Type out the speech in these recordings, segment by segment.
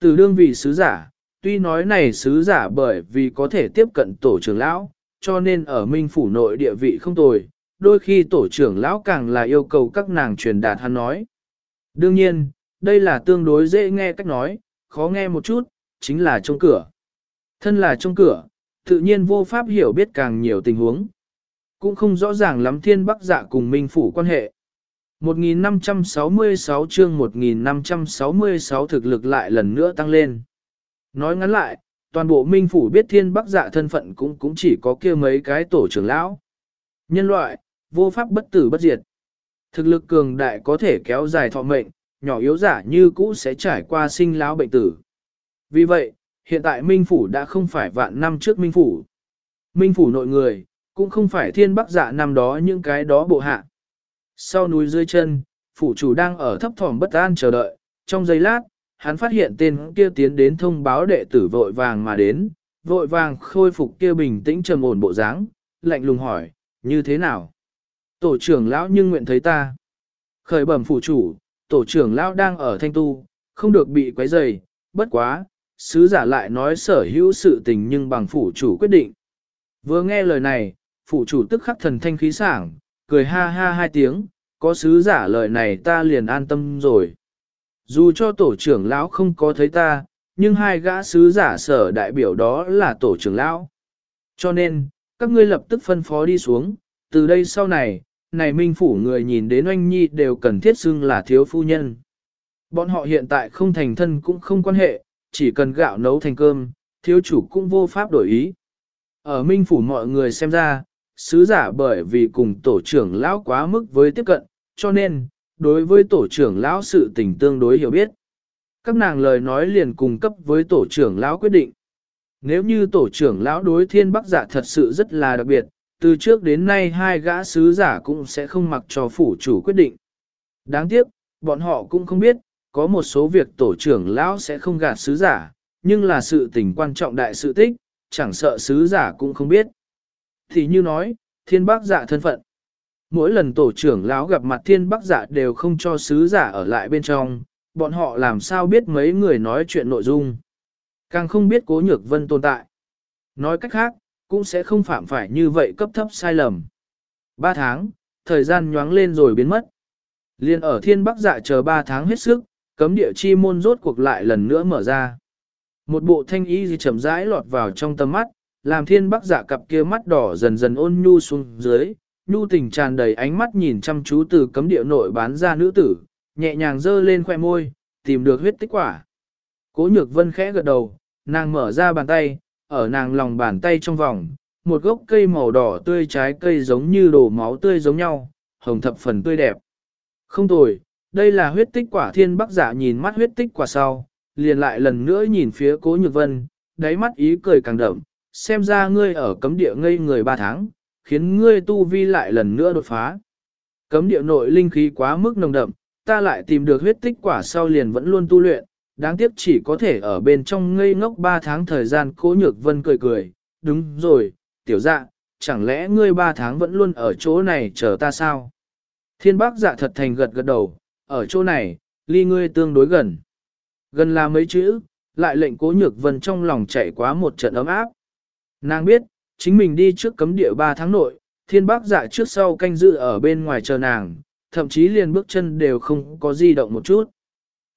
Từ đương vị sứ giả, tuy nói này sứ giả bởi vì có thể tiếp cận tổ trưởng lão, cho nên ở minh phủ nội địa vị không tồi, đôi khi tổ trưởng lão càng là yêu cầu các nàng truyền đạt hắn nói. Đương nhiên, đây là tương đối dễ nghe cách nói, khó nghe một chút, chính là trong cửa. Thân là trong cửa, tự nhiên vô pháp hiểu biết càng nhiều tình huống. Cũng không rõ ràng lắm thiên bắc dạ cùng minh phủ quan hệ. 1566 chương 1566 thực lực lại lần nữa tăng lên. Nói ngắn lại, toàn bộ minh phủ biết thiên bắc dạ thân phận cũng cũng chỉ có kia mấy cái tổ trưởng lão. Nhân loại, vô pháp bất tử bất diệt. Thực lực cường đại có thể kéo dài thọ mệnh, nhỏ yếu giả như cũ sẽ trải qua sinh lão bệnh tử. Vì vậy, hiện tại Minh Phủ đã không phải vạn năm trước Minh Phủ. Minh Phủ nội người, cũng không phải thiên bắc dạ năm đó những cái đó bộ hạ. Sau núi dưới chân, phủ chủ đang ở thấp thỏm bất an chờ đợi, trong giây lát, hắn phát hiện tên kia tiến đến thông báo đệ tử vội vàng mà đến, vội vàng khôi phục kia bình tĩnh trầm ổn bộ dáng, lạnh lùng hỏi, như thế nào? Tổ trưởng lão nhưng nguyện thấy ta. Khởi bẩm phủ chủ, tổ trưởng lão đang ở thanh tu, không được bị quấy rầy, bất quá, sứ giả lại nói sở hữu sự tình nhưng bằng phủ chủ quyết định. Vừa nghe lời này, phủ chủ tức khắc thần thanh khí sảng, cười ha ha hai tiếng, có sứ giả lời này ta liền an tâm rồi. Dù cho tổ trưởng lão không có thấy ta, nhưng hai gã sứ giả sở đại biểu đó là tổ trưởng lão. Cho nên, các ngươi lập tức phân phó đi xuống, từ đây sau này, này minh phủ người nhìn đến oanh nhi đều cần thiết xưng là thiếu phu nhân. Bọn họ hiện tại không thành thân cũng không quan hệ, chỉ cần gạo nấu thành cơm, thiếu chủ cũng vô pháp đổi ý. Ở minh phủ mọi người xem ra, sứ giả bởi vì cùng tổ trưởng lão quá mức với tiếp cận, cho nên, đối với tổ trưởng lão sự tình tương đối hiểu biết. Các nàng lời nói liền cung cấp với tổ trưởng lão quyết định. Nếu như tổ trưởng lão đối thiên bắc giả thật sự rất là đặc biệt, từ trước đến nay hai gã sứ giả cũng sẽ không mặc cho phủ chủ quyết định. Đáng tiếc, bọn họ cũng không biết, có một số việc tổ trưởng lão sẽ không gạt sứ giả, nhưng là sự tình quan trọng đại sự tích, chẳng sợ sứ giả cũng không biết. Thì như nói, thiên bác dạ thân phận. Mỗi lần tổ trưởng lão gặp mặt thiên bác dạ đều không cho sứ giả ở lại bên trong, bọn họ làm sao biết mấy người nói chuyện nội dung. Càng không biết cố nhược vân tồn tại. Nói cách khác, cũng sẽ không phạm phải như vậy cấp thấp sai lầm. Ba tháng, thời gian nhoáng lên rồi biến mất. Liên ở thiên bắc dạ chờ ba tháng hết sức, cấm địa chi môn rốt cuộc lại lần nữa mở ra. Một bộ thanh y gì chậm rãi lọt vào trong tầm mắt, làm thiên bắc dạ cặp kia mắt đỏ dần dần ôn nhu xuống dưới, nhu tình tràn đầy ánh mắt nhìn chăm chú từ cấm địa nội bán ra nữ tử, nhẹ nhàng dơ lên khoe môi, tìm được huyết tích quả. Cố nhược vân khẽ gật đầu, nàng mở ra bàn tay, ở nàng lòng bàn tay trong vòng, một gốc cây màu đỏ tươi trái cây giống như đổ máu tươi giống nhau, hồng thập phần tươi đẹp. Không tồi, đây là huyết tích quả thiên bắc giả nhìn mắt huyết tích quả sau, liền lại lần nữa nhìn phía cố nhược vân, đáy mắt ý cười càng đậm, xem ra ngươi ở cấm địa ngây người ba tháng, khiến ngươi tu vi lại lần nữa đột phá. Cấm địa nội linh khí quá mức nồng đậm, ta lại tìm được huyết tích quả sau liền vẫn luôn tu luyện, đáng tiếc chỉ có thể ở bên trong ngây ngốc 3 tháng thời gian cố nhược vân cười cười, đúng rồi, tiểu dạ, chẳng lẽ ngươi 3 tháng vẫn luôn ở chỗ này chờ ta sao? Thiên bác dạ thật thành gật gật đầu, ở chỗ này, ly ngươi tương đối gần. Gần là mấy chữ, lại lệnh cố nhược vân trong lòng chạy quá một trận ấm áp. Nàng biết, chính mình đi trước cấm địa 3 tháng nội, thiên bác dạ trước sau canh dự ở bên ngoài chờ nàng, thậm chí liền bước chân đều không có di động một chút.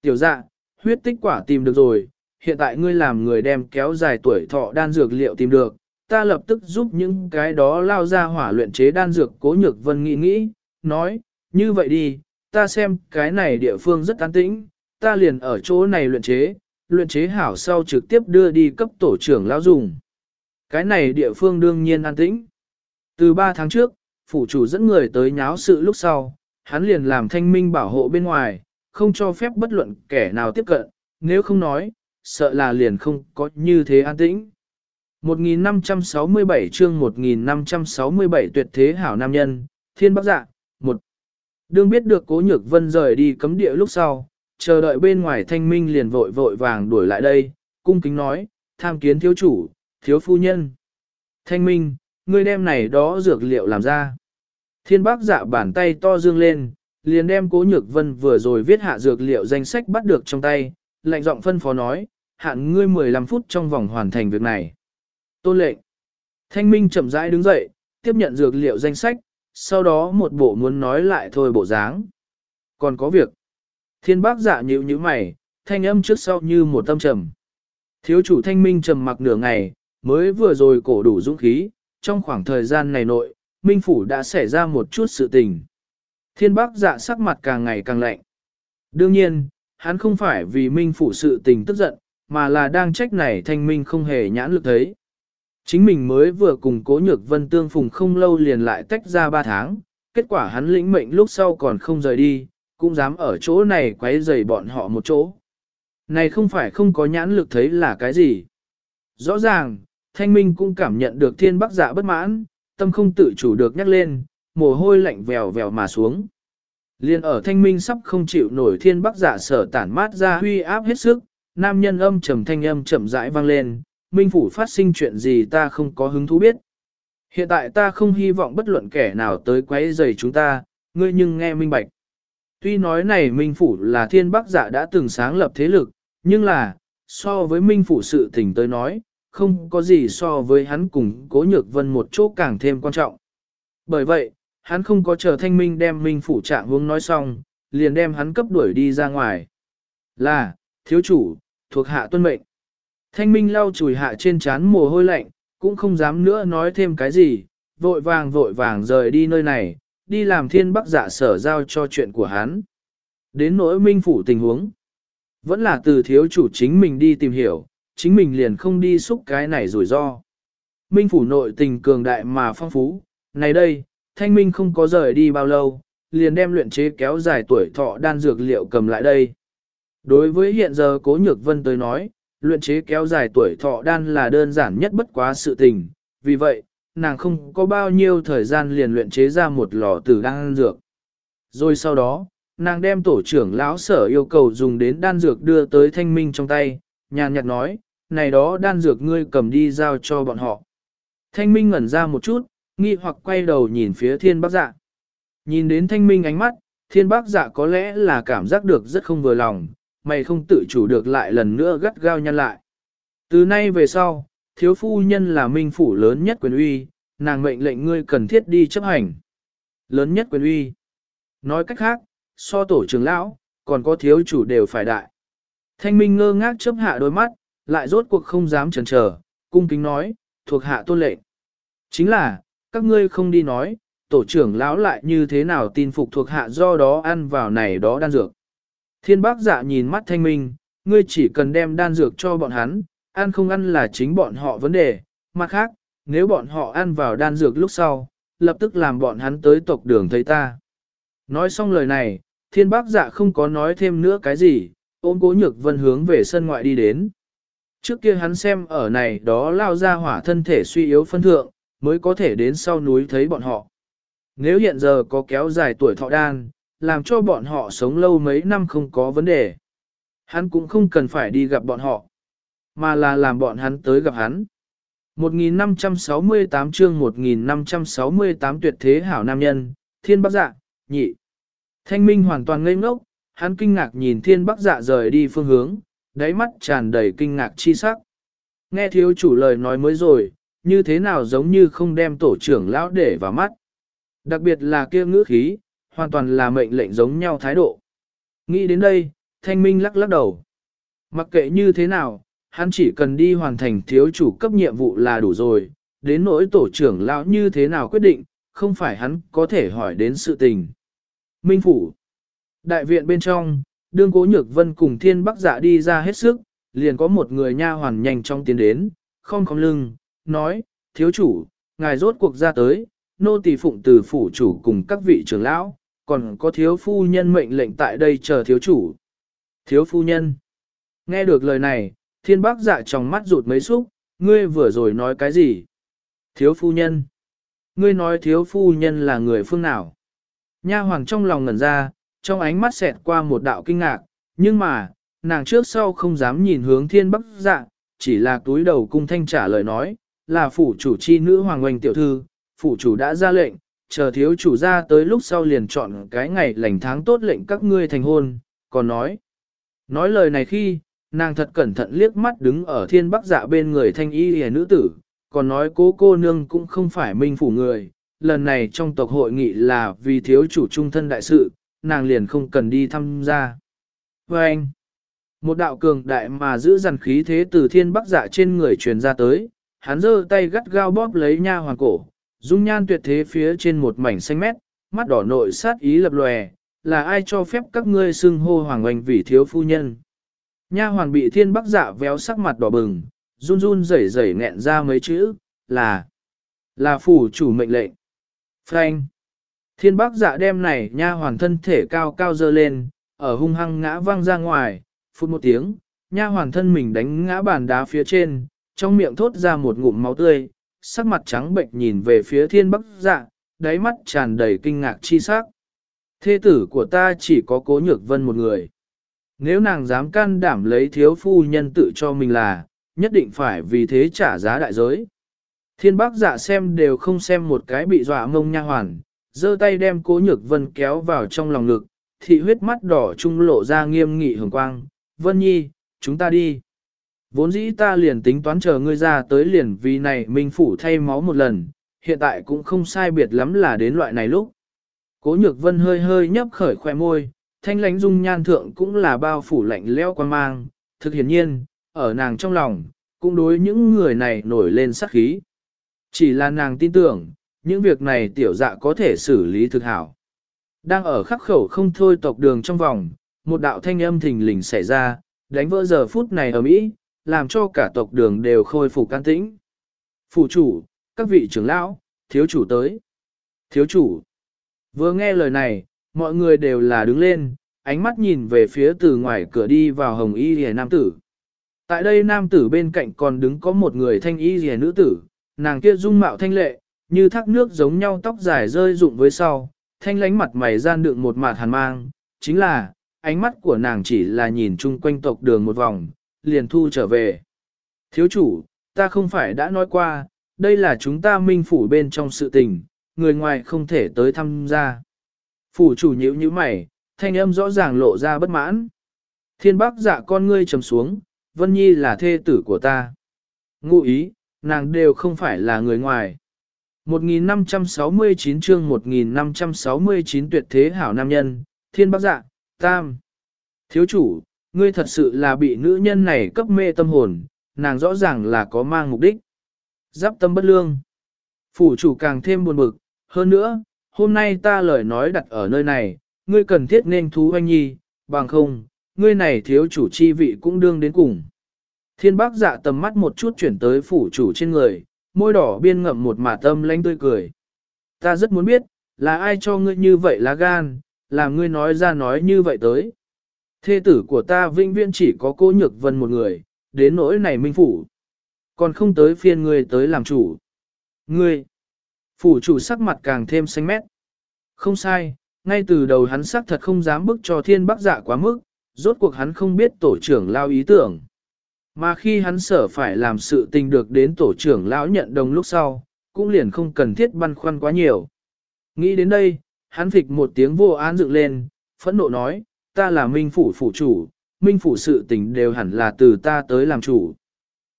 Tiểu dạ, huyết tích quả tìm được rồi, hiện tại ngươi làm người đem kéo dài tuổi thọ đan dược liệu tìm được, ta lập tức giúp những cái đó lao ra hỏa luyện chế đan dược cố nhược vân nghĩ nghĩ, nói, như vậy đi, ta xem cái này địa phương rất an tĩnh, ta liền ở chỗ này luyện chế, luyện chế hảo sau trực tiếp đưa đi cấp tổ trưởng lao dùng. Cái này địa phương đương nhiên an tĩnh. Từ 3 tháng trước, phủ chủ dẫn người tới nháo sự lúc sau, hắn liền làm thanh minh bảo hộ bên ngoài, không cho phép bất luận kẻ nào tiếp cận, nếu không nói, sợ là liền không có như thế an tĩnh. 1567 chương 1567 tuyệt thế hảo nam nhân, thiên bắc dạ, một Đương biết được cố nhược vân rời đi cấm địa lúc sau, chờ đợi bên ngoài thanh minh liền vội vội vàng đuổi lại đây, cung kính nói, tham kiến thiếu chủ, thiếu phu nhân. Thanh minh, ngươi đem này đó dược liệu làm ra. Thiên bác dạ bàn tay to dương lên, liền đem cố nhược vân vừa rồi viết hạ dược liệu danh sách bắt được trong tay, lạnh giọng phân phó nói, hạn ngươi 15 phút trong vòng hoàn thành việc này. Tôn lệnh. Thanh minh chậm rãi đứng dậy, tiếp nhận dược liệu danh sách, sau đó một bộ muốn nói lại thôi bộ dáng. Còn có việc. Thiên bác dạ nhíu như mày, thanh âm trước sau như một tâm trầm. Thiếu chủ thanh minh trầm mặc nửa ngày, mới vừa rồi cổ đủ dũng khí, trong khoảng thời gian này nội, Minh Phủ đã xảy ra một chút sự tình. Thiên Bắc dạ sắc mặt càng ngày càng lạnh. Đương nhiên, hắn không phải vì Minh Phủ sự tình tức giận, mà là đang trách này thanh minh không hề nhãn lực thấy. Chính mình mới vừa cùng cố nhược vân tương phùng không lâu liền lại tách ra ba tháng, kết quả hắn lĩnh mệnh lúc sau còn không rời đi, cũng dám ở chỗ này quấy rầy bọn họ một chỗ. Này không phải không có nhãn lực thấy là cái gì. Rõ ràng, thanh minh cũng cảm nhận được thiên bắc dạ bất mãn, tâm không tự chủ được nhắc lên, mồ hôi lạnh vèo vèo mà xuống. Liên ở thanh minh sắp không chịu nổi thiên bắc dạ sở tản mát ra huy áp hết sức, nam nhân âm trầm thanh âm chậm rãi vang lên, minh phủ phát sinh chuyện gì ta không có hứng thú biết. Hiện tại ta không hy vọng bất luận kẻ nào tới quấy rầy chúng ta, ngươi nhưng nghe minh bạch. Tuy nói này minh phủ là thiên bắc dạ đã từng sáng lập thế lực, nhưng là, so với minh phủ sự tình tới nói, không có gì so với hắn cùng cố nhược vân một chỗ càng thêm quan trọng. Bởi vậy, hắn không có chờ thanh minh đem minh phủ trạng hướng nói xong, liền đem hắn cấp đuổi đi ra ngoài. Là, thiếu chủ, thuộc hạ tuân mệnh. Thanh minh lau chùi hạ trên chán mồ hôi lạnh, cũng không dám nữa nói thêm cái gì, vội vàng vội vàng rời đi nơi này, đi làm thiên bắc giả sở giao cho chuyện của hắn. Đến nỗi minh phủ tình huống, vẫn là từ thiếu chủ chính mình đi tìm hiểu, chính mình liền không đi xúc cái này rủi ro. Minh phủ nội tình cường đại mà phong phú, này đây, thanh minh không có rời đi bao lâu, liền đem luyện chế kéo dài tuổi thọ đan dược liệu cầm lại đây. Đối với hiện giờ cố nhược vân tới nói, luyện chế kéo dài tuổi thọ đan là đơn giản nhất bất quá sự tình, vì vậy, nàng không có bao nhiêu thời gian liền luyện chế ra một lò tử đan dược. Rồi sau đó, nàng đem tổ trưởng lão sở yêu cầu dùng đến đan dược đưa tới thanh minh trong tay, nhàn nhạt nói, này đó đan dược ngươi cầm đi giao cho bọn họ. Thanh minh ngẩn ra một chút, nghi hoặc quay đầu nhìn phía thiên bác dạ. Nhìn đến thanh minh ánh mắt, thiên bác dạ có lẽ là cảm giác được rất không vừa lòng, mày không tự chủ được lại lần nữa gắt gao nhăn lại. Từ nay về sau, thiếu phu nhân là minh phủ lớn nhất quyền uy, nàng mệnh lệnh ngươi cần thiết đi chấp hành. Lớn nhất quyền uy. Nói cách khác, so tổ trưởng lão, còn có thiếu chủ đều phải đại. Thanh minh ngơ ngác chấp hạ đôi mắt, lại rốt cuộc không dám chần chờ, cung kính nói, thuộc hạ tôn lệnh. Chính là, các ngươi không đi nói, tổ trưởng lão lại như thế nào tin phục thuộc hạ do đó ăn vào này đó đan dược. Thiên bác dạ nhìn mắt thanh minh, ngươi chỉ cần đem đan dược cho bọn hắn, ăn không ăn là chính bọn họ vấn đề, mặt khác, nếu bọn họ ăn vào đan dược lúc sau, lập tức làm bọn hắn tới tộc đường thấy ta. Nói xong lời này, thiên bác dạ không có nói thêm nữa cái gì, ôm cố nhược vân hướng về sân ngoại đi đến. Trước kia hắn xem ở này đó lao ra hỏa thân thể suy yếu phân thượng, mới có thể đến sau núi thấy bọn họ. Nếu hiện giờ có kéo dài tuổi thọ đan, làm cho bọn họ sống lâu mấy năm không có vấn đề. Hắn cũng không cần phải đi gặp bọn họ, mà là làm bọn hắn tới gặp hắn. 1568 chương 1568 tuyệt thế hảo nam nhân, thiên bắc dạ, nhị. Thanh minh hoàn toàn ngây ngốc, hắn kinh ngạc nhìn thiên bắc dạ rời đi phương hướng, đáy mắt tràn đầy kinh ngạc chi sắc. Nghe thiếu chủ lời nói mới rồi, như thế nào giống như không đem tổ trưởng lão để vào mắt. Đặc biệt là kia ngữ khí, hoàn toàn là mệnh lệnh giống nhau thái độ. Nghĩ đến đây, thanh minh lắc lắc đầu. Mặc kệ như thế nào, hắn chỉ cần đi hoàn thành thiếu chủ cấp nhiệm vụ là đủ rồi, đến nỗi tổ trưởng lão như thế nào quyết định, không phải hắn có thể hỏi đến sự tình. Minh Phủ Đại viện bên trong, đương cố nhược vân cùng thiên bắc dạ đi ra hết sức, liền có một người nha hoàn nhanh trong tiến đến, không không lưng, nói, thiếu chủ, ngài rốt cuộc ra tới, nô tỳ phụng từ phủ chủ cùng các vị trưởng lão, còn có thiếu phu nhân mệnh lệnh tại đây chờ thiếu chủ. Thiếu phu nhân. Nghe được lời này, thiên bác dạ trong mắt rụt mấy xúc, ngươi vừa rồi nói cái gì? Thiếu phu nhân. Ngươi nói thiếu phu nhân là người phương nào? Nha hoàng trong lòng ngẩn ra, trong ánh mắt xẹt qua một đạo kinh ngạc, nhưng mà, nàng trước sau không dám nhìn hướng thiên bắc dạ, chỉ là túi đầu cung thanh trả lời nói, là phủ chủ chi nữ hoàng oanh tiểu thư, phủ chủ đã ra lệnh, chờ thiếu chủ ra tới lúc sau liền chọn cái ngày lành tháng tốt lệnh các ngươi thành hôn, còn nói. Nói lời này khi, nàng thật cẩn thận liếc mắt đứng ở thiên bắc dạ bên người thanh y hề nữ tử, còn nói cố cô nương cũng không phải minh phủ người, lần này trong tộc hội nghị là vì thiếu chủ trung thân đại sự, nàng liền không cần đi tham gia. Và anh, một đạo cường đại mà giữ dằn khí thế từ thiên bắc dạ trên người truyền ra tới, hắn giơ tay gắt gao bóp lấy nha hoàng cổ, dung nhan tuyệt thế phía trên một mảnh xanh mét, mắt đỏ nội sát ý lập lòe, là ai cho phép các ngươi xưng hô hoàng oanh vì thiếu phu nhân. Nha hoàng bị thiên bắc dạ véo sắc mặt đỏ bừng, run run rẩy rẩy nghẹn ra mấy chữ, là, là phủ chủ mệnh lệnh. Frank. Thiên Bác dạ đem này nha hoàn thân thể cao cao dơ lên, ở hung hăng ngã văng ra ngoài, phút một tiếng, nha hoàn thân mình đánh ngã bàn đá phía trên, trong miệng thốt ra một ngụm máu tươi, sắc mặt trắng bệnh nhìn về phía thiên Bác dạ, đáy mắt tràn đầy kinh ngạc chi sắc. Thê tử của ta chỉ có cố nhược vân một người. Nếu nàng dám can đảm lấy thiếu phu nhân tự cho mình là, nhất định phải vì thế trả giá đại giới. Thiên bác dạ xem đều không xem một cái bị dọa mông nha hoàn, giơ tay đem cố nhược vân kéo vào trong lòng ngực, thị huyết mắt đỏ trung lộ ra nghiêm nghị hồng quang. Vân nhi, chúng ta đi. Vốn dĩ ta liền tính toán chờ ngươi ra tới liền vì này minh phủ thay máu một lần, hiện tại cũng không sai biệt lắm là đến loại này lúc. Cố nhược vân hơi hơi nhấp khởi khoe môi, thanh lánh dung nhan thượng cũng là bao phủ lạnh leo quan mang, thực hiển nhiên, ở nàng trong lòng, cũng đối những người này nổi lên sắc khí. Chỉ là nàng tin tưởng, những việc này tiểu dạ có thể xử lý thực hảo. Đang ở khắc khẩu không thôi tộc đường trong vòng, một đạo thanh âm thình lình xảy ra, đánh vỡ giờ phút này ở Mỹ, làm cho cả tộc đường đều khôi phục can tĩnh. Phủ chủ, các vị trưởng lão, thiếu chủ tới. Thiếu chủ. Vừa nghe lời này, mọi người đều là đứng lên, ánh mắt nhìn về phía từ ngoài cửa đi vào hồng y rìa nam tử. Tại đây nam tử bên cạnh còn đứng có một người thanh y rìa nữ tử, nàng kia dung mạo thanh lệ, như thác nước giống nhau tóc dài rơi rụng với sau, thanh lánh mặt mày gian đựng một mạt hàn mang, chính là, ánh mắt của nàng chỉ là nhìn chung quanh tộc đường một vòng, liền thu trở về. Thiếu chủ, ta không phải đã nói qua, đây là chúng ta minh phủ bên trong sự tình, người ngoài không thể tới tham gia. Phủ chủ nhíu nhíu mày, thanh âm rõ ràng lộ ra bất mãn. Thiên bác dạ con ngươi trầm xuống, Vân Nhi là thê tử của ta. Ngụ ý, nàng đều không phải là người ngoài. 1569 chương 1569 tuyệt thế hảo nam nhân, thiên bác dạ, tam. Thiếu chủ, ngươi thật sự là bị nữ nhân này cấp mê tâm hồn, nàng rõ ràng là có mang mục đích. Giáp tâm bất lương. Phủ chủ càng thêm buồn bực, hơn nữa, hôm nay ta lời nói đặt ở nơi này, ngươi cần thiết nên thú anh nhi, bằng không, ngươi này thiếu chủ chi vị cũng đương đến cùng. Thiên bác dạ tầm mắt một chút chuyển tới phủ chủ trên người, môi đỏ biên ngậm một mả tâm lánh tươi cười. Ta rất muốn biết, là ai cho ngươi như vậy lá gan, làm ngươi nói ra nói như vậy tới. Thê tử của ta vinh viễn chỉ có cô nhược vân một người, đến nỗi này minh phủ. Còn không tới phiên ngươi tới làm chủ. Ngươi, phủ chủ sắc mặt càng thêm xanh mét. Không sai, ngay từ đầu hắn sắc thật không dám bức cho thiên bác dạ quá mức, rốt cuộc hắn không biết tổ trưởng lao ý tưởng. Mà khi hắn sở phải làm sự tình được đến tổ trưởng lão nhận đồng lúc sau, cũng liền không cần thiết băn khoăn quá nhiều. Nghĩ đến đây, hắn phịch một tiếng vô án dựng lên, phẫn nộ nói, ta là minh phủ phủ chủ, minh phủ sự tình đều hẳn là từ ta tới làm chủ.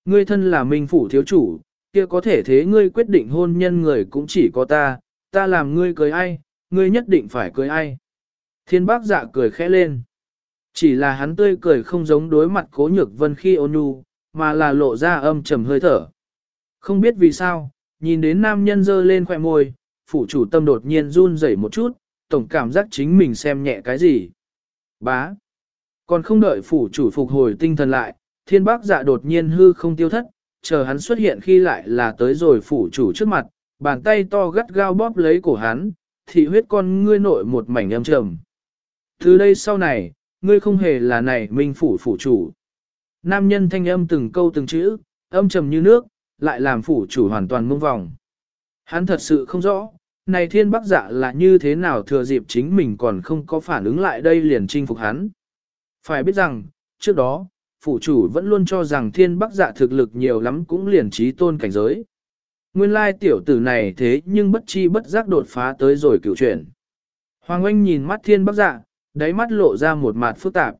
Ngươi thân là minh phủ thiếu chủ, kia có thể thế ngươi quyết định hôn nhân người cũng chỉ có ta, ta làm ngươi cưới ai, ngươi nhất định phải cưới ai. Thiên bác dạ cười khẽ lên. Chỉ là hắn tươi cười không giống đối mặt cố nhược vân khi ôn nhu, mà là lộ ra âm trầm hơi thở. Không biết vì sao, nhìn đến nam nhân dơ lên khỏe môi, phủ chủ tâm đột nhiên run rẩy một chút, tổng cảm giác chính mình xem nhẹ cái gì. Bá. Còn không đợi phủ chủ phục hồi tinh thần lại, thiên bác dạ đột nhiên hư không tiêu thất, chờ hắn xuất hiện khi lại là tới rồi phủ chủ trước mặt, bàn tay to gắt gao bóp lấy cổ hắn, thị huyết con ngươi nội một mảnh âm trầm. Từ đây sau này, ngươi không hề là này minh phủ phủ chủ. Nam nhân thanh âm từng câu từng chữ, âm trầm như nước, lại làm phủ chủ hoàn toàn mông vòng. Hắn thật sự không rõ, này thiên bắc dạ là như thế nào thừa dịp chính mình còn không có phản ứng lại đây liền chinh phục hắn. Phải biết rằng, trước đó, phủ chủ vẫn luôn cho rằng thiên bắc dạ thực lực nhiều lắm cũng liền trí tôn cảnh giới. Nguyên lai tiểu tử này thế nhưng bất chi bất giác đột phá tới rồi cựu chuyển. Hoàng Anh nhìn mắt thiên bắc dạ, đáy mắt lộ ra một mặt phức tạp.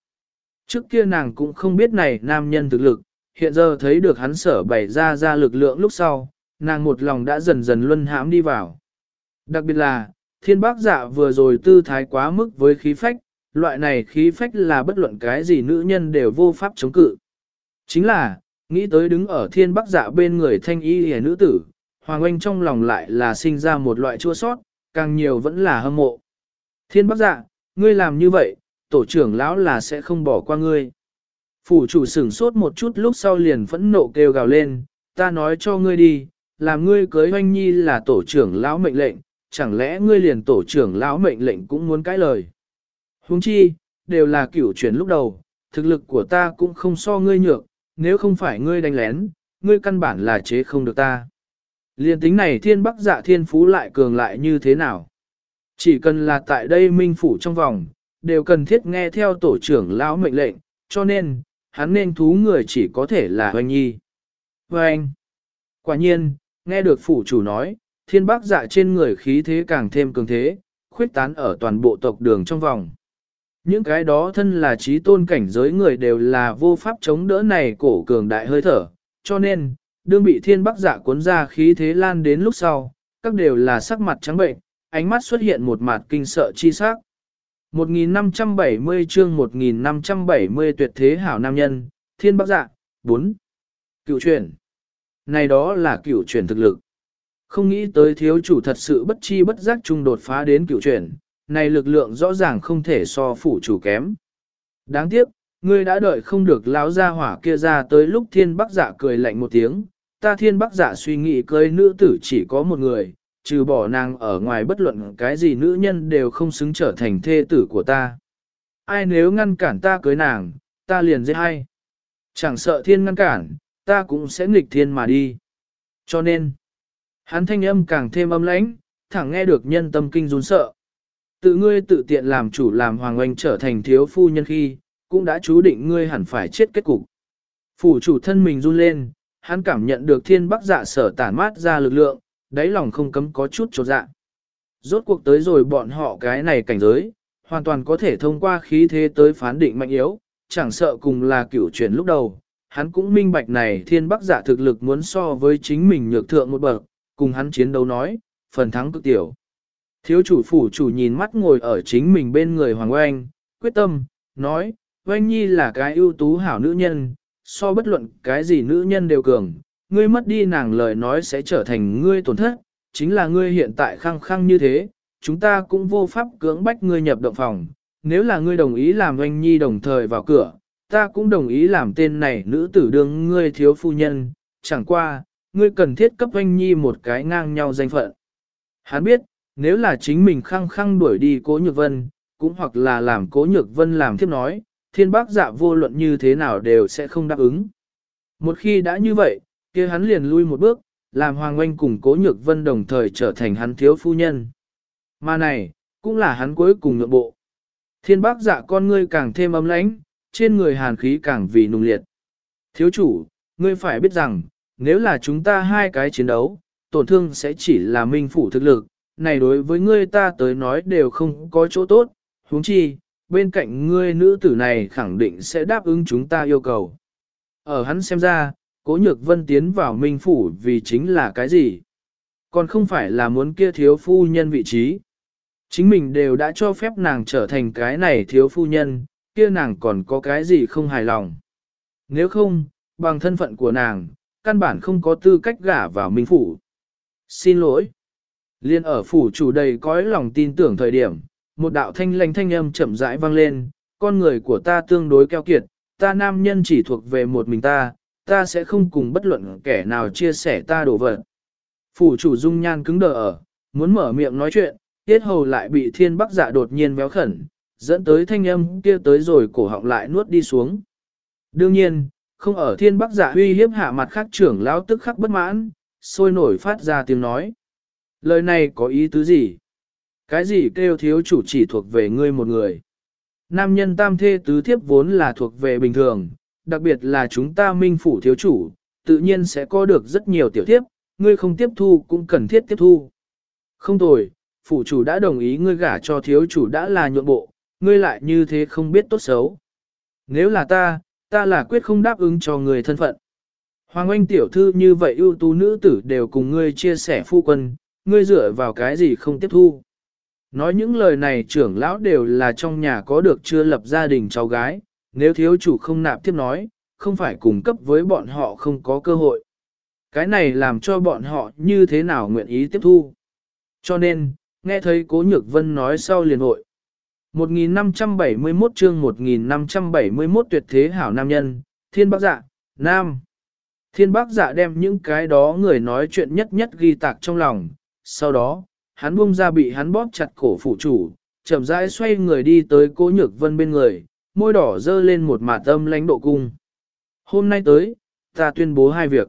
Trước kia nàng cũng không biết này nam nhân thực lực, hiện giờ thấy được hắn sở bày ra ra lực lượng lúc sau, nàng một lòng đã dần dần luân hãm đi vào. Đặc biệt là, thiên bác dạ vừa rồi tư thái quá mức với khí phách, loại này khí phách là bất luận cái gì nữ nhân đều vô pháp chống cự. Chính là, nghĩ tới đứng ở thiên bác dạ bên người thanh y hề nữ tử, Hoàng Anh trong lòng lại là sinh ra một loại chua sót, càng nhiều vẫn là hâm mộ. Thiên bác dạ, ngươi làm như vậy, tổ trưởng lão là sẽ không bỏ qua ngươi. Phủ chủ sửng sốt một chút lúc sau liền phẫn nộ kêu gào lên, ta nói cho ngươi đi, làm ngươi cưới hoanh nhi là tổ trưởng lão mệnh lệnh, chẳng lẽ ngươi liền tổ trưởng lão mệnh lệnh cũng muốn cãi lời. Huống chi, đều là cửu chuyển lúc đầu, thực lực của ta cũng không so ngươi nhược, nếu không phải ngươi đánh lén, ngươi căn bản là chế không được ta. Liên tính này thiên bắc dạ thiên phú lại cường lại như thế nào? Chỉ cần là tại đây minh phủ trong vòng, đều cần thiết nghe theo tổ trưởng lão mệnh lệnh, cho nên, hắn nên thú người chỉ có thể là hoành nhi. Hoành! Quả nhiên, nghe được phủ chủ nói, thiên bác dạ trên người khí thế càng thêm cường thế, khuyết tán ở toàn bộ tộc đường trong vòng. Những cái đó thân là trí tôn cảnh giới người đều là vô pháp chống đỡ này cổ cường đại hơi thở, cho nên, đương bị thiên bác dạ cuốn ra khí thế lan đến lúc sau, các đều là sắc mặt trắng bệnh, ánh mắt xuất hiện một mặt kinh sợ chi sắc. 1570 chương 1570 tuyệt thế hảo nam nhân, thiên bác dạ, 4. Cựu truyền. Này đó là cựu truyền thực lực. Không nghĩ tới thiếu chủ thật sự bất chi bất giác chung đột phá đến cựu truyền, này lực lượng rõ ràng không thể so phủ chủ kém. Đáng tiếc, ngươi đã đợi không được lão gia hỏa kia ra tới lúc thiên bác dạ cười lạnh một tiếng, ta thiên bác dạ suy nghĩ cưới nữ tử chỉ có một người, trừ bỏ nàng ở ngoài bất luận cái gì nữ nhân đều không xứng trở thành thê tử của ta. Ai nếu ngăn cản ta cưới nàng, ta liền giết hay. Chẳng sợ thiên ngăn cản, ta cũng sẽ nghịch thiên mà đi. Cho nên, hắn thanh âm càng thêm âm lãnh, thẳng nghe được nhân tâm kinh run sợ. Tự ngươi tự tiện làm chủ làm hoàng oanh trở thành thiếu phu nhân khi, cũng đã chú định ngươi hẳn phải chết kết cục. Phủ chủ thân mình run lên, hắn cảm nhận được thiên bắc dạ sở tản mát ra lực lượng, đáy lòng không cấm có chút trột dạ. Rốt cuộc tới rồi bọn họ cái này cảnh giới, hoàn toàn có thể thông qua khí thế tới phán định mạnh yếu, chẳng sợ cùng là cửu chuyển lúc đầu. Hắn cũng minh bạch này thiên bắc giả thực lực muốn so với chính mình nhược thượng một bậc, cùng hắn chiến đấu nói, phần thắng cực tiểu. Thiếu chủ phủ chủ nhìn mắt ngồi ở chính mình bên người Hoàng Oanh, quyết tâm, nói, Oanh Nhi là cái ưu tú hảo nữ nhân, so bất luận cái gì nữ nhân đều cường, ngươi mất đi nàng lời nói sẽ trở thành ngươi tổn thất, chính là ngươi hiện tại khăng khăng như thế, chúng ta cũng vô pháp cưỡng bách ngươi nhập động phòng, nếu là ngươi đồng ý làm anh Nhi đồng thời vào cửa, ta cũng đồng ý làm tên này nữ tử đương ngươi thiếu phu nhân, chẳng qua, ngươi cần thiết cấp anh Nhi một cái ngang nhau danh phận. Hắn biết, nếu là chính mình khăng khăng đuổi đi Cố Nhược Vân, cũng hoặc là làm Cố Nhược Vân làm tiếp nói, thiên bác dạ vô luận như thế nào đều sẽ không đáp ứng. Một khi đã như vậy, kia hắn liền lui một bước, làm Hoàng Oanh cùng Cố Nhược Vân đồng thời trở thành hắn thiếu phu nhân. Mà này, cũng là hắn cuối cùng nhượng bộ. Thiên bác dạ con ngươi càng thêm ấm lãnh, trên người hàn khí càng vì nung liệt. Thiếu chủ, ngươi phải biết rằng, nếu là chúng ta hai cái chiến đấu, tổn thương sẽ chỉ là minh phủ thực lực, này đối với ngươi ta tới nói đều không có chỗ tốt, huống chi, bên cạnh ngươi nữ tử này khẳng định sẽ đáp ứng chúng ta yêu cầu. Ở hắn xem ra, cố nhược vân tiến vào minh phủ vì chính là cái gì? Còn không phải là muốn kia thiếu phu nhân vị trí. Chính mình đều đã cho phép nàng trở thành cái này thiếu phu nhân, kia nàng còn có cái gì không hài lòng. Nếu không, bằng thân phận của nàng, căn bản không có tư cách gả vào minh phủ. Xin lỗi. Liên ở phủ chủ đầy cõi lòng tin tưởng thời điểm, một đạo thanh lành thanh âm chậm rãi vang lên, con người của ta tương đối keo kiệt, ta nam nhân chỉ thuộc về một mình ta, ta sẽ không cùng bất luận kẻ nào chia sẻ ta đổ vật. Phủ chủ dung nhan cứng đờ ở, muốn mở miệng nói chuyện, tiết hầu lại bị thiên bắc dạ đột nhiên véo khẩn, dẫn tới thanh âm kia tới rồi cổ họng lại nuốt đi xuống. Đương nhiên, không ở thiên bắc dạ giả huy hiếp hạ mặt khác trưởng lão tức khắc bất mãn, sôi nổi phát ra tiếng nói. Lời này có ý tứ gì? Cái gì kêu thiếu chủ chỉ thuộc về ngươi một người? Nam nhân tam thê tứ thiếp vốn là thuộc về bình thường, đặc biệt là chúng ta minh phủ thiếu chủ, tự nhiên sẽ có được rất nhiều tiểu thiếp, ngươi không tiếp thu cũng cần thiết tiếp thu. Không tồi, phủ chủ đã đồng ý ngươi gả cho thiếu chủ đã là nhượng bộ, ngươi lại như thế không biết tốt xấu. Nếu là ta, ta là quyết không đáp ứng cho người thân phận. Hoàng Anh tiểu thư như vậy ưu tú nữ tử đều cùng ngươi chia sẻ phu quân, ngươi dựa vào cái gì không tiếp thu. Nói những lời này trưởng lão đều là trong nhà có được chưa lập gia đình cháu gái, nếu thiếu chủ không nạp tiếp nói, không phải cung cấp với bọn họ không có cơ hội. Cái này làm cho bọn họ như thế nào nguyện ý tiếp thu. Cho nên, nghe thấy Cố Nhược Vân nói sau liền hội. 1571 chương 1571 tuyệt thế hảo nam nhân, thiên bác dạ, nam. Thiên bác dạ đem những cái đó người nói chuyện nhất nhất ghi tạc trong lòng, sau đó, hắn buông ra bị hắn bóp chặt cổ phụ chủ, chậm rãi xoay người đi tới cố nhược vân bên người, môi đỏ dơ lên một mạt âm lãnh độ cung. Hôm nay tới, ta tuyên bố hai việc.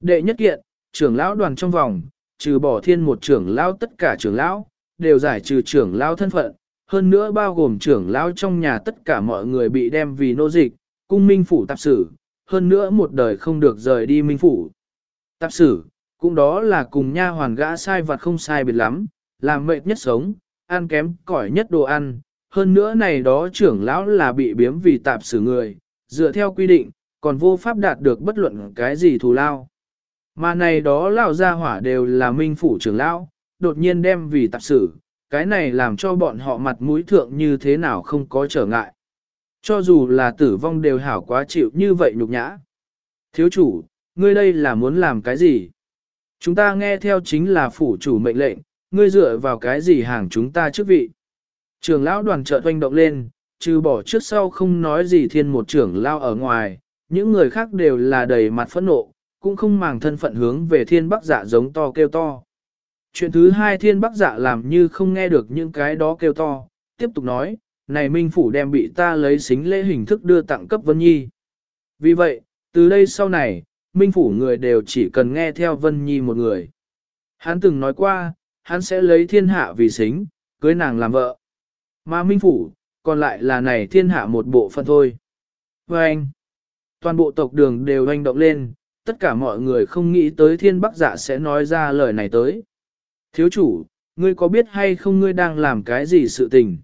Đệ nhất kiện, trưởng lão đoàn trong vòng, trừ bỏ thiên một trưởng lão tất cả trưởng lão, đều giải trừ trưởng lão thân phận, hơn nữa bao gồm trưởng lão trong nhà tất cả mọi người bị đem vì nô dịch, cung minh phủ tạp sử, hơn nữa một đời không được rời đi minh phủ. Tạp sử, cũng đó là cùng nha hoàn gã sai vật không sai biệt lắm, làm mệt nhất sống, ăn kém cỏi nhất đồ ăn, hơn nữa này đó trưởng lão là bị biếm vì tạp xử người, dựa theo quy định, còn vô pháp đạt được bất luận cái gì thù lao. Mà này đó lão gia hỏa đều là minh phủ trưởng lão, đột nhiên đem vì tạp xử cái này làm cho bọn họ mặt mũi thượng như thế nào không có trở ngại. Cho dù là tử vong đều hảo quá chịu như vậy nhục nhã. Thiếu chủ, ngươi đây là muốn làm cái gì? Chúng ta nghe theo chính là phủ chủ mệnh lệnh, ngươi dựa vào cái gì hàng chúng ta trước vị. Trường lão đoàn trợ doanh động lên, trừ bỏ trước sau không nói gì thiên một trưởng lao ở ngoài, những người khác đều là đầy mặt phẫn nộ, cũng không màng thân phận hướng về thiên bắc dạ giống to kêu to. Chuyện thứ hai thiên bắc dạ làm như không nghe được những cái đó kêu to, tiếp tục nói, này minh phủ đem bị ta lấy xính lễ hình thức đưa tặng cấp Vân Nhi. Vì vậy, từ đây sau này, minh phủ người đều chỉ cần nghe theo Vân Nhi một người. Hắn từng nói qua, hắn sẽ lấy thiên hạ vì xính, cưới nàng làm vợ. Mà minh phủ, còn lại là này thiên hạ một bộ phận thôi. Và anh, toàn bộ tộc đường đều hành động lên, tất cả mọi người không nghĩ tới thiên bắc dạ sẽ nói ra lời này tới. Thiếu chủ, ngươi có biết hay không ngươi đang làm cái gì sự tình?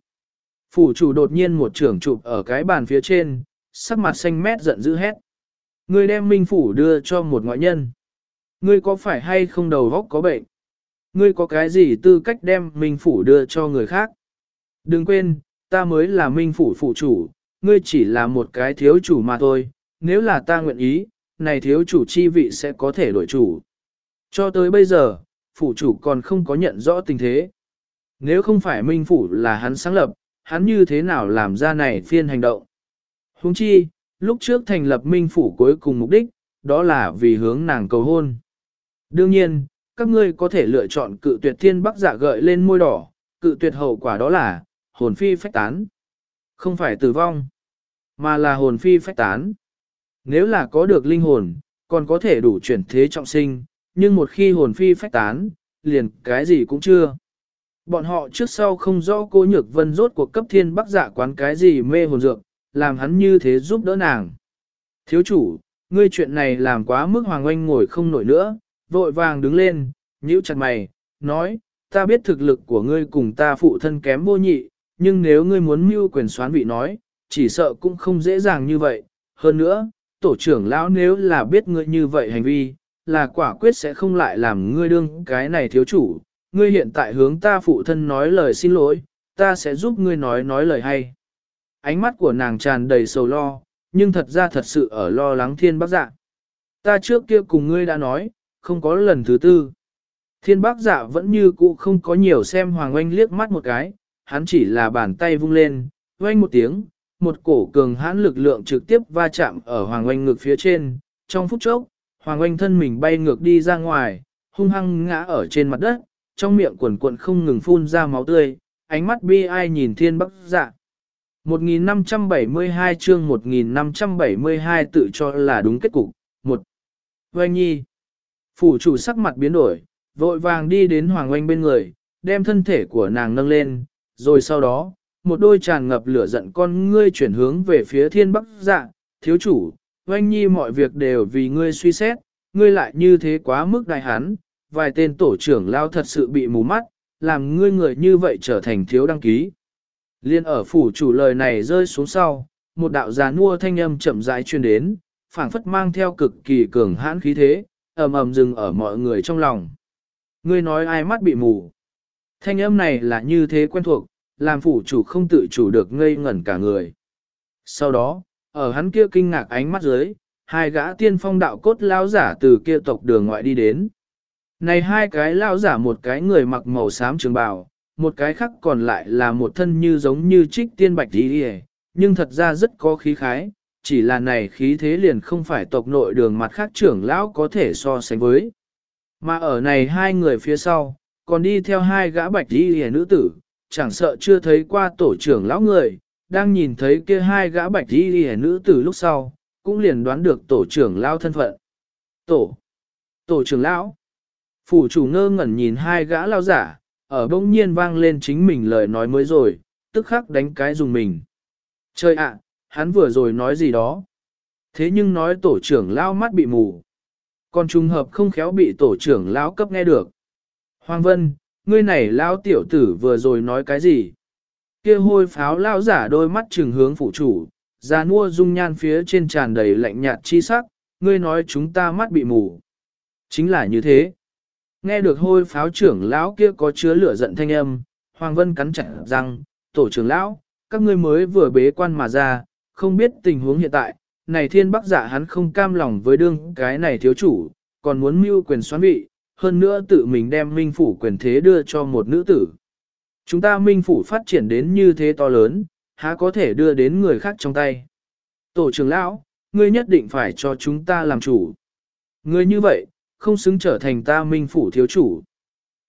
Phủ chủ đột nhiên một trưởng chụp ở cái bàn phía trên, sắc mặt xanh mét giận dữ hét. Ngươi đem minh phủ đưa cho một ngoại nhân. Ngươi có phải hay không đầu góc có bệnh? Ngươi có cái gì tư cách đem minh phủ đưa cho người khác? Đừng quên, ta mới là minh phủ phụ chủ, ngươi chỉ là một cái thiếu chủ mà thôi, nếu là ta nguyện ý, này thiếu chủ chi vị sẽ có thể đổi chủ. Cho tới bây giờ, phủ chủ còn không có nhận rõ tình thế. Nếu không phải minh phủ là hắn sáng lập, hắn như thế nào làm ra này phiên hành động. Huống chi, lúc trước thành lập minh phủ cuối cùng mục đích, đó là vì hướng nàng cầu hôn. Đương nhiên, các ngươi có thể lựa chọn cự tuyệt thiên bắc giả gợi lên môi đỏ, cự tuyệt hậu quả đó là, hồn phi phách tán. Không phải tử vong, mà là hồn phi phách tán. Nếu là có được linh hồn, còn có thể đủ chuyển thế trọng sinh, nhưng một khi hồn phi phách tán, liền cái gì cũng chưa. Bọn họ trước sau không rõ cô nhược vân rốt cuộc cấp thiên bắc giả dạ quán cái gì mê hồn dược, làm hắn như thế giúp đỡ nàng. Thiếu chủ, ngươi chuyện này làm quá mức Hoàng Oanh ngồi không nổi nữa, vội vàng đứng lên, nhíu chặt mày, nói, ta biết thực lực của ngươi cùng ta phụ thân kém vô nhị, nhưng nếu ngươi muốn mưu quyền xoán vị nói, chỉ sợ cũng không dễ dàng như vậy. Hơn nữa, tổ trưởng lão nếu là biết ngươi như vậy hành vi, là quả quyết sẽ không lại làm ngươi đương cái này thiếu chủ, ngươi hiện tại hướng ta phụ thân nói lời xin lỗi, ta sẽ giúp ngươi nói nói lời hay. Ánh mắt của nàng tràn đầy sầu lo, nhưng thật ra thật sự ở lo lắng thiên bác dạ. Ta trước kia cùng ngươi đã nói, không có lần thứ tư. Thiên bác dạ vẫn như cũ không có nhiều xem Hoàng Oanh liếc mắt một cái, hắn chỉ là bàn tay vung lên, oanh một tiếng, một cổ cường hãn lực lượng trực tiếp va chạm ở Hoàng Oanh ngực phía trên. Trong phút chốc, Hoàng Oanh thân mình bay ngược đi ra ngoài, hung hăng ngã ở trên mặt đất, trong miệng quần cuộn không ngừng phun ra máu tươi, ánh mắt bi ai nhìn thiên bắc dạ. 1572 chương 1572 tự cho là đúng kết cục. Một. Oanh nhi. Phủ chủ sắc mặt biến đổi, vội vàng đi đến Hoàng Oanh bên người, đem thân thể của nàng nâng lên, rồi sau đó, một đôi tràn ngập lửa giận con ngươi chuyển hướng về phía thiên bắc dạ, thiếu chủ, Oanh nhi mọi việc đều vì ngươi suy xét, ngươi lại như thế quá mức đại hán, vài tên tổ trưởng lao thật sự bị mù mắt, làm ngươi người như vậy trở thành thiếu đăng ký. Liên ở phủ chủ lời này rơi xuống sau, một đạo già nua thanh âm chậm rãi truyền đến, phảng phất mang theo cực kỳ cường hãn khí thế, ầm ầm dừng ở mọi người trong lòng. Ngươi nói ai mắt bị mù? Thanh âm này là như thế quen thuộc, làm phủ chủ không tự chủ được ngây ngẩn cả người. Sau đó, ở hắn kia kinh ngạc ánh mắt dưới, hai gã tiên phong đạo cốt lao giả từ kia tộc đường ngoại đi đến. Này hai cái lao giả một cái người mặc màu xám trường bào, một cái khác còn lại là một thân như giống như trích tiên bạch đi nhưng thật ra rất có khí khái, chỉ là này khí thế liền không phải tộc nội đường mặt khác trưởng lão có thể so sánh với. Mà ở này hai người phía sau, còn đi theo hai gã bạch y hề nữ tử, chẳng sợ chưa thấy qua tổ trưởng lão người, đang nhìn thấy kia hai gã bạch y hề nữ tử lúc sau, cũng liền đoán được tổ trưởng lão thân phận. Tổ, tổ trưởng lão, phủ chủ ngơ ngẩn nhìn hai gã lao giả, ở bỗng nhiên vang lên chính mình lời nói mới rồi, tức khắc đánh cái dùng mình. Trời ạ, hắn vừa rồi nói gì đó. Thế nhưng nói tổ trưởng lao mắt bị mù. Còn trùng hợp không khéo bị tổ trưởng lão cấp nghe được. Hoàng Vân, ngươi này lao tiểu tử vừa rồi nói cái gì? kia hôi pháo lao giả đôi mắt trừng hướng phụ chủ, già nua dung nhan phía trên tràn đầy lạnh nhạt chi sắc, ngươi nói chúng ta mắt bị mù. Chính là như thế. Nghe được hôi pháo trưởng lão kia có chứa lửa giận thanh âm, Hoàng Vân cắn chặt rằng, tổ trưởng lão, các ngươi mới vừa bế quan mà ra, không biết tình huống hiện tại, này thiên bắc giả hắn không cam lòng với đương cái này thiếu chủ, còn muốn mưu quyền xoán vị, hơn nữa tự mình đem minh phủ quyền thế đưa cho một nữ tử. Chúng ta minh phủ phát triển đến như thế to lớn, há có thể đưa đến người khác trong tay. Tổ trưởng lão, ngươi nhất định phải cho chúng ta làm chủ. Ngươi như vậy, không xứng trở thành ta minh phủ thiếu chủ.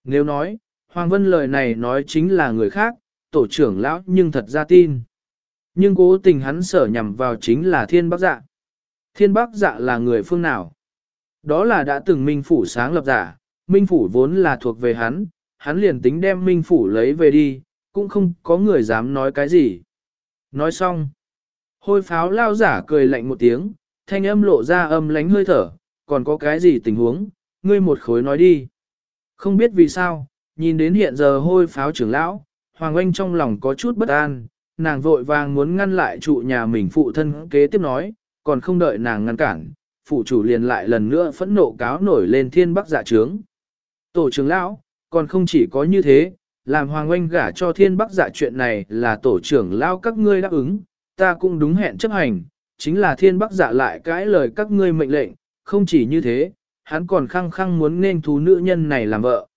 Nếu nói, Hoàng Vân lời này nói chính là người khác, tổ trưởng lão nhưng thật ra tin. Nhưng cố tình hắn sở nhằm vào chính là thiên bác dạ. Thiên bác dạ là người phương nào? Đó là đã từng minh phủ sáng lập giả, minh phủ vốn là thuộc về hắn, hắn liền tính đem minh phủ lấy về đi, cũng không có người dám nói cái gì. Nói xong, hôi pháo lao giả cười lạnh một tiếng, thanh âm lộ ra âm lánh hơi thở, còn có cái gì tình huống, ngươi một khối nói đi. Không biết vì sao, nhìn đến hiện giờ hôi pháo trưởng lão, Hoàng Anh trong lòng có chút bất an, nàng vội vàng muốn ngăn lại trụ nhà mình phụ thân kế tiếp nói, còn không đợi nàng ngăn cản, phụ chủ liền lại lần nữa phẫn nộ cáo nổi lên thiên bắc dạ trướng. Tổ trưởng lão, còn không chỉ có như thế, làm Hoàng Anh gả cho thiên bắc giả chuyện này là tổ trưởng lão các ngươi đáp ứng, ta cũng đúng hẹn chấp hành, chính là thiên bắc giả lại cãi lời các ngươi mệnh lệnh, không chỉ như thế, hắn còn khăng khăng muốn nên thú nữ nhân này làm vợ.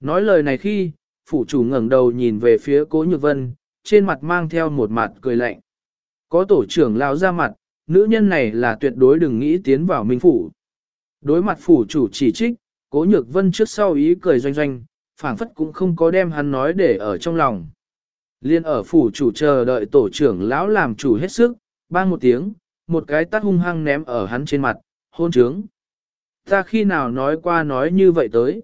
Nói lời này khi, phủ chủ ngẩng đầu nhìn về phía cố nhược vân, trên mặt mang theo một mặt cười lạnh. Có tổ trưởng lão ra mặt, nữ nhân này là tuyệt đối đừng nghĩ tiến vào minh phủ. Đối mặt phủ chủ chỉ trích, cố nhược vân trước sau ý cười doanh doanh, phảng phất cũng không có đem hắn nói để ở trong lòng. Liên ở phủ chủ chờ đợi tổ trưởng lão làm chủ hết sức, bang một tiếng, một cái tát hung hăng ném ở hắn trên mặt, hôn trướng. Ta khi nào nói qua nói như vậy tới.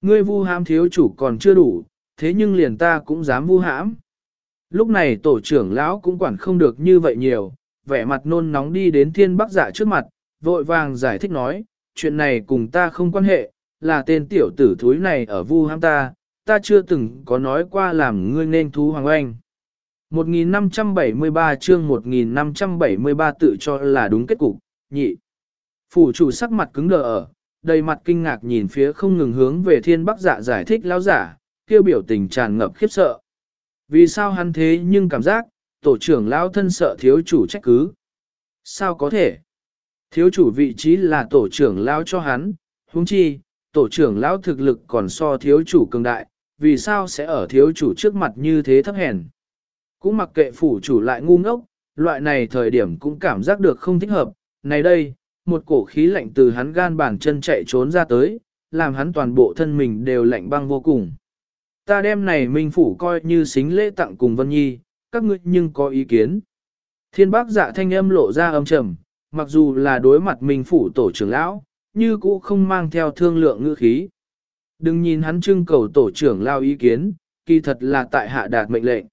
Ngươi vu hãm thiếu chủ còn chưa đủ, thế nhưng liền ta cũng dám vu hãm. Lúc này tổ trưởng lão cũng quản không được như vậy nhiều, vẻ mặt nôn nóng đi đến thiên bắc giả dạ trước mặt, vội vàng giải thích nói, chuyện này cùng ta không quan hệ, là tên tiểu tử thúi này ở vu ham ta, ta chưa từng có nói qua làm ngươi nên thú hoàng anh. 1573 chương 1573 tự cho là đúng kết cục, nhị. Phủ chủ sắc mặt cứng đờ ở, đầy mặt kinh ngạc nhìn phía không ngừng hướng về thiên bắc dạ giải thích lão giả, kêu biểu tình tràn ngập khiếp sợ. Vì sao hắn thế nhưng cảm giác, tổ trưởng lão thân sợ thiếu chủ trách cứ. Sao có thể? Thiếu chủ vị trí là tổ trưởng lão cho hắn, huống chi, tổ trưởng lão thực lực còn so thiếu chủ cường đại, vì sao sẽ ở thiếu chủ trước mặt như thế thấp hèn. Cũng mặc kệ phủ chủ lại ngu ngốc, loại này thời điểm cũng cảm giác được không thích hợp, này đây, một cổ khí lạnh từ hắn gan bàn chân chạy trốn ra tới, làm hắn toàn bộ thân mình đều lạnh băng vô cùng. Ta đem này minh phủ coi như xính lễ tặng cùng Vân Nhi, các ngươi nhưng có ý kiến. Thiên bác dạ thanh âm lộ ra âm trầm, mặc dù là đối mặt minh phủ tổ trưởng lão, như cũ không mang theo thương lượng ngữ khí. Đừng nhìn hắn trưng cầu tổ trưởng lao ý kiến, kỳ thật là tại hạ đạt mệnh lệnh.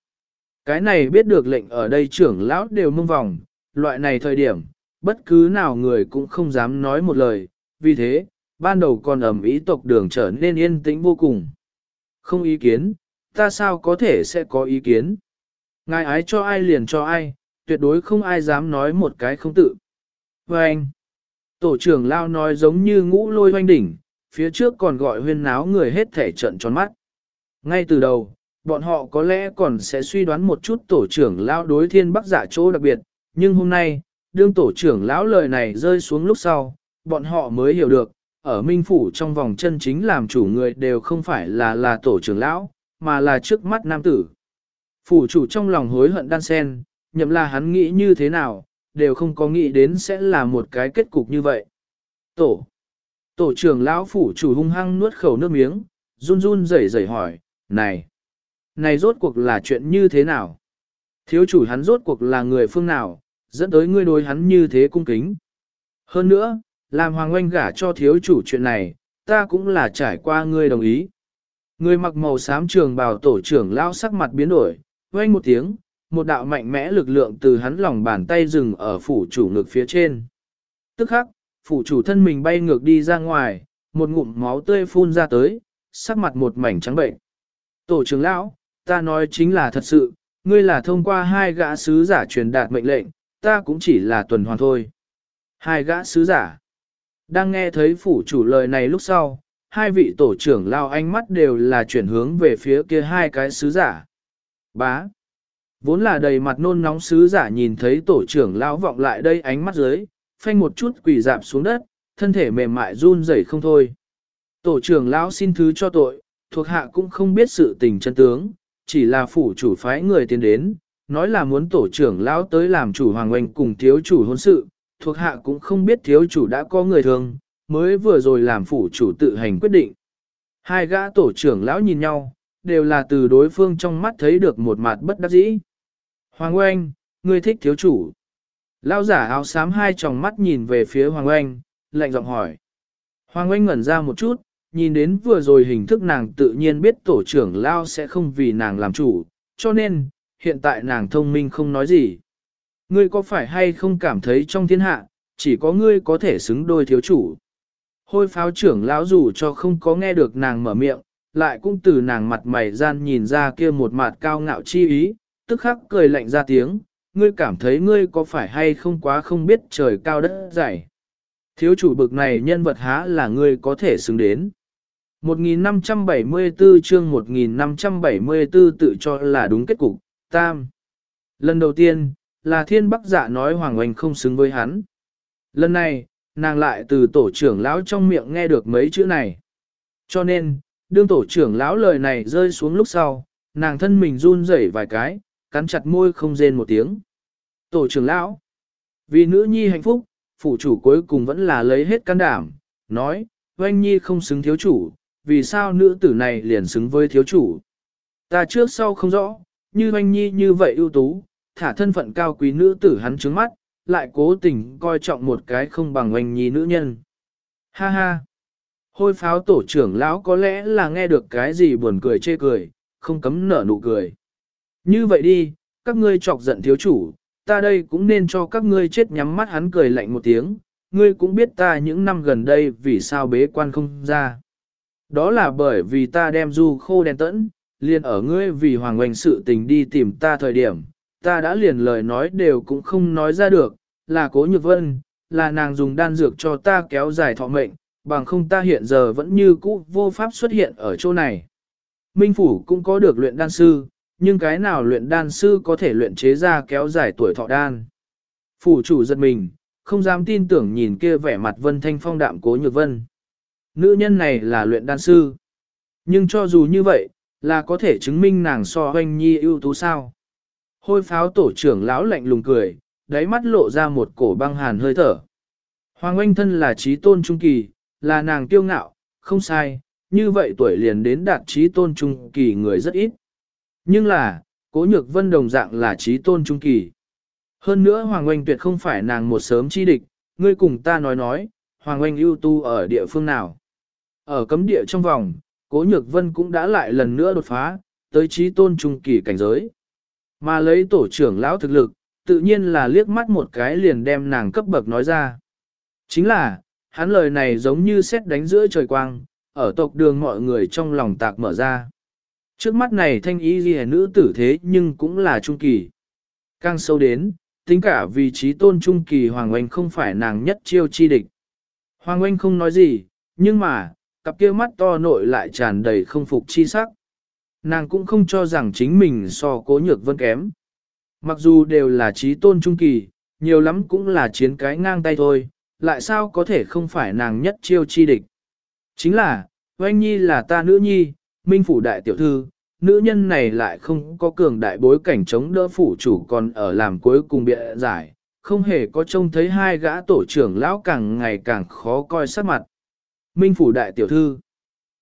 Cái này biết được lệnh ở đây trưởng lão đều mông vòng, loại này thời điểm, bất cứ nào người cũng không dám nói một lời, vì thế, ban đầu còn ẩm ý tộc đường trở nên yên tĩnh vô cùng. Không ý kiến, ta sao có thể sẽ có ý kiến? Ngài ái cho ai liền cho ai, tuyệt đối không ai dám nói một cái không tự. Và anh, tổ trưởng lao nói giống như ngũ lôi hoanh đỉnh, phía trước còn gọi huyên náo người hết thể trận tròn mắt. Ngay từ đầu, bọn họ có lẽ còn sẽ suy đoán một chút tổ trưởng lao đối thiên bắc giả chỗ đặc biệt, nhưng hôm nay, đương tổ trưởng lão lời này rơi xuống lúc sau, bọn họ mới hiểu được, ở minh phủ trong vòng chân chính làm chủ người đều không phải là là tổ trưởng lão, mà là trước mắt nam tử. Phủ chủ trong lòng hối hận đan sen, nhậm là hắn nghĩ như thế nào, đều không có nghĩ đến sẽ là một cái kết cục như vậy. Tổ. Tổ trưởng lão phủ chủ hung hăng nuốt khẩu nước miếng, run run rẩy rẩy hỏi, này, này rốt cuộc là chuyện như thế nào? Thiếu chủ hắn rốt cuộc là người phương nào, dẫn tới ngươi đối hắn như thế cung kính. Hơn nữa, làm hoàng oanh gả cho thiếu chủ chuyện này, ta cũng là trải qua ngươi đồng ý. Người mặc màu xám trường bào tổ trưởng lao sắc mặt biến đổi, oanh một tiếng, một đạo mạnh mẽ lực lượng từ hắn lòng bàn tay dừng ở phủ chủ ngực phía trên. Tức khắc, phủ chủ thân mình bay ngược đi ra ngoài, một ngụm máu tươi phun ra tới, sắc mặt một mảnh trắng bệnh. Tổ trưởng lão, ta nói chính là thật sự, ngươi là thông qua hai gã sứ giả truyền đạt mệnh lệnh, ta cũng chỉ là tuần hoàn thôi. Hai gã sứ giả. Đang nghe thấy phủ chủ lời này lúc sau, hai vị tổ trưởng lao ánh mắt đều là chuyển hướng về phía kia hai cái sứ giả. Bá. Vốn là đầy mặt nôn nóng sứ giả nhìn thấy tổ trưởng lão vọng lại đây ánh mắt dưới, phanh một chút quỳ dạp xuống đất, thân thể mềm mại run rẩy không thôi. Tổ trưởng lão xin thứ cho tội, thuộc hạ cũng không biết sự tình chân tướng, chỉ là phủ chủ phái người tiến đến, nói là muốn tổ trưởng lão tới làm chủ hoàng oanh cùng thiếu chủ hôn sự, thuộc hạ cũng không biết thiếu chủ đã có người thường, mới vừa rồi làm phủ chủ tự hành quyết định. Hai gã tổ trưởng lão nhìn nhau, đều là từ đối phương trong mắt thấy được một mặt bất đắc dĩ. Hoàng oanh, ngươi thích thiếu chủ. Lão giả áo xám hai tròng mắt nhìn về phía Hoàng oanh, lạnh giọng hỏi. Hoàng oanh ngẩn ra một chút, nhìn đến vừa rồi hình thức nàng tự nhiên biết tổ trưởng Lao sẽ không vì nàng làm chủ, cho nên, hiện tại nàng thông minh không nói gì. Ngươi có phải hay không cảm thấy trong thiên hạ, chỉ có ngươi có thể xứng đôi thiếu chủ. Hôi pháo trưởng lão dù cho không có nghe được nàng mở miệng, lại cũng từ nàng mặt mày gian nhìn ra kia một mặt cao ngạo chi ý, tức khắc cười lạnh ra tiếng, ngươi cảm thấy ngươi có phải hay không quá không biết trời cao đất dày. Thiếu chủ bực này nhân vật há là ngươi có thể xứng đến. 1574 chương 1574 tự cho là đúng kết cục, tam. Lần đầu tiên, là thiên bắc dạ nói Hoàng Oanh không xứng với hắn. Lần này, nàng lại từ tổ trưởng lão trong miệng nghe được mấy chữ này. Cho nên, đương tổ trưởng lão lời này rơi xuống lúc sau, nàng thân mình run rẩy vài cái, cắn chặt môi không rên một tiếng. Tổ trưởng lão, vì nữ nhi hạnh phúc, phủ chủ cuối cùng vẫn là lấy hết can đảm, nói, Oanh Nhi không xứng thiếu chủ, vì sao nữ tử này liền xứng với thiếu chủ. Ta trước sau không rõ, như Oanh Nhi như vậy ưu tú, thả thân phận cao quý nữ tử hắn trước mắt, lại cố tình coi trọng một cái không bằng Oanh Nhi nữ nhân. Ha ha! Hôi pháo tổ trưởng lão có lẽ là nghe được cái gì buồn cười chê cười, không cấm nở nụ cười. Như vậy đi, các ngươi chọc giận thiếu chủ, ta đây cũng nên cho các ngươi chết nhắm mắt hắn cười lạnh một tiếng, ngươi cũng biết ta những năm gần đây vì sao bế quan không ra. Đó là bởi vì ta đem du khô đen tẫn, liền ở ngươi vì hoàng oanh sự tình đi tìm ta thời điểm, ta đã liền lời nói đều cũng không nói ra được, là cố nhược vân, là nàng dùng đan dược cho ta kéo dài thọ mệnh, bằng không ta hiện giờ vẫn như cũ vô pháp xuất hiện ở chỗ này. Minh Phủ cũng có được luyện đan sư, nhưng cái nào luyện đan sư có thể luyện chế ra kéo dài tuổi thọ đan. Phủ chủ giật mình, không dám tin tưởng nhìn kia vẻ mặt vân thanh phong đạm cố nhược vân. Nữ nhân này là luyện đan sư. Nhưng cho dù như vậy, là có thể chứng minh nàng so hoanh nhi ưu tú sao. Hôi pháo tổ trưởng lão lạnh lùng cười, đáy mắt lộ ra một cổ băng hàn hơi thở. Hoàng oanh thân là trí tôn trung kỳ, là nàng kiêu ngạo, không sai, như vậy tuổi liền đến đạt trí tôn trung kỳ người rất ít. Nhưng là, cố nhược vân đồng dạng là trí tôn trung kỳ. Hơn nữa Hoàng oanh tuyệt không phải nàng một sớm chi địch, ngươi cùng ta nói nói, Hoàng oanh ưu tu ở địa phương nào. Ở cấm địa trong vòng, Cố Nhược Vân cũng đã lại lần nữa đột phá, tới trí tôn trung kỳ cảnh giới. Mà lấy tổ trưởng lão thực lực, tự nhiên là liếc mắt một cái liền đem nàng cấp bậc nói ra. Chính là, hắn lời này giống như xét đánh giữa trời quang, ở tộc đường mọi người trong lòng tạc mở ra. Trước mắt này thanh ý ghi nữ tử thế nhưng cũng là trung kỳ. Càng sâu đến, tính cả vị trí tôn trung kỳ Hoàng Oanh không phải nàng nhất chiêu chi địch. Hoàng Oanh không nói gì, nhưng mà, cặp kia mắt to nội lại tràn đầy không phục chi sắc. Nàng cũng không cho rằng chính mình so cố nhược vân kém. Mặc dù đều là trí tôn trung kỳ, nhiều lắm cũng là chiến cái ngang tay thôi, lại sao có thể không phải nàng nhất chiêu chi địch. Chính là, Oanh Nhi là ta nữ nhi, minh phủ đại tiểu thư, nữ nhân này lại không có cường đại bối cảnh chống đỡ phủ chủ còn ở làm cuối cùng bịa giải, không hề có trông thấy hai gã tổ trưởng lão càng ngày càng khó coi sắc mặt. Minh phủ đại tiểu thư.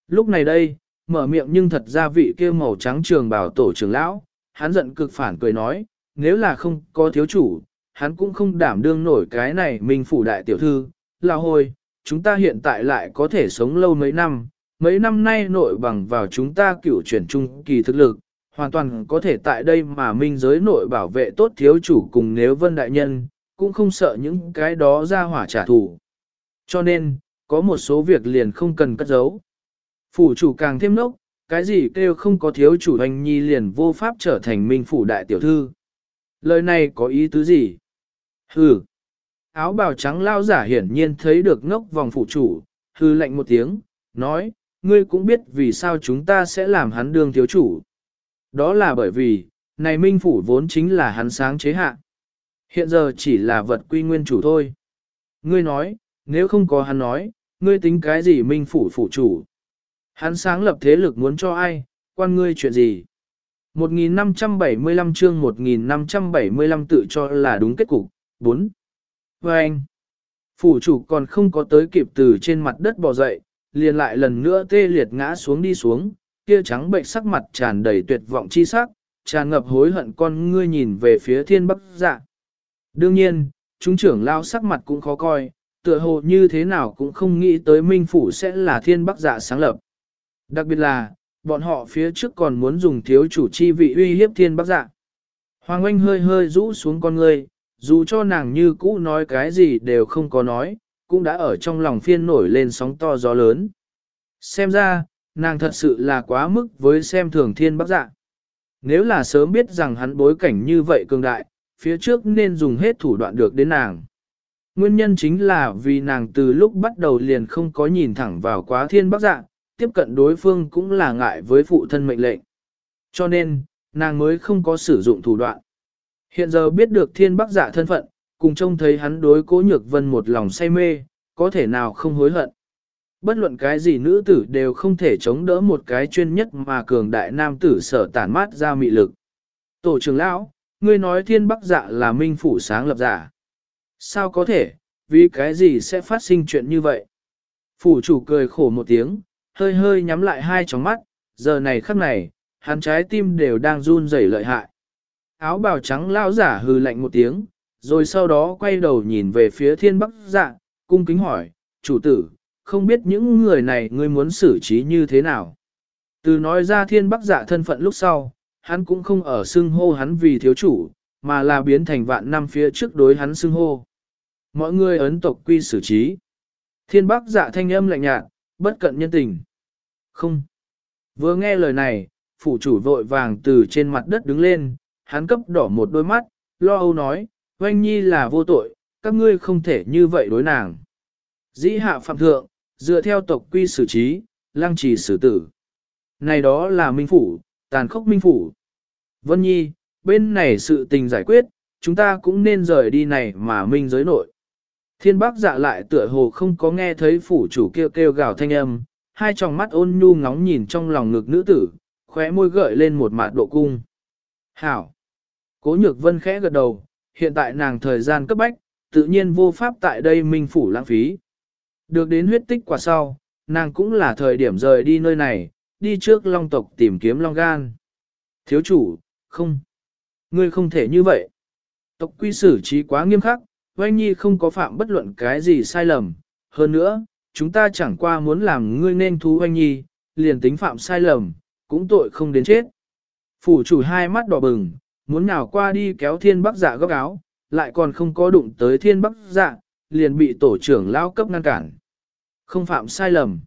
Lúc này đây, mở miệng nhưng thật ra vị kia màu trắng trường bảo tổ trưởng lão, hắn giận cực phản cười nói, nếu là không có thiếu chủ, hắn cũng không đảm đương nổi cái này minh phủ đại tiểu thư, là hồi, chúng ta hiện tại lại có thể sống lâu mấy năm, mấy năm nay nội bằng vào chúng ta cựu chuyển trung kỳ thực lực, hoàn toàn có thể tại đây mà minh giới nội bảo vệ tốt thiếu chủ cùng nếu vân đại nhân, cũng không sợ những cái đó ra hỏa trả thù. Cho nên, có một số việc liền không cần cất giấu. Phủ chủ càng thêm nốc, cái gì kêu không có thiếu chủ hành nhi liền vô pháp trở thành minh phủ đại tiểu thư. Lời này có ý tứ gì? Hừ. Áo bào trắng lao giả hiển nhiên thấy được ngốc vòng phủ chủ, hư lệnh một tiếng, nói, ngươi cũng biết vì sao chúng ta sẽ làm hắn đương thiếu chủ. Đó là bởi vì, này minh phủ vốn chính là hắn sáng chế hạ. Hiện giờ chỉ là vật quy nguyên chủ thôi. Ngươi nói, nếu không có hắn nói, ngươi tính cái gì minh phủ phủ chủ. Hắn sáng lập thế lực muốn cho ai, quan ngươi chuyện gì. 1575 chương 1575 tự cho là đúng kết cục. 4. Và anh, phủ chủ còn không có tới kịp từ trên mặt đất bò dậy, liền lại lần nữa tê liệt ngã xuống đi xuống, kia trắng bệnh sắc mặt tràn đầy tuyệt vọng chi sắc, tràn ngập hối hận con ngươi nhìn về phía thiên bắc dạ. Đương nhiên, chúng trưởng lao sắc mặt cũng khó coi, tựa hồ như thế nào cũng không nghĩ tới Minh Phủ sẽ là thiên bắc dạ sáng lập. Đặc biệt là, bọn họ phía trước còn muốn dùng thiếu chủ chi vị uy hiếp thiên bắc dạ. Hoàng Anh hơi hơi rũ xuống con ngươi, dù cho nàng như cũ nói cái gì đều không có nói, cũng đã ở trong lòng phiên nổi lên sóng to gió lớn. Xem ra, nàng thật sự là quá mức với xem thường thiên bác dạ. Nếu là sớm biết rằng hắn bối cảnh như vậy cường đại, phía trước nên dùng hết thủ đoạn được đến nàng. Nguyên nhân chính là vì nàng từ lúc bắt đầu liền không có nhìn thẳng vào quá thiên bác dạ, tiếp cận đối phương cũng là ngại với phụ thân mệnh lệnh. Cho nên, nàng mới không có sử dụng thủ đoạn. Hiện giờ biết được thiên bác dạ thân phận, cùng trông thấy hắn đối cố nhược vân một lòng say mê, có thể nào không hối hận. Bất luận cái gì nữ tử đều không thể chống đỡ một cái chuyên nhất mà cường đại nam tử sở tản mát ra mị lực. Tổ trưởng lão, ngươi nói thiên bắc dạ là minh phủ sáng lập giả. Sao có thể, vì cái gì sẽ phát sinh chuyện như vậy? Phủ chủ cười khổ một tiếng, hơi hơi nhắm lại hai tròng mắt, giờ này khắc này, hắn trái tim đều đang run rẩy lợi hại. Áo bào trắng lao giả hừ lạnh một tiếng, rồi sau đó quay đầu nhìn về phía thiên bắc dạ, cung kính hỏi, chủ tử, không biết những người này ngươi muốn xử trí như thế nào. Từ nói ra thiên bắc dạ thân phận lúc sau, hắn cũng không ở xưng hô hắn vì thiếu chủ, mà là biến thành vạn năm phía trước đối hắn xưng hô. Mọi người ấn tộc quy xử trí. Thiên bắc dạ thanh âm lạnh nhạt, bất cận nhân tình. Không. Vừa nghe lời này, phủ chủ vội vàng từ trên mặt đất đứng lên, hắn cấp đỏ một đôi mắt, lo âu nói, Oanh Nhi là vô tội, các ngươi không thể như vậy đối nàng. Dĩ hạ phạm thượng, dựa theo tộc quy xử trí, lăng trì xử tử. Này đó là minh phủ, tàn khốc minh phủ. Vân Nhi, bên này sự tình giải quyết, chúng ta cũng nên rời đi này mà minh giới nội. Thiên bác dạ lại tựa hồ không có nghe thấy phủ chủ kêu kêu gào thanh âm, hai tròng mắt ôn nhu ngóng nhìn trong lòng ngực nữ tử, khóe môi gợi lên một mạt độ cung. Hảo! Cố nhược vân khẽ gật đầu, hiện tại nàng thời gian cấp bách, tự nhiên vô pháp tại đây minh phủ lãng phí. Được đến huyết tích quả sau, nàng cũng là thời điểm rời đi nơi này, đi trước long tộc tìm kiếm long gan. Thiếu chủ, không. Ngươi không thể như vậy. Tộc quy xử trí quá nghiêm khắc, Oanh Nhi không có phạm bất luận cái gì sai lầm. Hơn nữa, chúng ta chẳng qua muốn làm ngươi nên thú Oanh Nhi, liền tính phạm sai lầm, cũng tội không đến chết. Phủ chủ hai mắt đỏ bừng, muốn nào qua đi kéo thiên bắc dạ góc áo, lại còn không có đụng tới thiên bắc dạ, liền bị tổ trưởng lao cấp ngăn cản. Không phạm sai lầm.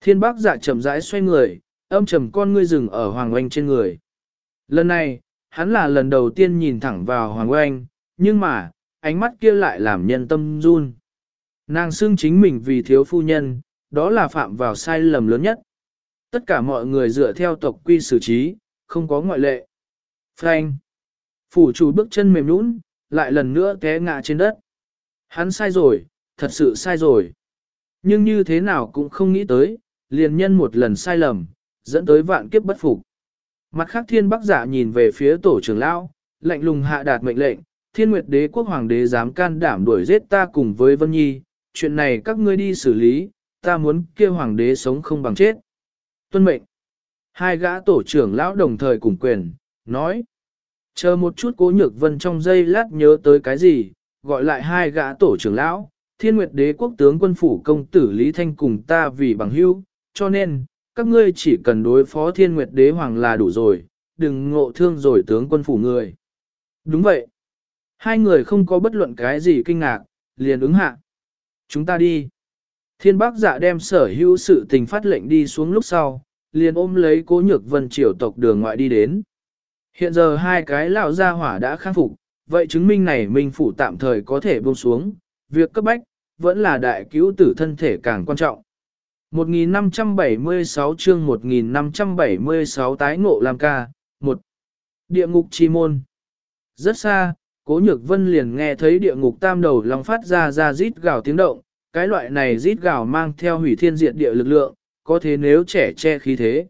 Thiên bắc dạ chậm rãi xoay người, âm trầm con ngươi rừng ở hoàng oanh trên người. Lần này, hắn là lần đầu tiên nhìn thẳng vào hoàng oanh, nhưng mà, ánh mắt kia lại làm nhân tâm run. Nàng xưng chính mình vì thiếu phu nhân, đó là phạm vào sai lầm lớn nhất. Tất cả mọi người dựa theo tộc quy xử trí, không có ngoại lệ. Frank. Phủ chủ bước chân mềm nhũn, lại lần nữa té ngã trên đất. Hắn sai rồi, thật sự sai rồi. Nhưng như thế nào cũng không nghĩ tới, liền nhân một lần sai lầm, dẫn tới vạn kiếp bất phục. Mặt khác thiên bắc giả nhìn về phía tổ trưởng lão, lạnh lùng hạ đạt mệnh lệnh, thiên nguyệt đế quốc hoàng đế dám can đảm đuổi giết ta cùng với Vân Nhi, chuyện này các ngươi đi xử lý, ta muốn kêu hoàng đế sống không bằng chết. Tuân mệnh. Hai gã tổ trưởng lão đồng thời cùng quyền, nói. Chờ một chút cố nhược vân trong giây lát nhớ tới cái gì, gọi lại hai gã tổ trưởng lão, thiên nguyệt đế quốc tướng quân phủ công tử Lý Thanh cùng ta vì bằng hữu, cho nên, các ngươi chỉ cần đối phó thiên nguyệt đế hoàng là đủ rồi, đừng ngộ thương rồi tướng quân phủ người. Đúng vậy. Hai người không có bất luận cái gì kinh ngạc, liền ứng hạ. Chúng ta đi. Thiên bác dạ đem sở hữu sự tình phát lệnh đi xuống lúc sau, liền ôm lấy cố nhược vân triều tộc đường ngoại đi đến. Hiện giờ hai cái lão gia hỏa đã khắc phục, vậy chứng minh này minh phủ tạm thời có thể buông xuống, việc cấp bách, vẫn là đại cứu tử thân thể càng quan trọng. 1576 chương 1576 tái ngộ làm ca, 1. Địa ngục chi môn. Rất xa, cố nhược vân liền nghe thấy địa ngục tam đầu lòng phát ra ra rít gào tiếng động, cái loại này rít gào mang theo hủy thiên diệt địa lực lượng, có thế nếu trẻ che khí thế.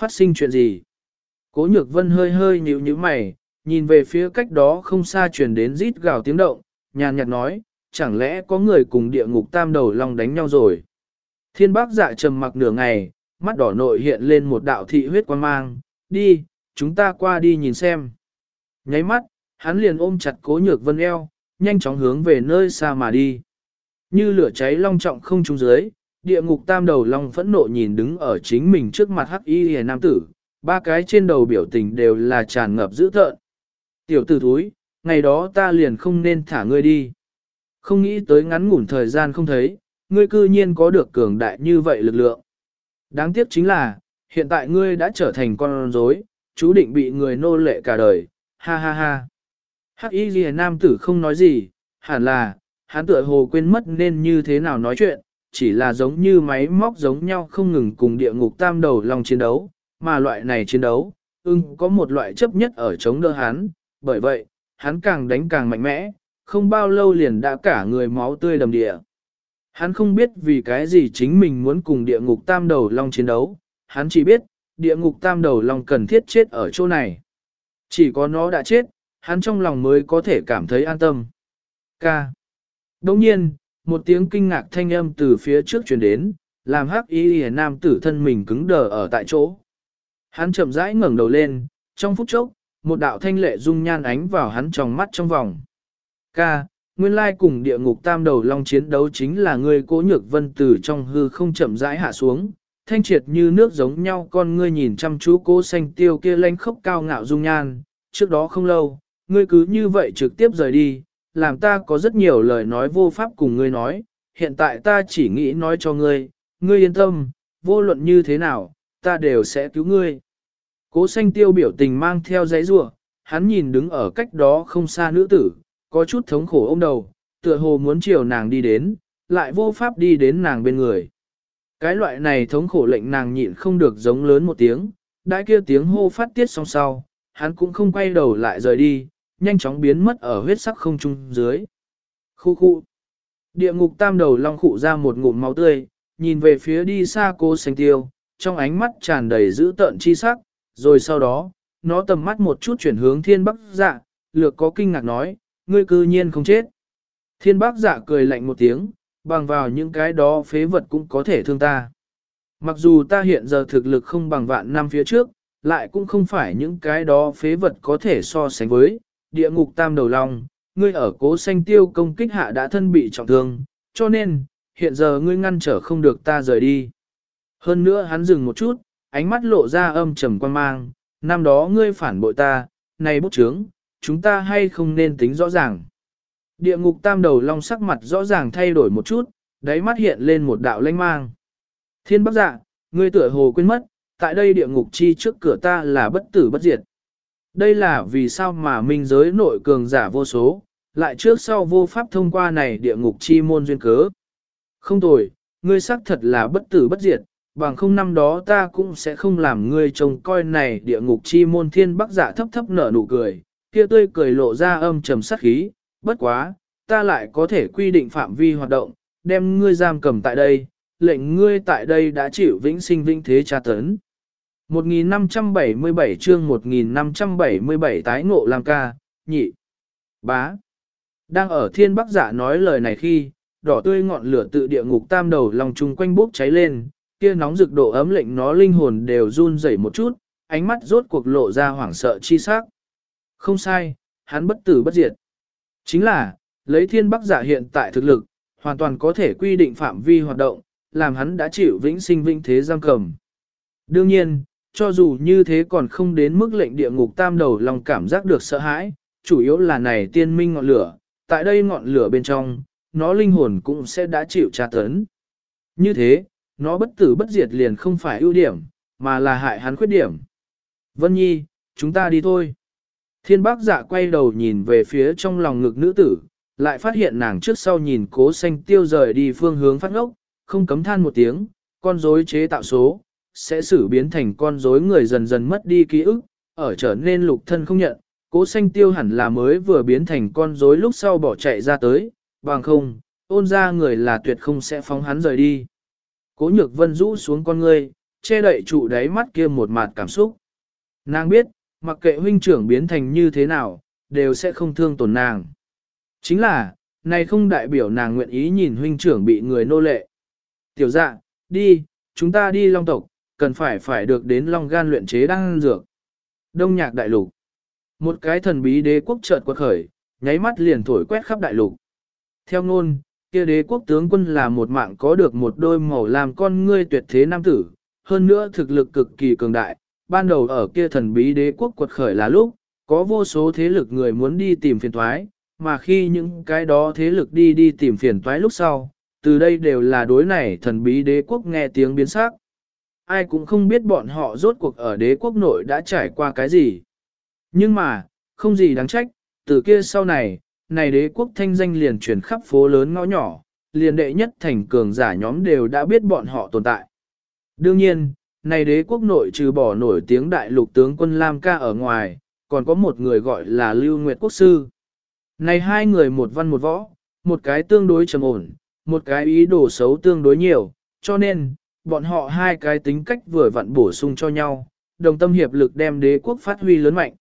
Phát sinh chuyện gì? Cố nhược vân hơi hơi nhíu nhíu mày, nhìn về phía cách đó không xa truyền đến rít gào tiếng động, nhàn nhạt nói, chẳng lẽ có người cùng địa ngục tam đầu long đánh nhau rồi. Thiên bác dạ trầm mặc nửa ngày, mắt đỏ nội hiện lên một đạo thị huyết quan mang, đi, chúng ta qua đi nhìn xem. Nháy mắt, hắn liền ôm chặt cố nhược vân eo, nhanh chóng hướng về nơi xa mà đi. Như lửa cháy long trọng không trung dưới, địa ngục tam đầu long phẫn nộ nhìn đứng ở chính mình trước mặt hắc y hề nam tử, ba cái trên đầu biểu tình đều là tràn ngập dữ thợn. Tiểu tử thúi, ngày đó ta liền không nên thả ngươi đi. Không nghĩ tới ngắn ngủn thời gian không thấy, ngươi cư nhiên có được cường đại như vậy lực lượng. Đáng tiếc chính là, hiện tại ngươi đã trở thành con rối, chú định bị người nô lệ cả đời, ha ha ha. Hắc y ghi nam tử không nói gì, hẳn là, hắn tựa hồ quên mất nên như thế nào nói chuyện, chỉ là giống như máy móc giống nhau không ngừng cùng địa ngục tam đầu lòng chiến đấu, mà loại này chiến đấu, ưng có một loại chấp nhất ở chống đỡ hắn, bởi vậy, hắn càng đánh càng mạnh mẽ, không bao lâu liền đã cả người máu tươi đầm địa. Hắn không biết vì cái gì chính mình muốn cùng địa ngục tam đầu long chiến đấu, hắn chỉ biết, địa ngục tam đầu long cần thiết chết ở chỗ này. Chỉ có nó đã chết, hắn trong lòng mới có thể cảm thấy an tâm. Ca. Đồng nhiên, một tiếng kinh ngạc thanh âm từ phía trước truyền đến, làm hắc y nam tử thân mình cứng đờ ở tại chỗ. Hắn chậm rãi ngẩng đầu lên, trong phút chốc, một đạo thanh lệ dung nhan ánh vào hắn trong mắt trong vòng. Ca, nguyên lai cùng địa ngục tam đầu long chiến đấu chính là người cố nhược vân tử trong hư không chậm rãi hạ xuống, thanh triệt như nước giống nhau con ngươi nhìn chăm chú cố xanh tiêu kia lanh khốc cao ngạo dung nhan, trước đó không lâu, ngươi cứ như vậy trực tiếp rời đi, làm ta có rất nhiều lời nói vô pháp cùng ngươi nói, hiện tại ta chỉ nghĩ nói cho ngươi, ngươi yên tâm, vô luận như thế nào, ta đều sẽ cứu ngươi. Cố xanh tiêu biểu tình mang theo giấy rủa hắn nhìn đứng ở cách đó không xa nữ tử, có chút thống khổ ôm đầu, tựa hồ muốn chiều nàng đi đến, lại vô pháp đi đến nàng bên người. Cái loại này thống khổ lệnh nàng nhịn không được giống lớn một tiếng, đã kia tiếng hô phát tiết song sau, hắn cũng không quay đầu lại rời đi, nhanh chóng biến mất ở huyết sắc không trung dưới. Khu khu. Địa ngục tam đầu long khụ ra một ngụm máu tươi, nhìn về phía đi xa cô xanh tiêu, trong ánh mắt tràn đầy dữ tợn chi sắc, rồi sau đó, nó tầm mắt một chút chuyển hướng thiên bắc dạ, lược có kinh ngạc nói, ngươi cư nhiên không chết. Thiên Bắc dạ cười lạnh một tiếng, bằng vào những cái đó phế vật cũng có thể thương ta. Mặc dù ta hiện giờ thực lực không bằng vạn năm phía trước, lại cũng không phải những cái đó phế vật có thể so sánh với, địa ngục tam đầu long, ngươi ở cố xanh tiêu công kích hạ đã thân bị trọng thương, cho nên, hiện giờ ngươi ngăn trở không được ta rời đi. Hơn nữa hắn dừng một chút, ánh mắt lộ ra âm trầm quan mang, năm đó ngươi phản bội ta, này bút chướng, chúng ta hay không nên tính rõ ràng. Địa ngục tam đầu long sắc mặt rõ ràng thay đổi một chút, đáy mắt hiện lên một đạo lanh mang. Thiên bắc dạ, ngươi tựa hồ quên mất, tại đây địa ngục chi trước cửa ta là bất tử bất diệt. Đây là vì sao mà minh giới nội cường giả vô số, lại trước sau vô pháp thông qua này địa ngục chi môn duyên cớ. Không tồi, ngươi xác thật là bất tử bất diệt, bằng không năm đó ta cũng sẽ không làm ngươi trông coi này địa ngục chi môn thiên bắc giả thấp thấp nở nụ cười, kia tươi cười lộ ra âm trầm sắc khí, bất quá, ta lại có thể quy định phạm vi hoạt động, đem ngươi giam cầm tại đây, lệnh ngươi tại đây đã chịu vĩnh sinh vĩnh thế tra tấn. 1577 chương 1577 tái ngộ làm ca, nhị, bá. Đang ở thiên bắc giả nói lời này khi, đỏ tươi ngọn lửa tự địa ngục tam đầu lòng chung quanh bốc cháy lên, kia nóng rực độ ấm lệnh nó linh hồn đều run rẩy một chút, ánh mắt rốt cuộc lộ ra hoảng sợ chi sắc. Không sai, hắn bất tử bất diệt. Chính là, lấy thiên bắc giả hiện tại thực lực, hoàn toàn có thể quy định phạm vi hoạt động, làm hắn đã chịu vĩnh sinh vĩnh thế giam cầm. Đương nhiên, cho dù như thế còn không đến mức lệnh địa ngục tam đầu lòng cảm giác được sợ hãi, chủ yếu là này tiên minh ngọn lửa, tại đây ngọn lửa bên trong, nó linh hồn cũng sẽ đã chịu tra tấn. Như thế, nó bất tử bất diệt liền không phải ưu điểm, mà là hại hắn khuyết điểm. Vân Nhi, chúng ta đi thôi. Thiên bác dạ quay đầu nhìn về phía trong lòng ngực nữ tử, lại phát hiện nàng trước sau nhìn cố xanh tiêu rời đi phương hướng phát ngốc, không cấm than một tiếng, con rối chế tạo số, sẽ xử biến thành con rối người dần dần mất đi ký ức, ở trở nên lục thân không nhận, cố xanh tiêu hẳn là mới vừa biến thành con rối lúc sau bỏ chạy ra tới, bằng không, ôn ra người là tuyệt không sẽ phóng hắn rời đi. Cố nhược vân rũ xuống con ngươi, che đậy trụ đáy mắt kia một mặt cảm xúc. Nàng biết, mặc kệ huynh trưởng biến thành như thế nào, đều sẽ không thương tổn nàng. Chính là, này không đại biểu nàng nguyện ý nhìn huynh trưởng bị người nô lệ. Tiểu dạ, đi, chúng ta đi long tộc, cần phải phải được đến long gan luyện chế đăng dược. Đông nhạc đại lục. Một cái thần bí đế quốc chợt quật khởi, nháy mắt liền thổi quét khắp đại lục. Theo ngôn, kia đế quốc tướng quân là một mạng có được một đôi màu làm con ngươi tuyệt thế nam tử, hơn nữa thực lực cực kỳ cường đại. Ban đầu ở kia thần bí đế quốc quật khởi là lúc, có vô số thế lực người muốn đi tìm phiền thoái, mà khi những cái đó thế lực đi đi tìm phiền toái lúc sau, từ đây đều là đối này thần bí đế quốc nghe tiếng biến sắc. Ai cũng không biết bọn họ rốt cuộc ở đế quốc nội đã trải qua cái gì. Nhưng mà, không gì đáng trách, từ kia sau này, này đế quốc thanh danh liền truyền khắp phố lớn ngõ nhỏ, liền đệ nhất thành cường giả nhóm đều đã biết bọn họ tồn tại. Đương nhiên, này đế quốc nội trừ bỏ nổi tiếng đại lục tướng quân Lam Ca ở ngoài, còn có một người gọi là Lưu Nguyệt Quốc Sư. Này hai người một văn một võ, một cái tương đối trầm ổn, một cái ý đồ xấu tương đối nhiều, cho nên, bọn họ hai cái tính cách vừa vặn bổ sung cho nhau, đồng tâm hiệp lực đem đế quốc phát huy lớn mạnh.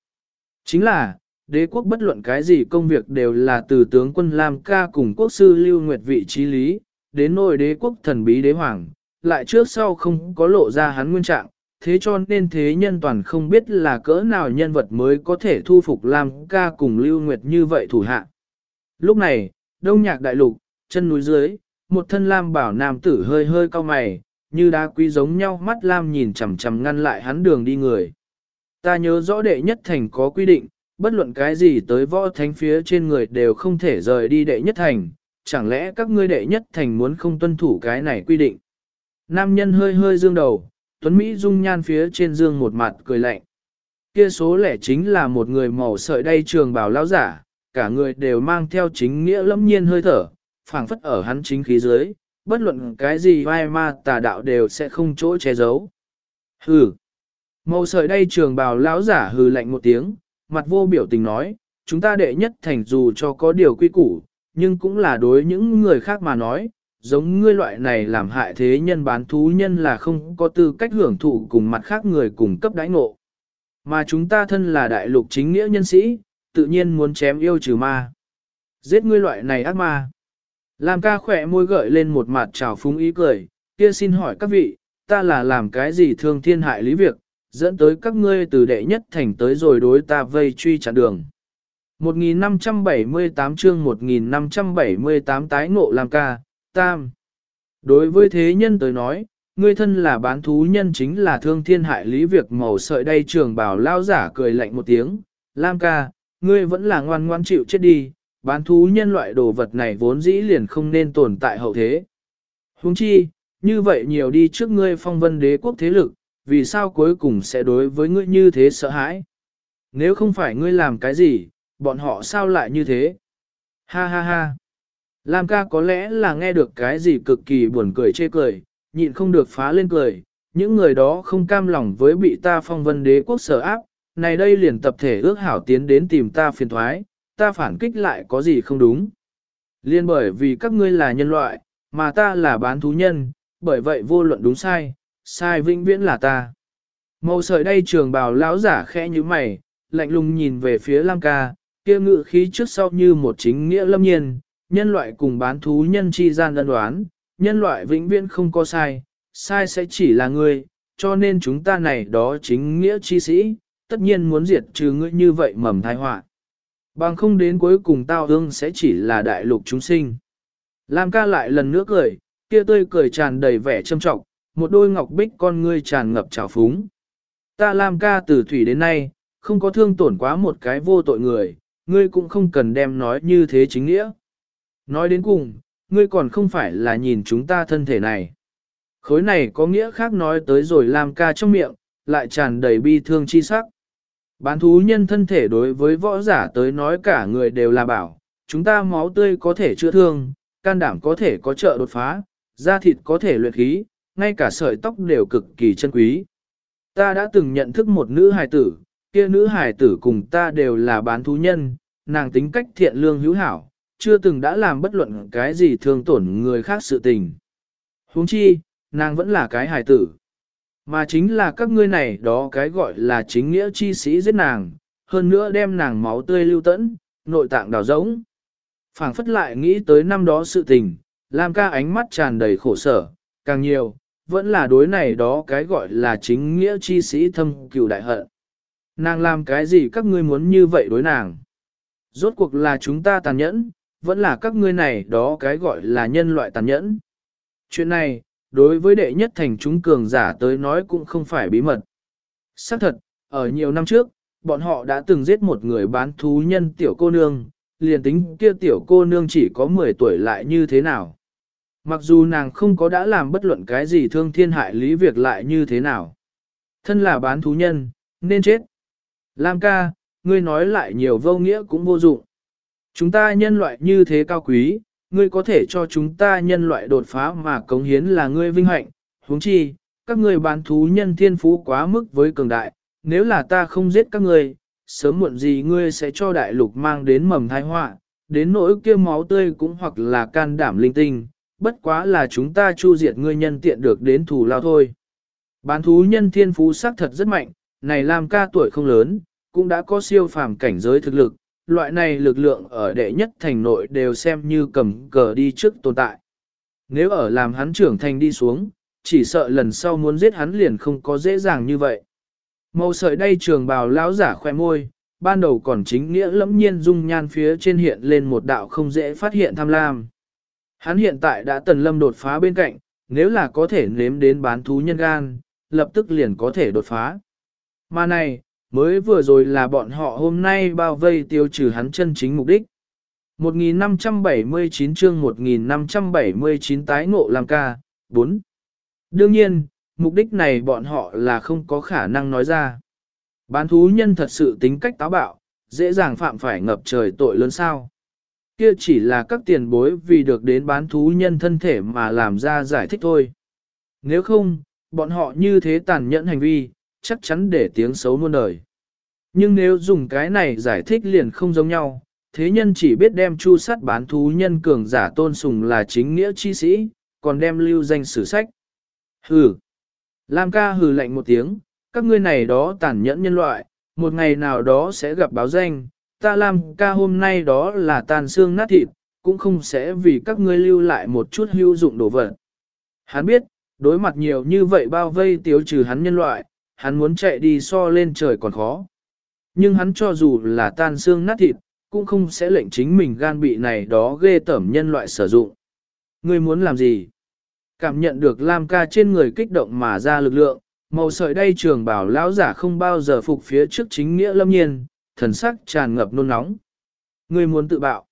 Chính là, đế quốc bất luận cái gì công việc đều là từ tướng quân Lam Ca cùng quốc sư Lưu Nguyệt vị trí lý, đến nỗi đế quốc thần bí đế hoàng, lại trước sau không có lộ ra hắn nguyên trạng, thế cho nên thế nhân toàn không biết là cỡ nào nhân vật mới có thể thu phục Lam Ca cùng Lưu Nguyệt như vậy thủ hạ. Lúc này, đông nhạc đại lục, chân núi dưới, một thân Lam bảo nam tử hơi hơi cao mày, như đá quý giống nhau mắt Lam nhìn chằm chằm ngăn lại hắn đường đi người. Ta nhớ rõ đệ nhất thành có quy định, bất luận cái gì tới võ thánh phía trên người đều không thể rời đi đệ nhất thành, chẳng lẽ các ngươi đệ nhất thành muốn không tuân thủ cái này quy định. Nam nhân hơi hơi dương đầu, Tuấn Mỹ dung nhan phía trên dương một mặt cười lạnh. Kia số lẻ chính là một người màu sợi đay trường bào lão giả, cả người đều mang theo chính nghĩa lâm nhiên hơi thở, phảng phất ở hắn chính khí dưới, bất luận cái gì vai ma tà đạo đều sẽ không chỗ che giấu. Hừ. Màu sợi đay trường bào lão giả hừ lạnh một tiếng, mặt vô biểu tình nói, chúng ta đệ nhất thành dù cho có điều quy củ, nhưng cũng là đối những người khác mà nói, giống ngươi loại này làm hại thế nhân bán thú nhân là không có tư cách hưởng thụ cùng mặt khác người cùng cấp đãi ngộ. Mà chúng ta thân là đại lục chính nghĩa nhân sĩ, tự nhiên muốn chém yêu trừ ma. Giết ngươi loại này ác ma. Làm ca khỏe môi gợi lên một mặt trào phúng ý cười, kia xin hỏi các vị, ta là làm cái gì thương thiên hại lý việc, dẫn tới các ngươi từ đệ nhất thành tới rồi đối ta vây truy chặn đường. 1578 chương 1578 tái ngộ Lam ca, tam. Đối với thế nhân tới nói, ngươi thân là bán thú nhân chính là thương thiên hại lý việc màu sợi đây trường bảo lao giả cười lạnh một tiếng, Lam ca, ngươi vẫn là ngoan ngoan chịu chết đi, bán thú nhân loại đồ vật này vốn dĩ liền không nên tồn tại hậu thế. Huống chi, như vậy nhiều đi trước ngươi phong vân đế quốc thế lực, vì sao cuối cùng sẽ đối với ngươi như thế sợ hãi? nếu không phải ngươi làm cái gì, bọn họ sao lại như thế? Ha ha ha. Lam ca có lẽ là nghe được cái gì cực kỳ buồn cười chê cười, nhịn không được phá lên cười, những người đó không cam lòng với bị ta phong vân đế quốc sở áp, này đây liền tập thể ước hảo tiến đến tìm ta phiền thoái, ta phản kích lại có gì không đúng. Liên bởi vì các ngươi là nhân loại, mà ta là bán thú nhân, bởi vậy vô luận đúng sai, sai vĩnh viễn là ta. Màu sợi đây trường bào lão giả khẽ như mày, lạnh lùng nhìn về phía Lam ca, kia ngự khí trước sau như một chính nghĩa lâm nhiên, nhân loại cùng bán thú nhân chi gian đơn đoán, nhân loại vĩnh viễn không có sai, sai sẽ chỉ là ngươi, cho nên chúng ta này đó chính nghĩa chi sĩ, tất nhiên muốn diệt trừ ngươi như vậy mầm thai họa. Bằng không đến cuối cùng tao hương sẽ chỉ là đại lục chúng sinh. Lam ca lại lần nữa cười, kia tươi cười tràn đầy vẻ trâm trọng, một đôi ngọc bích con ngươi tràn ngập trào phúng. Ta làm ca từ thủy đến nay, không có thương tổn quá một cái vô tội người, ngươi cũng không cần đem nói như thế chính nghĩa. Nói đến cùng, ngươi còn không phải là nhìn chúng ta thân thể này. Khối này có nghĩa khác nói tới rồi làm ca trong miệng, lại tràn đầy bi thương chi sắc. Bán thú nhân thân thể đối với võ giả tới nói cả người đều là bảo, chúng ta máu tươi có thể chữa thương, can đảm có thể có trợ đột phá, da thịt có thể luyện khí, ngay cả sợi tóc đều cực kỳ chân quý. Ta đã từng nhận thức một nữ hài tử, kia nữ hài tử cùng ta đều là bán thú nhân, nàng tính cách thiện lương hữu hảo, chưa từng đã làm bất luận cái gì thương tổn người khác sự tình. huống chi, nàng vẫn là cái hài tử. Mà chính là các ngươi này đó cái gọi là chính nghĩa chi sĩ giết nàng, hơn nữa đem nàng máu tươi lưu tẫn, nội tạng đào rỗng. phảng phất lại nghĩ tới năm đó sự tình, Lam ca ánh mắt tràn đầy khổ sở, càng nhiều, vẫn là đối này đó cái gọi là chính nghĩa chi sĩ thâm cửu đại hận. Nàng làm cái gì các ngươi muốn như vậy đối nàng? Rốt cuộc là chúng ta tàn nhẫn, vẫn là các ngươi này đó cái gọi là nhân loại tàn nhẫn. Chuyện này, đối với đệ nhất thành chúng cường giả tới nói cũng không phải bí mật. Xác thật, ở nhiều năm trước, bọn họ đã từng giết một người bán thú nhân tiểu cô nương, liền tính kia tiểu cô nương chỉ có 10 tuổi lại như thế nào. Mặc dù nàng không có đã làm bất luận cái gì thương thiên hại lý việc lại như thế nào. Thân là bán thú nhân, nên chết. Lam ca, ngươi nói lại nhiều vô nghĩa cũng vô dụng. Chúng ta nhân loại như thế cao quý, ngươi có thể cho chúng ta nhân loại đột phá mà cống hiến là ngươi vinh hạnh, huống chi, các ngươi bán thú nhân thiên phú quá mức với cường đại, nếu là ta không giết các ngươi, sớm muộn gì ngươi sẽ cho đại lục mang đến mầm thai họa, đến nỗi kia máu tươi cũng hoặc là can đảm linh tinh, bất quá là chúng ta chu diệt ngươi nhân tiện được đến thù lao thôi. Bán thú nhân thiên phú xác thật rất mạnh, này làm ca tuổi không lớn, cũng đã có siêu phàm cảnh giới thực lực, loại này lực lượng ở đệ nhất thành nội đều xem như cầm cờ đi trước tồn tại. Nếu ở làm hắn trưởng thành đi xuống, chỉ sợ lần sau muốn giết hắn liền không có dễ dàng như vậy. Màu sợi đây trường bào lão giả khoe môi, ban đầu còn chính nghĩa lẫm nhiên dung nhan phía trên hiện lên một đạo không dễ phát hiện tham lam. Hắn hiện tại đã tần lâm đột phá bên cạnh, nếu là có thể nếm đến bán thú nhân gan, lập tức liền có thể đột phá. Mà này, mới vừa rồi là bọn họ hôm nay bao vây tiêu trừ hắn chân chính mục đích. 1579 chương 1579 tái ngộ làm ca, 4. Đương nhiên, mục đích này bọn họ là không có khả năng nói ra. Bán thú nhân thật sự tính cách táo bạo, dễ dàng phạm phải ngập trời tội lớn sao. Kia chỉ là các tiền bối vì được đến bán thú nhân thân thể mà làm ra giải thích thôi. Nếu không, bọn họ như thế tàn nhẫn hành vi, chắc chắn để tiếng xấu muôn đời. Nhưng nếu dùng cái này giải thích liền không giống nhau, thế nhân chỉ biết đem chu sát bán thú nhân cường giả tôn sùng là chính nghĩa chi sĩ, còn đem lưu danh sử sách. Hừ. Lam ca hừ lạnh một tiếng, các ngươi này đó tàn nhẫn nhân loại, một ngày nào đó sẽ gặp báo danh, ta làm ca hôm nay đó là tàn xương nát thịt, cũng không sẽ vì các ngươi lưu lại một chút hữu dụng đồ vật. Hắn biết, đối mặt nhiều như vậy bao vây tiêu trừ hắn nhân loại, hắn muốn chạy đi so lên trời còn khó. Nhưng hắn cho dù là tan xương nát thịt, cũng không sẽ lệnh chính mình gan bị này đó ghê tẩm nhân loại sử dụng. Ngươi muốn làm gì? Cảm nhận được Lam ca trên người kích động mà ra lực lượng, màu sợi đây trường bảo lão giả không bao giờ phục phía trước chính nghĩa lâm nhiên, thần sắc tràn ngập nôn nóng. Ngươi muốn tự bạo.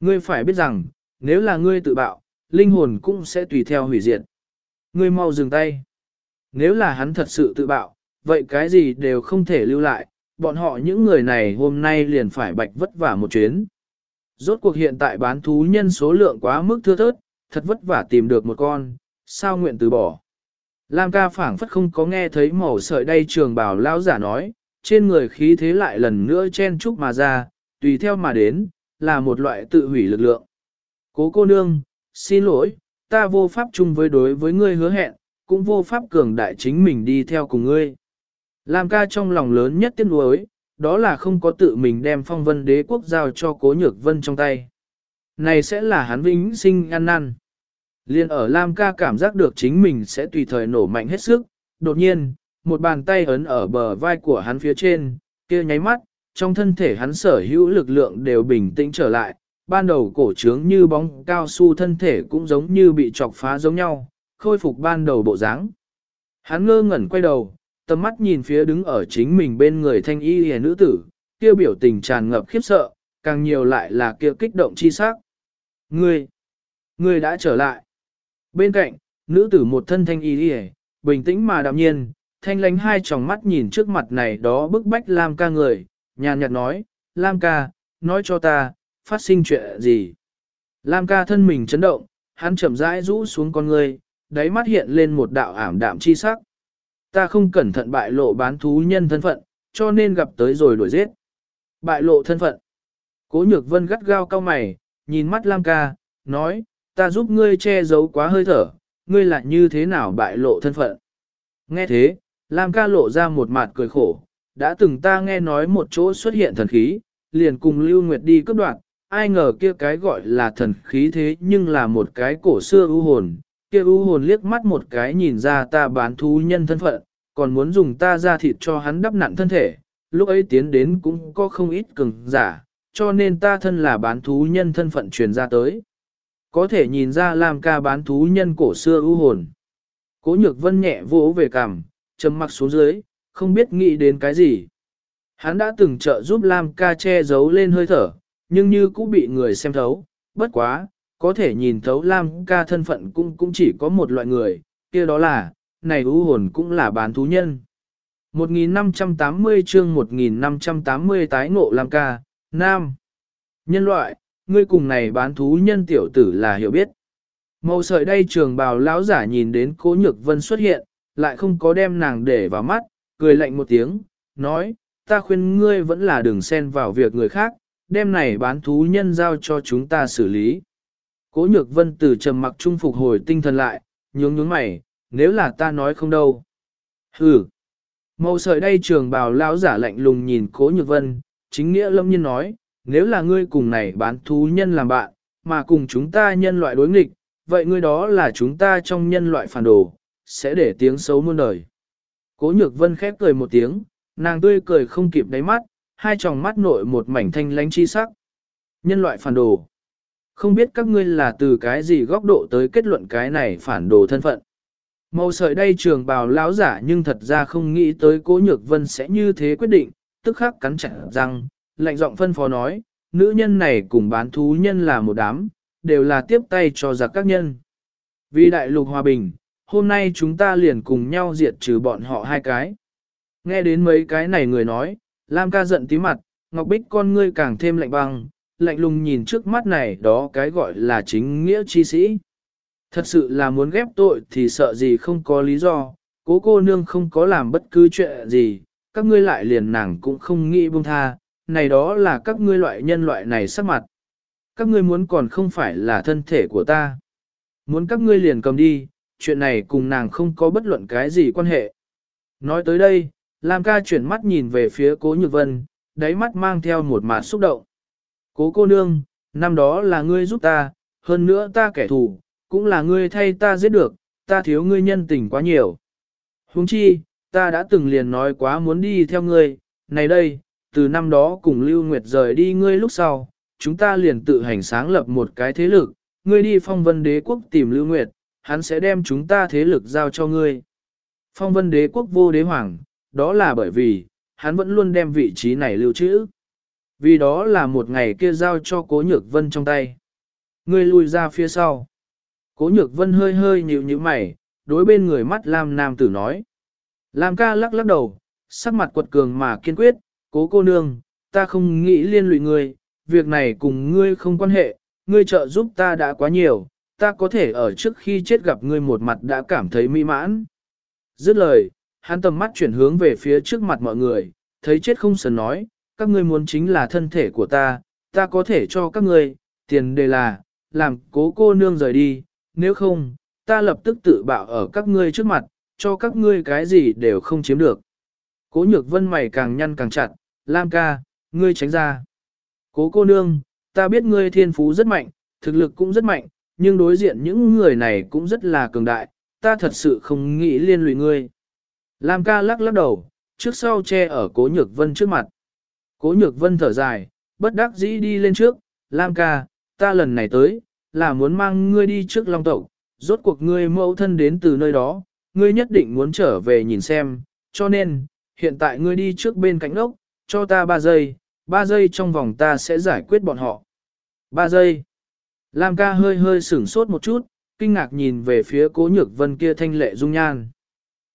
Ngươi phải biết rằng, nếu là ngươi tự bạo, linh hồn cũng sẽ tùy theo hủy diệt. Ngươi mau dừng tay. Nếu là hắn thật sự tự bạo, vậy cái gì đều không thể lưu lại, bọn họ những người này hôm nay liền phải bạch vất vả một chuyến. Rốt cuộc hiện tại bán thú nhân số lượng quá mức thưa thớt, thật vất vả tìm được một con, sao nguyện từ bỏ. Lam ca phảng phất không có nghe thấy màu sợi đay trường bảo lao giả nói, trên người khí thế lại lần nữa chen chúc mà ra, tùy theo mà đến, là một loại tự hủy lực lượng. Cố cô nương, xin lỗi, ta vô pháp chung với đối với ngươi hứa hẹn, cũng vô pháp cường đại chính mình đi theo cùng ngươi. Lam ca trong lòng lớn nhất tiếc nuối, đó là không có tự mình đem phong vân đế quốc giao cho cố nhược vân trong tay. Này sẽ là hắn vĩnh sinh ăn năn. Liên ở Lam ca cảm giác được chính mình sẽ tùy thời nổ mạnh hết sức, đột nhiên, một bàn tay ấn ở bờ vai của hắn phía trên, kia nháy mắt, trong thân thể hắn sở hữu lực lượng đều bình tĩnh trở lại, ban đầu cổ trướng như bóng cao su thân thể cũng giống như bị chọc phá giống nhau, khôi phục ban đầu bộ dáng. Hắn ngơ ngẩn quay đầu, tầm mắt nhìn phía đứng ở chính mình bên người thanh y hề nữ tử, kia biểu tình tràn ngập khiếp sợ, càng nhiều lại là kia kích động chi sắc. Ngươi, ngươi đã trở lại. Bên cạnh, nữ tử một thân thanh y hề, bình tĩnh mà đạm nhiên, thanh lánh hai tròng mắt nhìn trước mặt này đó bức bách Lam ca người, nhàn nhạt nói, Lam ca, nói cho ta, phát sinh chuyện gì. Lam ca thân mình chấn động, hắn chậm rãi rũ xuống con người, đáy mắt hiện lên một đạo ảm đạm chi sắc. Ta không cẩn thận bại lộ bán thú nhân thân phận, cho nên gặp tới rồi đuổi giết. Bại lộ thân phận. Cố nhược vân gắt gao cao mày, nhìn mắt Lam ca, nói, ta giúp ngươi che giấu quá hơi thở, ngươi lại như thế nào bại lộ thân phận. Nghe thế, Lam ca lộ ra một mặt cười khổ, đã từng ta nghe nói một chỗ xuất hiện thần khí, liền cùng Lưu Nguyệt đi cướp đoạt, ai ngờ kia cái gọi là thần khí thế nhưng là một cái cổ xưa ưu hồn, kia ưu hồn liếc mắt một cái nhìn ra ta bán thú nhân thân phận, còn muốn dùng ta ra thịt cho hắn đắp nặn thân thể, lúc ấy tiến đến cũng có không ít cường giả, cho nên ta thân là bán thú nhân thân phận truyền ra tới. Có thể nhìn ra làm ca bán thú nhân cổ xưa ưu hồn. Cố nhược vân nhẹ vỗ về cằm, trầm mặc xuống dưới, không biết nghĩ đến cái gì. Hắn đã từng trợ giúp Lam ca che giấu lên hơi thở, nhưng như cũng bị người xem thấu, bất quá, có thể nhìn thấu Lam ca thân phận cũng cũng chỉ có một loại người, kia đó là, này ưu hồn cũng là bán thú nhân. 1580 chương 1580 tái ngộ Lam ca, Nam. Nhân loại, ngươi cùng này bán thú nhân tiểu tử là hiểu biết. Màu sợi đây trường bào lão giả nhìn đến cố nhược vân xuất hiện, lại không có đem nàng để vào mắt, cười lạnh một tiếng, nói, ta khuyên ngươi vẫn là đừng xen vào việc người khác, đem này bán thú nhân giao cho chúng ta xử lý. Cố nhược vân từ trầm mặc trung phục hồi tinh thần lại, nhướng nhướng mày, nếu là ta nói không đâu. Hừ. Màu sợi đây trường bào lão giả lạnh lùng nhìn cố nhược vân, chính nghĩa lâm nhiên nói, nếu là ngươi cùng này bán thú nhân làm bạn, mà cùng chúng ta nhân loại đối nghịch, vậy ngươi đó là chúng ta trong nhân loại phản đồ, sẽ để tiếng xấu muôn đời. Cố nhược vân khép cười một tiếng, nàng tươi cười không kịp đáy mắt, hai tròng mắt nội một mảnh thanh lánh chi sắc. Nhân loại phản đồ. Không biết các ngươi là từ cái gì góc độ tới kết luận cái này phản đồ thân phận. Màu sợi đây trường bào lão giả nhưng thật ra không nghĩ tới cố nhược vân sẽ như thế quyết định, tức khắc cắn chặt răng, lạnh giọng phân phó nói, nữ nhân này cùng bán thú nhân là một đám, đều là tiếp tay cho giặc các nhân. Vì đại lục hòa bình, hôm nay chúng ta liền cùng nhau diệt trừ bọn họ hai cái. Nghe đến mấy cái này người nói, Lam ca giận tí mặt, Ngọc Bích con ngươi càng thêm lạnh băng, lạnh lùng nhìn trước mắt này đó cái gọi là chính nghĩa chi sĩ. Thật sự là muốn ghép tội thì sợ gì không có lý do, cố cô nương không có làm bất cứ chuyện gì, các ngươi lại liền nàng cũng không nghĩ buông tha, này đó là các ngươi loại nhân loại này sắc mặt. Các ngươi muốn còn không phải là thân thể của ta. Muốn các ngươi liền cầm đi, chuyện này cùng nàng không có bất luận cái gì quan hệ. Nói tới đây, Lam ca chuyển mắt nhìn về phía cố nhược vân, đáy mắt mang theo một mạt xúc động. Cố cô nương, năm đó là ngươi giúp ta, hơn nữa ta kẻ thù, cũng là ngươi thay ta giết được, ta thiếu ngươi nhân tình quá nhiều. Huống chi, ta đã từng liền nói quá muốn đi theo ngươi, này đây, từ năm đó cùng Lưu Nguyệt rời đi ngươi lúc sau, chúng ta liền tự hành sáng lập một cái thế lực, ngươi đi phong vân đế quốc tìm Lưu Nguyệt, hắn sẽ đem chúng ta thế lực giao cho ngươi. Phong vân đế quốc vô đế hoàng, đó là bởi vì, hắn vẫn luôn đem vị trí này lưu trữ. Vì đó là một ngày kia giao cho cố nhược vân trong tay. Ngươi lùi ra phía sau. Cố nhược vân hơi hơi nhíu nhíu mày, đối bên người mắt Lam Nam tử nói. Lam ca lắc lắc đầu, sắc mặt quật cường mà kiên quyết, cố cô nương, ta không nghĩ liên lụy ngươi, việc này cùng ngươi không quan hệ, ngươi trợ giúp ta đã quá nhiều, ta có thể ở trước khi chết gặp ngươi một mặt đã cảm thấy mỹ mãn. Dứt lời, hắn tầm mắt chuyển hướng về phía trước mặt mọi người, thấy chết không sần nói, các ngươi muốn chính là thân thể của ta, ta có thể cho các ngươi, tiền đề là, làm cố cô nương rời đi, nếu không, ta lập tức tự bạo ở các ngươi trước mặt, cho các ngươi cái gì đều không chiếm được. Cố nhược vân mày càng nhăn càng chặt, Lam ca, ngươi tránh ra. Cố cô nương, ta biết ngươi thiên phú rất mạnh, thực lực cũng rất mạnh, nhưng đối diện những người này cũng rất là cường đại, ta thật sự không nghĩ liên lụy ngươi. Lam ca lắc lắc đầu, trước sau che ở cố nhược vân trước mặt. Cố nhược vân thở dài, bất đắc dĩ đi lên trước, Lam ca, ta lần này tới, là muốn mang ngươi đi trước long tộc, rốt cuộc ngươi mẫu thân đến từ nơi đó, ngươi nhất định muốn trở về nhìn xem, cho nên, hiện tại ngươi đi trước bên cạnh ốc, cho ta 3 giây, 3 giây trong vòng ta sẽ giải quyết bọn họ. 3 giây. Lam ca hơi hơi sửng sốt một chút, kinh ngạc nhìn về phía cố nhược vân kia thanh lệ dung nhan.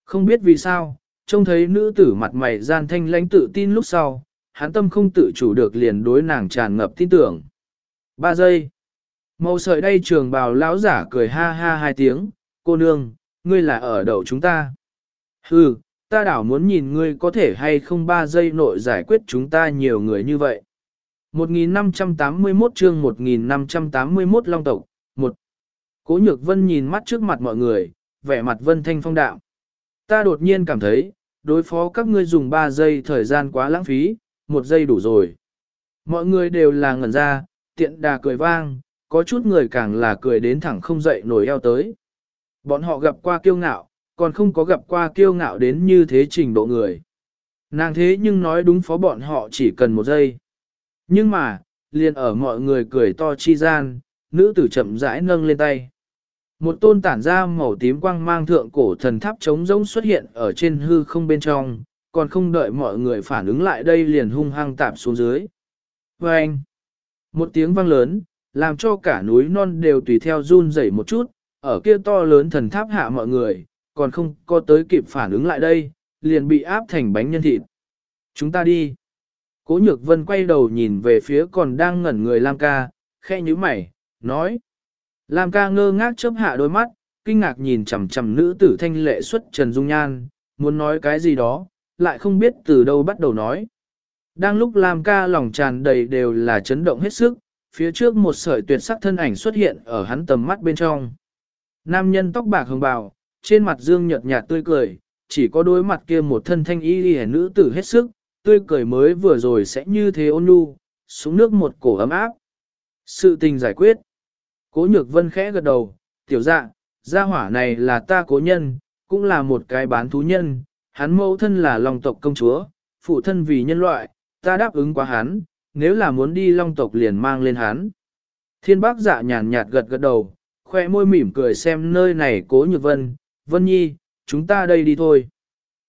Không biết vì sao, trông thấy nữ tử mặt mày gian thanh lãnh tự tin lúc sau, hắn tâm không tự chủ được liền đối nàng tràn ngập tin tưởng. 3 giây. Màu sợi đây trường bào lão giả cười ha ha hai tiếng, cô nương, ngươi là ở đầu chúng ta. Hừ, ta đảo muốn nhìn ngươi có thể hay không 3 giây nội giải quyết chúng ta nhiều người như vậy. 1581 chương 1581 Long Tộc, 1. Cố Nhược Vân nhìn mắt trước mặt mọi người, vẻ mặt Vân Thanh phong đạo. Ta đột nhiên cảm thấy, đối phó các ngươi dùng 3 giây thời gian quá lãng phí, một giây đủ rồi. Mọi người đều là ngẩn ra, tiện đà cười vang, có chút người càng là cười đến thẳng không dậy nổi eo tới. Bọn họ gặp qua kiêu ngạo, còn không có gặp qua kiêu ngạo đến như thế trình độ người. Nàng thế nhưng nói đúng phó bọn họ chỉ cần một giây. Nhưng mà, liền ở mọi người cười to chi gian, nữ tử chậm rãi nâng lên tay. Một tôn tản ra màu tím quang mang thượng cổ thần tháp trống rỗng xuất hiện ở trên hư không bên trong, còn không đợi mọi người phản ứng lại đây liền hung hăng tạp xuống dưới. Và anh, một tiếng vang lớn, làm cho cả núi non đều tùy theo run rẩy một chút, ở kia to lớn thần tháp hạ mọi người, còn không có tới kịp phản ứng lại đây, liền bị áp thành bánh nhân thịt. Chúng ta đi. Cố nhược vân quay đầu nhìn về phía còn đang ngẩn người Lam ca, khe như mày, nói. Lam ca ngơ ngác chớp hạ đôi mắt, kinh ngạc nhìn chằm chằm nữ tử thanh lệ xuất Trần Dung Nhan, muốn nói cái gì đó, lại không biết từ đâu bắt đầu nói. Đang lúc Lam ca lòng tràn đầy đều là chấn động hết sức, phía trước một sợi tuyệt sắc thân ảnh xuất hiện ở hắn tầm mắt bên trong. Nam nhân tóc bạc hồng bào, trên mặt dương nhợt nhạt tươi cười, chỉ có đôi mặt kia một thân thanh y y nữ tử hết sức, tươi cười mới vừa rồi sẽ như thế ôn nhu, xuống nước một cổ ấm áp. Sự tình giải quyết. Cố nhược vân khẽ gật đầu, tiểu dạ, gia hỏa này là ta cố nhân, cũng là một cái bán thú nhân, hắn mẫu thân là long tộc công chúa, phụ thân vì nhân loại, ta đáp ứng quá hắn, nếu là muốn đi long tộc liền mang lên hắn. Thiên bác dạ nhàn nhạt gật gật đầu, khoe môi mỉm cười xem nơi này cố nhược vân, vân nhi, chúng ta đây đi thôi.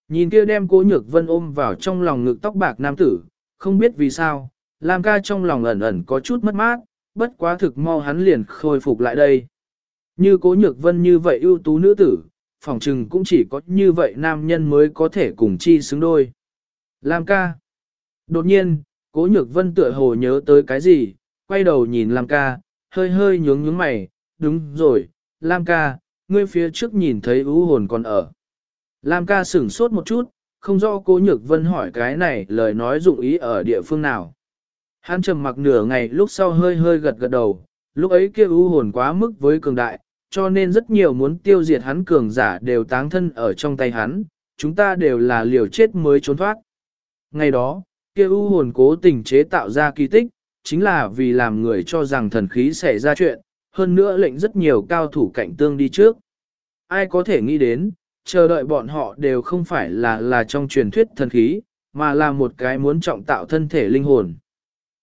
Nhìn kia đem cố nhược vân ôm vào trong lòng ngực tóc bạc nam tử, không biết vì sao, Lam ca trong lòng ẩn ẩn có chút mất mát, bất quá thực mau hắn liền khôi phục lại đây. Như cố nhược vân như vậy ưu tú nữ tử, phỏng chừng cũng chỉ có như vậy nam nhân mới có thể cùng chi xứng đôi. Lam ca. Đột nhiên, cố nhược vân tựa hồ nhớ tới cái gì, quay đầu nhìn Lam ca, hơi hơi nhướng nhướng mày, đúng rồi, Lam ca, ngươi phía trước nhìn thấy ưu hồn còn ở. Lam ca sửng sốt một chút, không rõ cố nhược vân hỏi cái này lời nói dụng ý ở địa phương nào. Hắn trầm mặc nửa ngày lúc sau hơi hơi gật gật đầu, lúc ấy kia u hồn quá mức với cường đại, cho nên rất nhiều muốn tiêu diệt hắn cường giả đều táng thân ở trong tay hắn, chúng ta đều là liều chết mới trốn thoát. Ngày đó, kia u hồn cố tình chế tạo ra kỳ tích, chính là vì làm người cho rằng thần khí xảy ra chuyện, hơn nữa lệnh rất nhiều cao thủ cạnh tương đi trước. Ai có thể nghĩ đến, chờ đợi bọn họ đều không phải là là trong truyền thuyết thần khí, mà là một cái muốn trọng tạo thân thể linh hồn.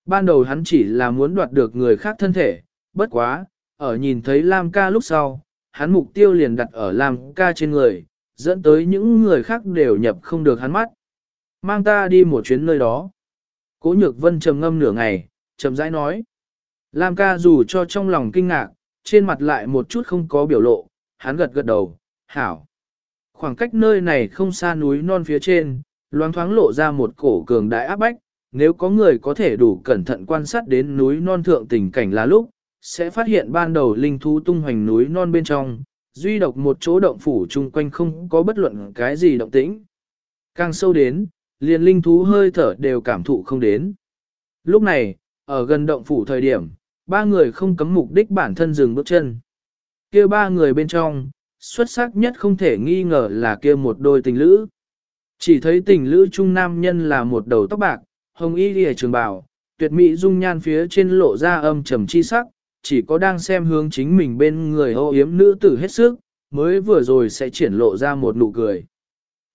Ban đầu hắn chỉ là muốn đoạt được người khác thân thể, bất quá, ở nhìn thấy Lam ca lúc sau, hắn mục tiêu liền đặt ở Lam ca trên người, dẫn tới những người khác đều nhập không được hắn mắt. Mang ta đi một chuyến nơi đó. Cố nhược vân trầm ngâm nửa ngày, trầm rãi nói. Lam ca dù cho trong lòng kinh ngạc, trên mặt lại một chút không có biểu lộ, hắn gật gật đầu, hảo. Khoảng cách nơi này không xa núi non phía trên, loáng thoáng lộ ra một cổ cường đại áp bách, nếu có người có thể đủ cẩn thận quan sát đến núi non thượng tình cảnh là lúc, sẽ phát hiện ban đầu linh thú tung hoành núi non bên trong, duy độc một chỗ động phủ chung quanh không có bất luận cái gì động tĩnh. Càng sâu đến, liền linh thú hơi thở đều cảm thụ không đến. Lúc này, ở gần động phủ thời điểm, ba người không cấm mục đích bản thân dừng bước chân. kia ba người bên trong, xuất sắc nhất không thể nghi ngờ là kia một đôi tình lữ. Chỉ thấy tình lữ trung nam nhân là một đầu tóc bạc, hồng y lìa trường bào, tuyệt mỹ dung nhan phía trên lộ ra âm trầm chi sắc, chỉ có đang xem hướng chính mình bên người ô yếm nữ tử hết sức, mới vừa rồi sẽ triển lộ ra một nụ cười.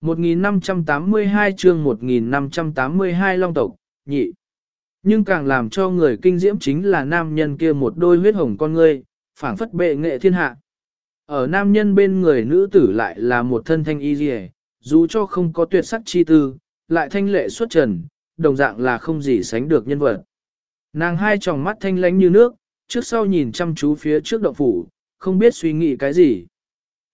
1582 chương 1582 Long tộc, nhị. Nhưng càng làm cho người kinh diễm chính là nam nhân kia một đôi huyết hồng con ngươi, phảng phất bệ nghệ thiên hạ. Ở nam nhân bên người nữ tử lại là một thân thanh y dì dù cho không có tuyệt sắc chi tư, lại thanh lệ xuất trần, đồng dạng là không gì sánh được nhân vật. Nàng hai tròng mắt thanh lánh như nước, trước sau nhìn chăm chú phía trước động phủ, không biết suy nghĩ cái gì.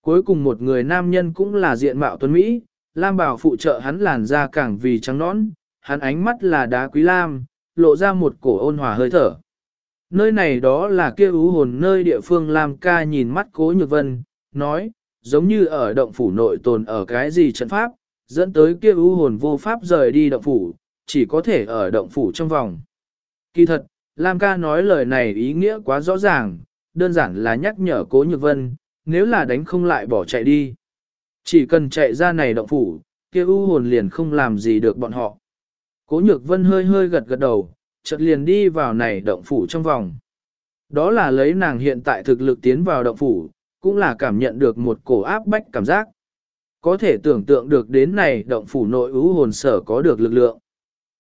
Cuối cùng một người nam nhân cũng là diện mạo tuấn Mỹ, Lam bảo phụ trợ hắn làn da càng vì trắng nõn, hắn ánh mắt là đá quý lam, lộ ra một cổ ôn hòa hơi thở. Nơi này đó là kia ú hồn nơi địa phương Lam ca nhìn mắt cố nhược vân, nói, giống như ở động phủ nội tồn ở cái gì trận pháp, dẫn tới kia ú hồn vô pháp rời đi động phủ, chỉ có thể ở động phủ trong vòng. Kỳ thật, Lam ca nói lời này ý nghĩa quá rõ ràng, đơn giản là nhắc nhở cố nhược vân, nếu là đánh không lại bỏ chạy đi. Chỉ cần chạy ra này động phủ, kia u hồn liền không làm gì được bọn họ. Cố nhược vân hơi hơi gật gật đầu, chợt liền đi vào này động phủ trong vòng. Đó là lấy nàng hiện tại thực lực tiến vào động phủ, cũng là cảm nhận được một cổ áp bách cảm giác. Có thể tưởng tượng được đến này động phủ nội ưu hồn sở có được lực lượng.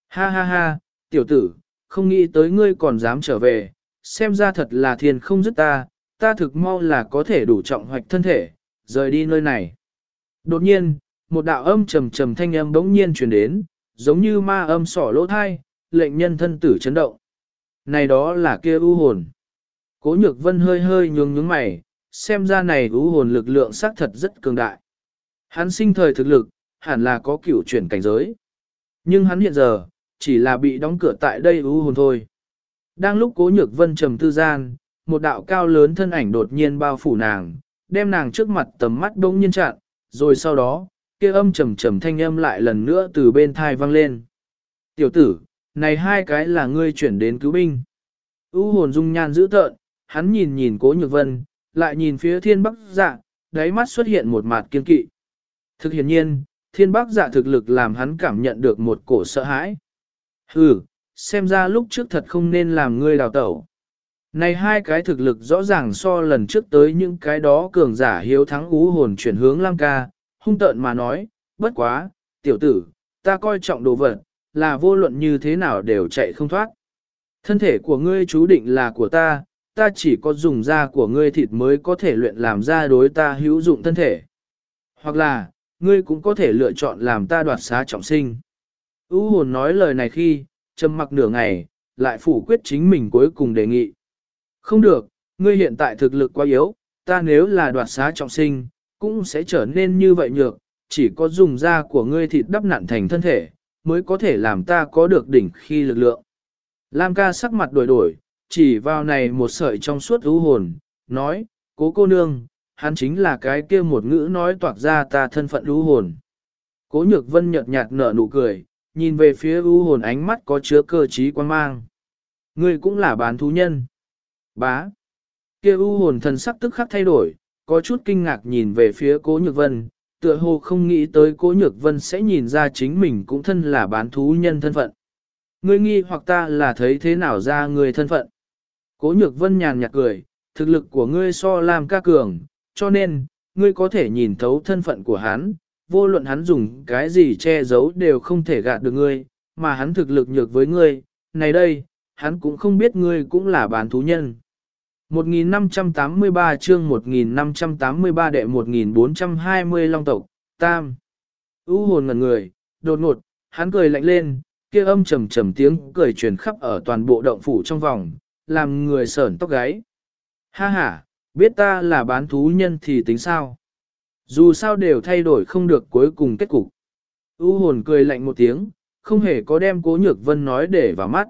Ha ha ha, tiểu tử, không nghĩ tới ngươi còn dám trở về, xem ra thật là thiên không dứt ta, ta thực mau là có thể đủ trọng hoạch thân thể, rời đi nơi này. Đột nhiên, một đạo âm trầm trầm thanh âm bỗng nhiên truyền đến, giống như ma âm sỏ lỗ thai, lệnh nhân thân tử chấn động. Này đó là kia ưu hồn. Cố nhược vân hơi hơi nhướng nhướng mày, xem ra này ưu hồn lực lượng xác thật rất cường đại. Hắn sinh thời thực lực, hẳn là có cửu chuyển cảnh giới. Nhưng hắn hiện giờ, chỉ là bị đóng cửa tại đây ưu hồn thôi. Đang lúc cố nhược vân trầm tư gian, một đạo cao lớn thân ảnh đột nhiên bao phủ nàng, đem nàng trước mặt tầm mắt đông nhiên chặn, rồi sau đó, kia âm trầm trầm thanh âm lại lần nữa từ bên thai vang lên. Tiểu tử, này hai cái là ngươi chuyển đến cứu binh. U hồn dung nhan dữ tợn, hắn nhìn nhìn cố nhược vân, lại nhìn phía thiên bắc dạ, đáy mắt xuất hiện một mặt kiên kỵ. Thực hiện nhiên, thiên bắc dạ thực lực làm hắn cảm nhận được một cổ sợ hãi. Hừ, xem ra lúc trước thật không nên làm ngươi đào tẩu. Này hai cái thực lực rõ ràng so lần trước tới những cái đó cường giả hiếu thắng ú hồn chuyển hướng Lam ca, hung tợn mà nói, bất quá, tiểu tử, ta coi trọng đồ vật, là vô luận như thế nào đều chạy không thoát. Thân thể của ngươi chú định là của ta, ta chỉ có dùng da của ngươi thịt mới có thể luyện làm ra đối ta hữu dụng thân thể. Hoặc là, ngươi cũng có thể lựa chọn làm ta đoạt xá trọng sinh. U hồn nói lời này khi, trầm mặc nửa ngày, lại phủ quyết chính mình cuối cùng đề nghị. Không được, ngươi hiện tại thực lực quá yếu, ta nếu là đoạt xá trọng sinh, cũng sẽ trở nên như vậy nhược, chỉ có dùng da của ngươi thịt đắp nặn thành thân thể, mới có thể làm ta có được đỉnh khi lực lượng. Lam ca sắc mặt đổi đổi, chỉ vào này một sợi trong suốt ưu hồn, nói, cố cô nương, hắn chính là cái kia một ngữ nói toạc ra ta thân phận ưu hồn. Cố nhược vân nhợt nhạt nở nụ cười, nhìn về phía ưu hồn ánh mắt có chứa cơ trí quan mang. Ngươi cũng là bán thú nhân. Bá. Kia ưu hồn thần sắc tức khắc thay đổi, có chút kinh ngạc nhìn về phía cố nhược vân, tựa hồ không nghĩ tới cố nhược vân sẽ nhìn ra chính mình cũng thân là bán thú nhân thân phận. Ngươi nghi hoặc ta là thấy thế nào ra người thân phận. Cố nhược vân nhàn nhạt cười, thực lực của ngươi so làm ca cường, cho nên, ngươi có thể nhìn thấu thân phận của hắn, vô luận hắn dùng cái gì che giấu đều không thể gạt được ngươi, mà hắn thực lực nhược với ngươi, này đây, hắn cũng không biết ngươi cũng là bán thú nhân. 1583 chương 1583 đệ 1420 long tộc, tam. U hồn ngần người, đột ngột, hắn cười lạnh lên, kia âm trầm trầm tiếng cười truyền khắp ở toàn bộ động phủ trong vòng, làm người sởn tóc gáy. Ha ha, biết ta là bán thú nhân thì tính sao? Dù sao đều thay đổi không được cuối cùng kết cục. U hồn cười lạnh một tiếng, không hề có đem cố nhược vân nói để vào mắt.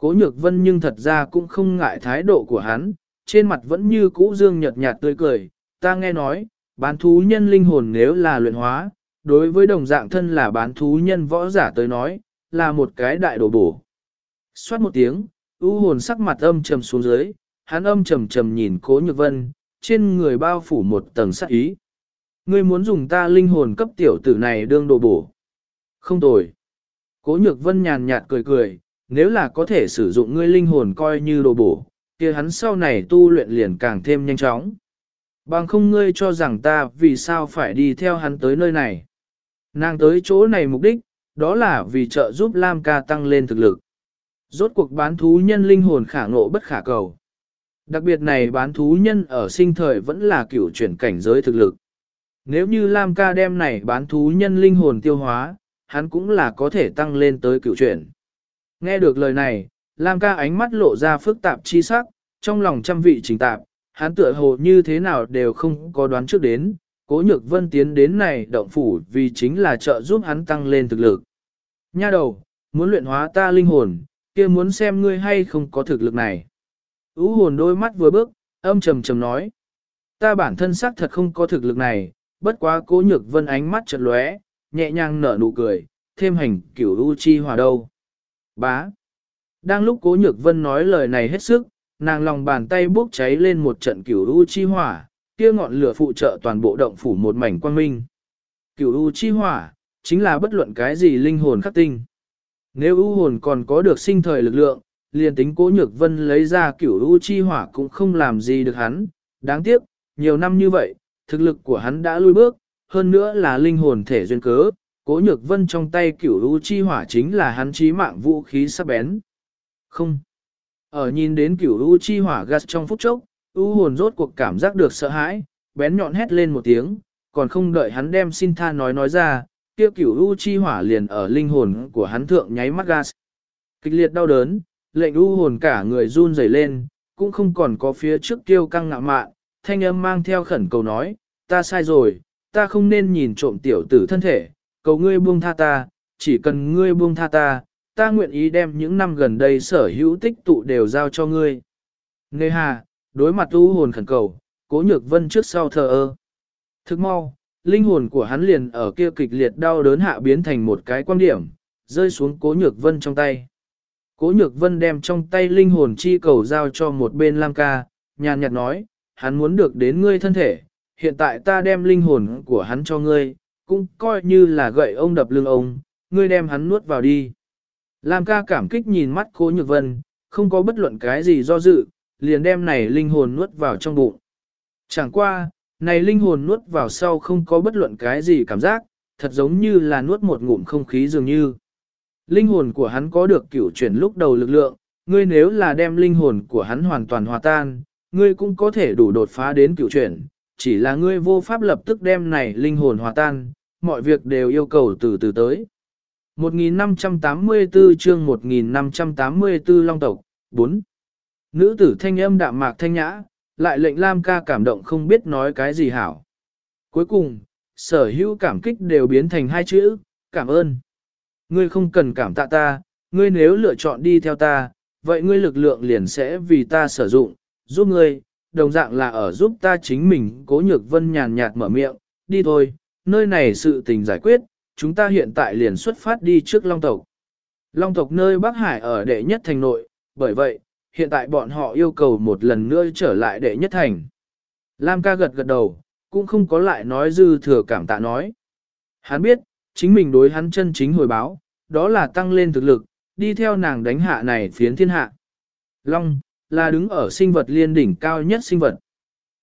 Cố nhược vân nhưng thật ra cũng không ngại thái độ của hắn, trên mặt vẫn như cũ dương nhợt nhạt tươi cười, ta nghe nói, bán thú nhân linh hồn nếu là luyện hóa, đối với đồng dạng thân là bán thú nhân võ giả tới nói, là một cái đại đồ bổ. Xoát một tiếng, u hồn sắc mặt âm trầm xuống dưới, hắn âm trầm trầm nhìn cố nhược vân, trên người bao phủ một tầng sắc ý. Ngươi muốn dùng ta linh hồn cấp tiểu tử này đương đồ bổ. Không tồi. Cố nhược vân nhàn nhạt cười cười, nếu là có thể sử dụng ngươi linh hồn coi như đồ bổ, kia hắn sau này tu luyện liền càng thêm nhanh chóng. Bằng không ngươi cho rằng ta vì sao phải đi theo hắn tới nơi này. Nàng tới chỗ này mục đích, đó là vì trợ giúp Lam ca tăng lên thực lực. Rốt cuộc bán thú nhân linh hồn khả ngộ bất khả cầu. Đặc biệt này bán thú nhân ở sinh thời vẫn là kiểu chuyển cảnh giới thực lực. Nếu như Lam ca đem này bán thú nhân linh hồn tiêu hóa, hắn cũng là có thể tăng lên tới cựu chuyển. Nghe được lời này, Lam ca ánh mắt lộ ra phức tạp chi sắc, trong lòng trăm vị trình tạp, hắn tựa hồ như thế nào đều không có đoán trước đến, cố nhược vân tiến đến này động phủ vì chính là trợ giúp hắn tăng lên thực lực. Nha đầu, muốn luyện hóa ta linh hồn, kia muốn xem ngươi hay không có thực lực này. Ú hồn đôi mắt vừa bước, âm trầm trầm nói. Ta bản thân xác thật không có thực lực này, bất quá cố nhược vân ánh mắt chợt lóe, nhẹ nhàng nở nụ cười, thêm hành kiểu u chi hòa đâu. Bá. Đang lúc cố nhược vân nói lời này hết sức, nàng lòng bàn tay bốc cháy lên một trận cửu u chi hỏa, kia ngọn lửa phụ trợ toàn bộ động phủ một mảnh quang minh. Cửu u chi hỏa, chính là bất luận cái gì linh hồn khắc tinh. Nếu u hồn còn có được sinh thời lực lượng, liền tính cố nhược vân lấy ra cửu u chi hỏa cũng không làm gì được hắn. Đáng tiếc, nhiều năm như vậy, thực lực của hắn đã lui bước, hơn nữa là linh hồn thể duyên cớ. Cố nhược vân trong tay cửu u chi hỏa chính là hắn chí mạng vũ khí sắc bén. Không. Ở nhìn đến cửu u chi hỏa gas trong phút chốc, u hồn rốt cuộc cảm giác được sợ hãi, bén nhọn hét lên một tiếng, còn không đợi hắn đem xin tha nói nói ra, kia cửu u chi hỏa liền ở linh hồn của hắn thượng nháy mắt gas. Kịch liệt đau đớn, lệnh u hồn cả người run rẩy lên, cũng không còn có phía trước tiêu căng ngạo mạn, thanh âm mang theo khẩn cầu nói, ta sai rồi, ta không nên nhìn trộm tiểu tử thân thể, cầu ngươi buông tha ta, chỉ cần ngươi buông tha ta, ta nguyện ý đem những năm gần đây sở hữu tích tụ đều giao cho ngươi. Nê hà, đối mặt u hồn khẩn cầu, cố nhược vân trước sau thờ ơ. Thức mau, linh hồn của hắn liền ở kia kịch liệt đau đớn hạ biến thành một cái quan điểm, rơi xuống cố nhược vân trong tay. Cố nhược vân đem trong tay linh hồn chi cầu giao cho một bên Lam ca, nhàn nhạt nói, hắn muốn được đến ngươi thân thể, hiện tại ta đem linh hồn của hắn cho ngươi, cũng coi như là gậy ông đập lưng ông, ngươi đem hắn nuốt vào đi. Lam ca cảm kích nhìn mắt cố nhược vân, không có bất luận cái gì do dự, liền đem này linh hồn nuốt vào trong bụng. Chẳng qua, này linh hồn nuốt vào sau không có bất luận cái gì cảm giác, thật giống như là nuốt một ngụm không khí dường như. Linh hồn của hắn có được cửu chuyển lúc đầu lực lượng, ngươi nếu là đem linh hồn của hắn hoàn toàn hòa tan, ngươi cũng có thể đủ đột phá đến cửu chuyển, chỉ là ngươi vô pháp lập tức đem này linh hồn hòa tan, mọi việc đều yêu cầu từ từ tới. 1584 chương 1584 Long tộc 4. Nữ tử thanh âm đạm mạc thanh nhã, lại lệnh Lam ca cảm động không biết nói cái gì hảo. Cuối cùng, sở hữu cảm kích đều biến thành hai chữ, cảm ơn. Ngươi không cần cảm tạ ta, ngươi nếu lựa chọn đi theo ta, vậy ngươi lực lượng liền sẽ vì ta sử dụng, giúp ngươi, đồng dạng là ở giúp ta chính mình. Cố nhược vân nhàn nhạt mở miệng, đi thôi, nơi này sự tình giải quyết, chúng ta hiện tại liền xuất phát đi trước Long tộc. Long tộc nơi Bắc Hải ở đệ nhất thành nội, bởi vậy, hiện tại bọn họ yêu cầu một lần nữa trở lại đệ nhất thành. Lam ca gật gật đầu, cũng không có lại nói dư thừa cảm tạ nói. Hắn biết, chính mình đối hắn chân chính hồi báo, đó là tăng lên thực lực, đi theo nàng đánh hạ này phiến thiên hạ. Long, là đứng ở sinh vật liên đỉnh cao nhất sinh vật.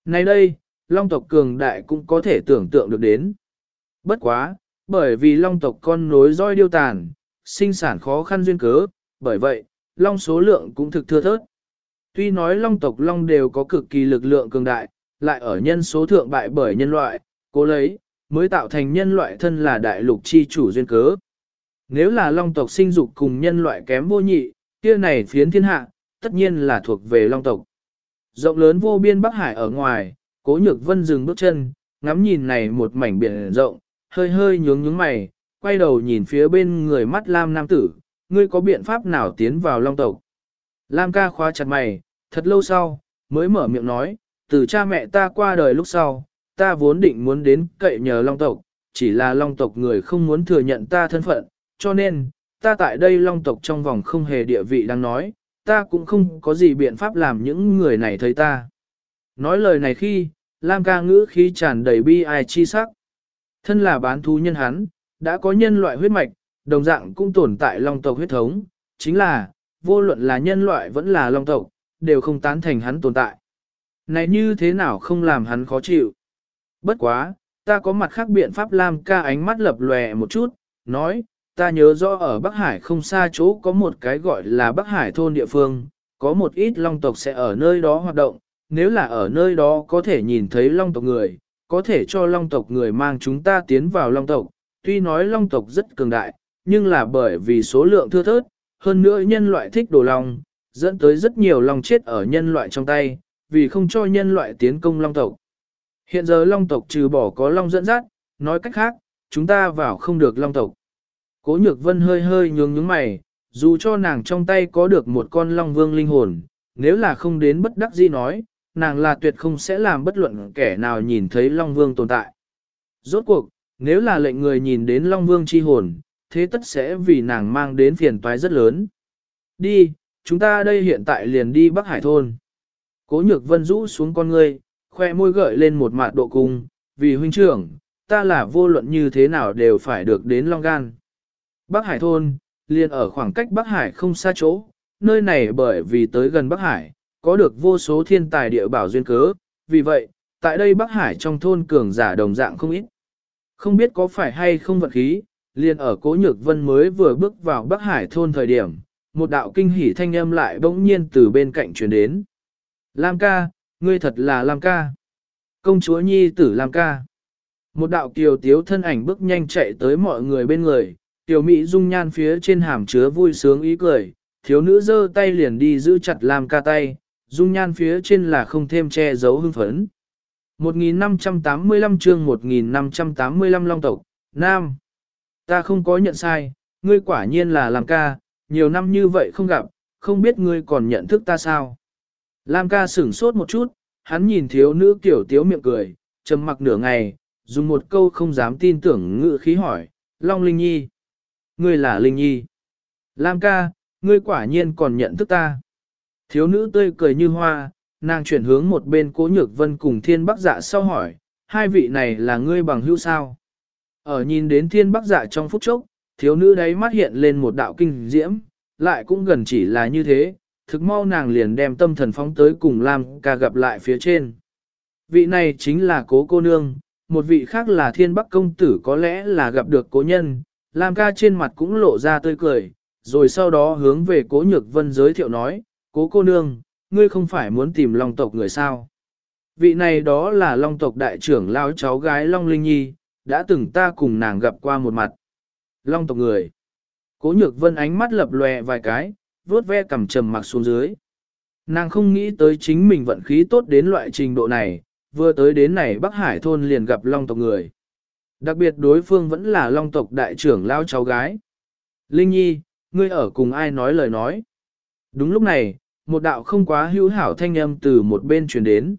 Này đây, Long tộc cường đại cũng có thể tưởng tượng được đến. Bất quá, bởi vì Long tộc con nối roi điêu tàn, sinh sản khó khăn duyên cớ, bởi vậy, long số lượng cũng thực thưa thớt. Tuy nói long tộc long đều có cực kỳ lực lượng cường đại, lại ở nhân số thượng bại bởi nhân loại, cố lấy, mới tạo thành nhân loại thân là đại lục chi chủ duyên cớ. Nếu là long tộc sinh dục cùng nhân loại kém vô nhị, kia này phiến thiên hạ, tất nhiên là thuộc về long tộc. Rộng lớn vô biên Bắc Hải ở ngoài, cố nhược vân dừng bước chân, ngắm nhìn này một mảnh biển rộng, hơi hơi nhướng nhướng mày, quay đầu nhìn phía bên người mắt Lam nam tử, ngươi có biện pháp nào tiến vào long tộc? Lam ca khóa chặt mày, thật lâu sau, mới mở miệng nói, từ cha mẹ ta qua đời lúc sau, ta vốn định muốn đến cậy nhờ long tộc, chỉ là long tộc người không muốn thừa nhận ta thân phận, cho nên, ta tại đây long tộc trong vòng không hề địa vị đang nói, ta cũng không có gì biện pháp làm những người này thấy ta. Nói lời này khi, Lam ca ngữ khí tràn đầy bi ai chi sắc. Thân là bán thú nhân hắn, đã có nhân loại huyết mạch, đồng dạng cũng tồn tại long tộc huyết thống, chính là, vô luận là nhân loại vẫn là long tộc, đều không tán thành hắn tồn tại. Này như thế nào không làm hắn khó chịu? Bất quá, ta có mặt khác biện pháp làm ca ánh mắt lập lòe một chút, nói, ta nhớ rõ ở Bắc Hải không xa chỗ có một cái gọi là Bắc Hải thôn địa phương, có một ít long tộc sẽ ở nơi đó hoạt động, nếu là ở nơi đó có thể nhìn thấy long tộc người, có thể cho long tộc người mang chúng ta tiến vào long tộc, tuy nói long tộc rất cường đại, nhưng là bởi vì số lượng thưa thớt, hơn nữa nhân loại thích đồ long, dẫn tới rất nhiều long chết ở nhân loại trong tay, vì không cho nhân loại tiến công long tộc. Hiện giờ long tộc trừ bỏ có long dẫn dắt, nói cách khác, chúng ta vào không được long tộc. Cố nhược vân hơi hơi nhướng nhướng mày, dù cho nàng trong tay có được một con long vương linh hồn, nếu là không đến bất đắc dĩ nói, nàng là tuyệt không sẽ làm bất luận kẻ nào nhìn thấy long vương tồn tại. Rốt cuộc, nếu là lệnh người nhìn đến long vương chi hồn, thế tất sẽ vì nàng mang đến phiền toái rất lớn. Đi, chúng ta đây hiện tại liền đi Bắc Hải thôn. Cố nhược vân rũ xuống con ngươi, khoe môi gợi lên một mạt độ cung, vì huynh trưởng, ta là vô luận như thế nào đều phải được đến Long Gan. Bắc Hải thôn, liền ở khoảng cách Bắc Hải không xa chỗ, nơi này bởi vì tới gần Bắc Hải, có được vô số thiên tài địa bảo duyên cớ, vì vậy, tại đây Bắc Hải trong thôn cường giả đồng dạng không ít. Không biết có phải hay không vận khí, liền ở Cố Nhược Vân mới vừa bước vào Bắc Hải thôn thời điểm, một đạo kinh hỉ thanh âm lại bỗng nhiên từ bên cạnh truyền đến. Lam ca, ngươi thật là Lam ca. Công chúa nhi tử Lam ca. Một đạo kiều tiếu thân ảnh bước nhanh chạy tới mọi người bên người, tiểu mỹ dung nhan phía trên hàm chứa vui sướng ý cười, thiếu nữ giơ tay liền đi giữ chặt Lam ca tay, dung nhan phía trên là không thêm che giấu hưng phấn. 1585 chương 1585 Long tộc, Nam. Ta không có nhận sai, ngươi quả nhiên là Lam ca, nhiều năm như vậy không gặp, không biết ngươi còn nhận thức ta sao. Lam ca sửng sốt một chút, hắn nhìn thiếu nữ kiểu tiếu miệng cười, trầm mặc nửa ngày, dùng một câu không dám tin tưởng ngự khí hỏi, Long Linh Nhi. Ngươi là Linh Nhi. Lam ca, ngươi quả nhiên còn nhận thức ta. Thiếu nữ tươi cười như hoa, nàng chuyển hướng một bên cố nhược vân cùng thiên bắc dạ sau hỏi, hai vị này là ngươi bằng hữu sao? Ở nhìn đến thiên bắc dạ trong phút chốc, thiếu nữ đấy mắt hiện lên một đạo kinh diễm, lại cũng gần chỉ là như thế, thực mau nàng liền đem tâm thần phóng tới cùng Lam ca gặp lại phía trên. Vị này chính là cố cô nương, một vị khác là thiên bắc công tử có lẽ là gặp được cố nhân, Lam ca trên mặt cũng lộ ra tươi cười, rồi sau đó hướng về cố nhược vân giới thiệu nói, cố cô nương, ngươi không phải muốn tìm long tộc người sao. Vị này đó là long tộc đại trưởng lao cháu gái Long Linh Nhi, đã từng ta cùng nàng gặp qua một mặt. Long tộc người. Cố nhược vân ánh mắt lập lòe vài cái, vuốt ve cầm trầm mặc xuống dưới. Nàng không nghĩ tới chính mình vận khí tốt đến loại trình độ này, vừa tới đến này Bắc Hải thôn liền gặp long tộc người. Đặc biệt đối phương vẫn là long tộc đại trưởng lao cháu gái. Linh Nhi, ngươi ở cùng ai nói lời nói. Đúng lúc này, một đạo không quá hữu hảo thanh âm từ một bên truyền đến.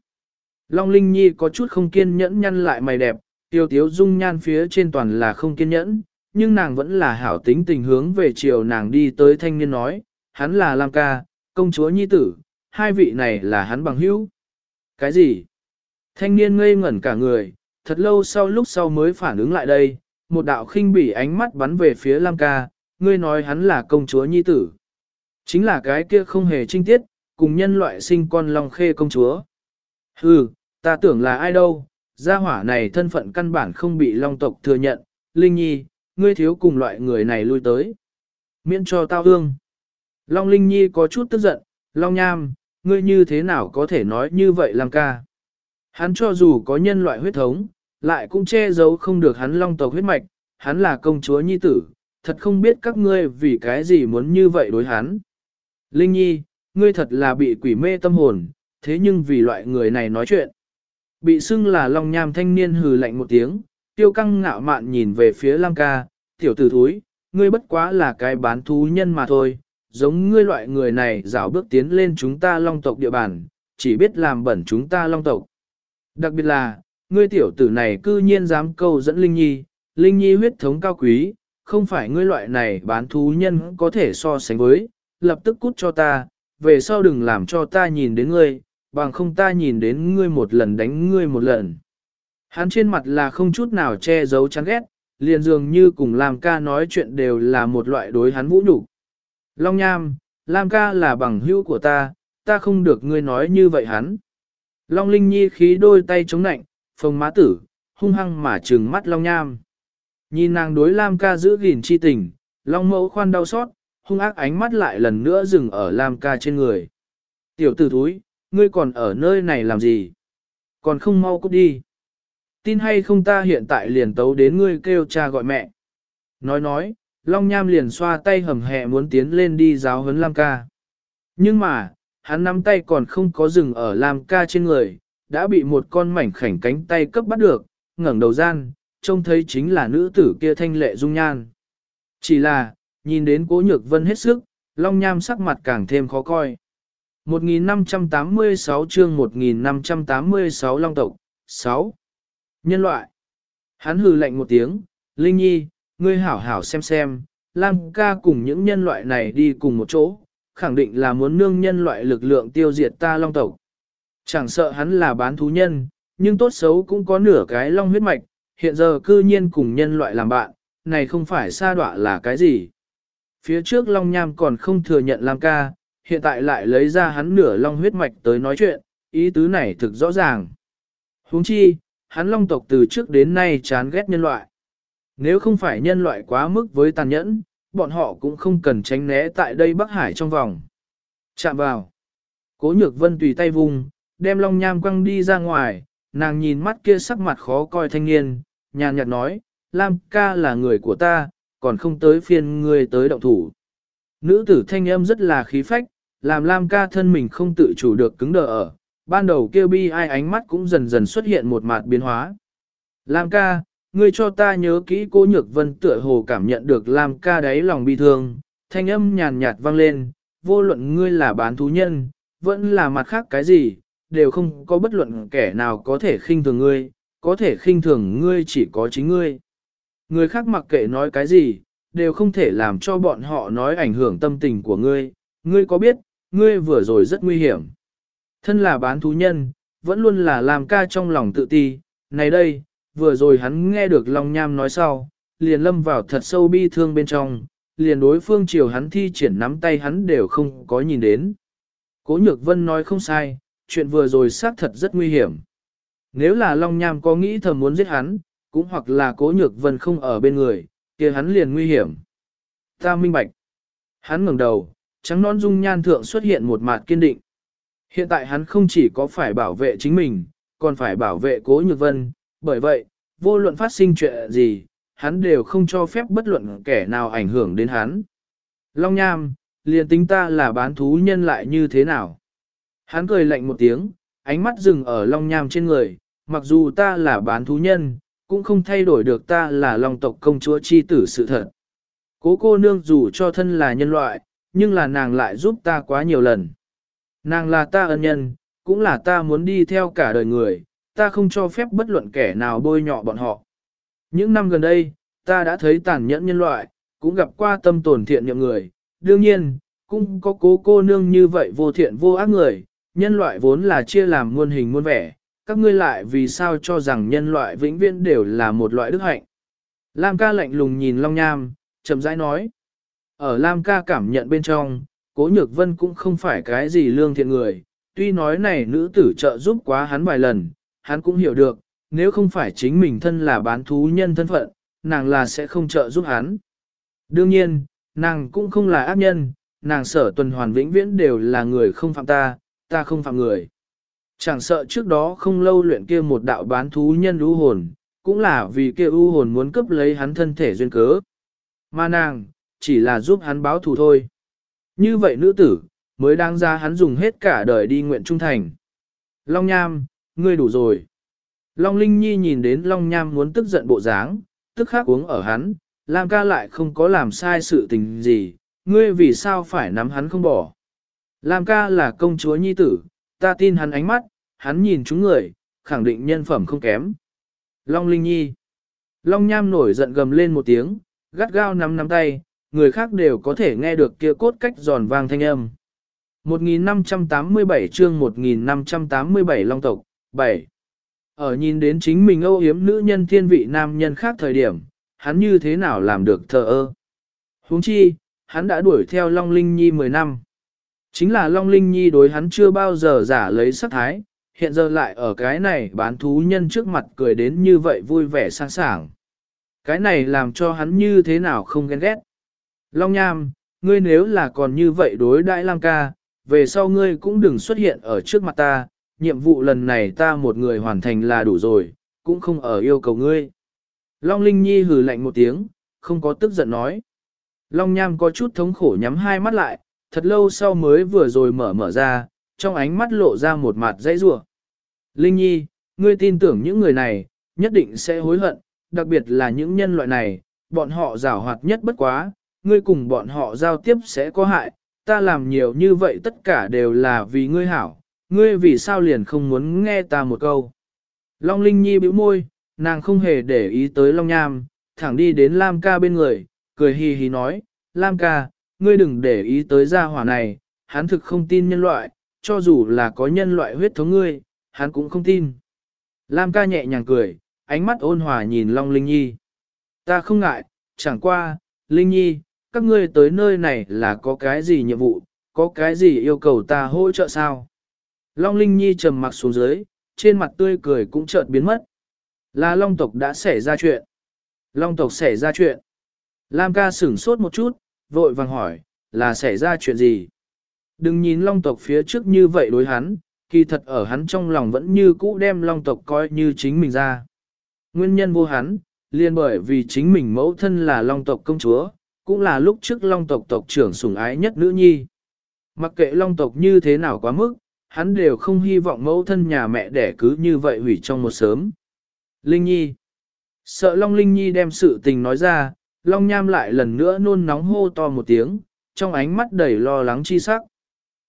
Long Linh Nhi có chút không kiên nhẫn nhăn lại mày đẹp, tiêu tiếu dung nhan phía trên toàn là không kiên nhẫn, nhưng nàng vẫn là hảo tính tình hướng về chiều nàng đi tới thanh niên nói, hắn là Lam ca, công chúa nhi tử, hai vị này là hắn bằng hữu. Cái gì? Thanh niên ngây ngẩn cả người, thật lâu sau lúc sau mới phản ứng lại đây, một đạo khinh bỉ ánh mắt bắn về phía Lam ca, ngươi nói hắn là công chúa nhi tử. Chính là cái kia không hề trinh tiết, cùng nhân loại sinh con long khê công chúa. Hừ, ta tưởng là ai đâu, gia hỏa này thân phận căn bản không bị long tộc thừa nhận, Linh Nhi, ngươi thiếu cùng loại người này lui tới. Miễn cho tao hương. Long Linh Nhi có chút tức giận, Long Nham, ngươi như thế nào có thể nói như vậy làm ca. Hắn cho dù có nhân loại huyết thống, lại cũng che giấu không được hắn long tộc huyết mạch, hắn là công chúa nhi tử, thật không biết các ngươi vì cái gì muốn như vậy đối hắn. Linh Nhi, ngươi thật là bị quỷ mê tâm hồn, thế nhưng vì loại người này nói chuyện. Bị xưng là long nham thanh niên hừ lạnh một tiếng, tiêu căng ngạo mạn nhìn về phía Lam ca, tiểu tử thúi, ngươi bất quá là cái bán thú nhân mà thôi, giống ngươi loại người này dạo bước tiến lên chúng ta long tộc địa bàn, chỉ biết làm bẩn chúng ta long tộc. Đặc biệt là, ngươi tiểu tử này cư nhiên dám câu dẫn Linh Nhi, Linh Nhi huyết thống cao quý, không phải ngươi loại này bán thú nhân có thể so sánh với, lập tức cút cho ta, về sau đừng làm cho ta nhìn đến ngươi, bằng không ta nhìn đến ngươi một lần đánh ngươi một lần. Hắn trên mặt là không chút nào che giấu chán ghét, liền dường như cùng Lam ca nói chuyện đều là một loại đối hắn vũ nhục. Long Nham, Lam ca là bằng hữu của ta, ta không được ngươi nói như vậy hắn. Long Linh Nhi khí đôi tay chống nạnh, phồng má tử, hung hăng mà trừng mắt Long Nham. Nhìn nàng đối Lam ca giữ gìn chi tình, Long mẫu khoan đau xót, hung ác ánh mắt lại lần nữa dừng ở Lam ca trên người. Tiểu tử thúi, ngươi còn ở nơi này làm gì? Còn không mau cút đi. Tin hay không ta hiện tại liền tấu đến ngươi kêu cha gọi mẹ. Nói nói, Long Nham liền xoa tay hầm hẹ muốn tiến lên đi giáo huấn Lam ca. Nhưng mà, hắn nắm tay còn không có dừng ở Lam ca trên người, đã bị một con mảnh khảnh cánh tay cấp bắt được, ngẩng đầu gian, trông thấy chính là nữ tử kia thanh lệ dung nhan. Chỉ là, nhìn đến cố nhược vân hết sức, Long Nham sắc mặt càng thêm khó coi. 1586 chương 1586 Long Tộc, 6. Nhân loại. Hắn hừ lạnh một tiếng, Linh Nhi, ngươi hảo hảo xem xem, Lam ca cùng những nhân loại này đi cùng một chỗ, khẳng định là muốn nương nhân loại lực lượng tiêu diệt ta Long Tộc. Chẳng sợ hắn là bán thú nhân, nhưng tốt xấu cũng có nửa cái Long huyết mạch, hiện giờ cư nhiên cùng nhân loại làm bạn, này không phải xa đọa là cái gì. Phía trước Long Nham còn không thừa nhận Lam ca, hiện tại lại lấy ra hắn nửa Long huyết mạch tới nói chuyện, ý tứ này thực rõ ràng. huống chi, hắn Long tộc từ trước đến nay chán ghét nhân loại. Nếu không phải nhân loại quá mức với tàn nhẫn, bọn họ cũng không cần tránh né tại đây Bắc Hải trong vòng. Chạm vào. Cố nhược vân tùy tay vùng, đem Long Nham quăng đi ra ngoài, nàng nhìn mắt kia sắc mặt khó coi thanh niên, nhàn nhạt nói, Lam ca là người của ta, còn không tới phiên ngươi tới động thủ. Nữ tử thanh âm rất là khí phách, làm Lam ca thân mình không tự chủ được cứng đờ ở, ban đầu kêu bi ai ánh mắt cũng dần dần xuất hiện một mặt biến hóa. Lam ca, ngươi cho ta nhớ kỹ cô nhược vân tựa hồ cảm nhận được Lam ca đáy lòng bi thương, thanh âm nhàn nhạt vang lên, vô luận ngươi là bán thú nhân, vẫn là mặt khác cái gì, đều không có bất luận kẻ nào có thể khinh thường ngươi, có thể khinh thường ngươi chỉ có chính ngươi. Người khác mặc kệ nói cái gì, đều không thể làm cho bọn họ nói ảnh hưởng tâm tình của ngươi, ngươi có biết, ngươi vừa rồi rất nguy hiểm. Thân là bán thú nhân, vẫn luôn là làm ca trong lòng tự ti, này đây, vừa rồi hắn nghe được Long Nham nói sau, liền lâm vào thật sâu bi thương bên trong, liền đối phương chiều hắn thi triển nắm tay hắn đều không có nhìn đến. Cố Nhược Vân nói không sai, chuyện vừa rồi xác thật rất nguy hiểm. Nếu là Long Nham có nghĩ thầm muốn giết hắn, cũng hoặc là Cố Nhược Vân không ở bên người, kia hắn liền nguy hiểm. Ta minh bạch. Hắn ngẩng đầu, trắng nón dung nhan thượng xuất hiện một mặt kiên định. Hiện tại hắn không chỉ có phải bảo vệ chính mình, còn phải bảo vệ Cố Nhược Vân, bởi vậy, vô luận phát sinh chuyện gì, hắn đều không cho phép bất luận kẻ nào ảnh hưởng đến hắn. Long Nham, liền tính ta là bán thú nhân lại như thế nào? Hắn cười lạnh một tiếng, ánh mắt dừng ở Long Nham trên người, mặc dù ta là bán thú nhân, cũng không thay đổi được ta là Long tộc công chúa chi tử sự thật. Cố cô nương dù cho thân là nhân loại, nhưng là nàng lại giúp ta quá nhiều lần. Nàng là ta ân nhân, cũng là ta muốn đi theo cả đời người, ta không cho phép bất luận kẻ nào bôi nhọ bọn họ. Những năm gần đây, ta đã thấy tàn nhẫn nhân loại, cũng gặp qua tâm tổn thiện niệm người, đương nhiên, cũng có cố cô nương như vậy vô thiện vô ác người, nhân loại vốn là chia làm muôn hình muôn vẻ, các ngươi lại vì sao cho rằng nhân loại vĩnh viễn đều là một loại đức hạnh. Lam ca lạnh lùng nhìn Long Nham, chậm rãi nói. Ở Lam ca cảm nhận bên trong, cố nhược vân cũng không phải cái gì lương thiện người, tuy nói này nữ tử trợ giúp quá hắn vài lần, hắn cũng hiểu được, nếu không phải chính mình thân là bán thú nhân thân phận, nàng là sẽ không trợ giúp hắn. Đương nhiên, nàng cũng không là ác nhân, nàng sở tuần hoàn vĩnh viễn đều là người không phạm ta, ta không phạm người. Chẳng sợ trước đó không lâu luyện kia một đạo bán thú nhân ưu hồn, cũng là vì kia ưu hồn muốn cướp lấy hắn thân thể duyên cớ. Mà nàng, chỉ là giúp hắn báo thù thôi. Như vậy nữ tử, mới đáng ra hắn dùng hết cả đời đi nguyện trung thành. Long Nham, ngươi đủ rồi. Long Linh Nhi nhìn đến Long Nham muốn tức giận bộ dáng, tức khắc uống ở hắn, Lam ca lại không có làm sai sự tình gì, ngươi vì sao phải nắm hắn không bỏ. Lam ca là công chúa nhi tử, ta tin hắn ánh mắt, hắn nhìn chúng người, khẳng định nhân phẩm không kém. Long Linh Nhi Long Nham nổi giận gầm lên một tiếng, gắt gao nắm nắm tay, người khác đều có thể nghe được kia cốt cách giòn vang thanh âm. 1587 chương 1587 Long tộc, 7. Ở nhìn đến chính mình âu yếm nữ nhân thiên vị nam nhân khác thời điểm, hắn như thế nào làm được thờ ơ. huống chi, hắn đã đuổi theo Long Linh Nhi 10 năm. Chính là Long Linh Nhi đối hắn chưa bao giờ giả lấy sắc thái, hiện giờ lại ở cái này bán thú nhân trước mặt cười đến như vậy vui vẻ sang sảng. Cái này làm cho hắn như thế nào không ghen ghét. Long Nham, ngươi nếu là còn như vậy đối đại Lam ca, về sau ngươi cũng đừng xuất hiện ở trước mặt ta, nhiệm vụ lần này ta một người hoàn thành là đủ rồi, cũng không ở yêu cầu ngươi. Long Linh Nhi hừ lạnh một tiếng, không có tức giận nói. Long Nham có chút thống khổ nhắm hai mắt lại, thật lâu sau mới vừa rồi mở mở ra, trong ánh mắt lộ ra một mặt dãy rủa. Linh Nhi, ngươi tin tưởng những người này, nhất định sẽ hối hận, đặc biệt là những nhân loại này, bọn họ rào hoạt nhất bất quá, ngươi cùng bọn họ giao tiếp sẽ có hại, ta làm nhiều như vậy tất cả đều là vì ngươi hảo, ngươi vì sao liền không muốn nghe ta một câu. Long Linh Nhi bĩu môi, nàng không hề để ý tới Long Nham, thẳng đi đến Lam ca bên người, cười hì hì nói, Lam ca, ngươi đừng để ý tới gia hỏa này, hắn thực không tin nhân loại, cho dù là có nhân loại huyết thống ngươi, hắn cũng không tin. Lam ca nhẹ nhàng cười, ánh mắt ôn hòa nhìn Long Linh Nhi. Ta không ngại, chẳng qua, Linh Nhi, các ngươi tới nơi này là có cái gì nhiệm vụ, có cái gì yêu cầu ta hỗ trợ sao? Long Linh Nhi trầm mặc xuống dưới, trên mặt tươi cười cũng chợt biến mất. Là Long tộc đã xảy ra chuyện. Long tộc xảy ra chuyện. Lam ca sửng sốt một chút, vội vàng hỏi, là xảy ra chuyện gì? Đừng nhìn Long tộc phía trước như vậy đối hắn, kỳ thật ở hắn trong lòng vẫn như cũ đem Long tộc coi như chính mình ra. Nguyên nhân vô hắn, liền bởi vì chính mình mẫu thân là Long tộc công chúa, cũng là lúc trước Long tộc tộc trưởng sủng ái nhất nữ nhi. Mặc kệ Long tộc như thế nào quá mức, hắn đều không hy vọng mẫu thân nhà mẹ đẻ cứ như vậy hủy trong một sớm. Linh Nhi Sợ Long Linh Nhi đem sự tình nói ra, Long Nham lại lần nữa nôn nóng hô to một tiếng, trong ánh mắt đầy lo lắng chi sắc.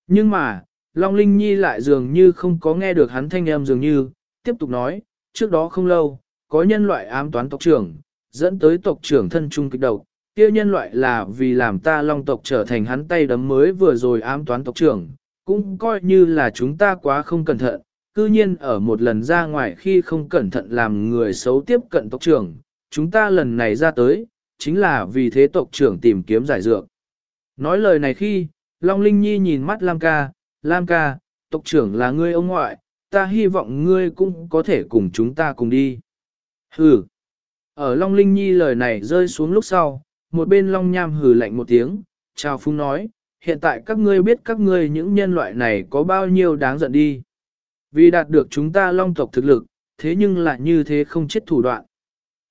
Nhưng mà, Long Linh Nhi lại dường như không có nghe được hắn thanh âm dường như, tiếp tục nói, trước đó không lâu, có nhân loại ám toán tộc trưởng, dẫn tới tộc trưởng thân trung kịch độc, kia nhân loại là vì làm ta long tộc trở thành hắn tay đấm mới vừa rồi ám toán tộc trưởng, cũng coi như là chúng ta quá không cẩn thận, cư nhiên ở một lần ra ngoài khi không cẩn thận làm người xấu tiếp cận tộc trưởng, chúng ta lần này ra tới, chính là vì thế tộc trưởng tìm kiếm giải dược. Nói lời này khi, Long Linh Nhi nhìn mắt Lam ca, Lam ca, tộc trưởng là ngươi ông ngoại, ta hy vọng ngươi cũng có thể cùng chúng ta cùng đi. Hừ. Ở Long Linh Nhi lời này rơi xuống lúc sau, một bên Long Nham hừ lạnh một tiếng, chào phung nói, hiện tại các ngươi biết các ngươi những nhân loại này có bao nhiêu đáng giận đi. Vì đạt được chúng ta Long tộc thực lực, thế nhưng lại như thế không chết thủ đoạn.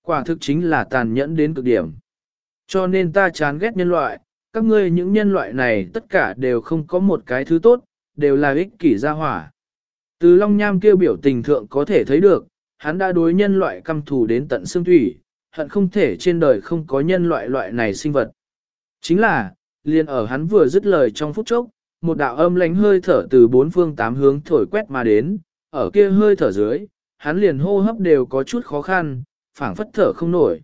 Quả thực chính là tàn nhẫn đến cực điểm. Cho nên ta chán ghét nhân loại, các ngươi những nhân loại này tất cả đều không có một cái thứ tốt, đều là ích kỷ gia hỏa. Từ Long Nham kêu biểu tình thượng có thể thấy được, hắn đã đối nhân loại căm thù đến tận xương thủy, hận không thể trên đời không có nhân loại loại này sinh vật. Chính là, liền ở hắn vừa dứt lời trong phút chốc, một đạo âm lánh hơi thở từ bốn phương tám hướng thổi quét mà đến, ở kia hơi thở dưới, hắn liền hô hấp đều có chút khó khăn, phảng phất thở không nổi.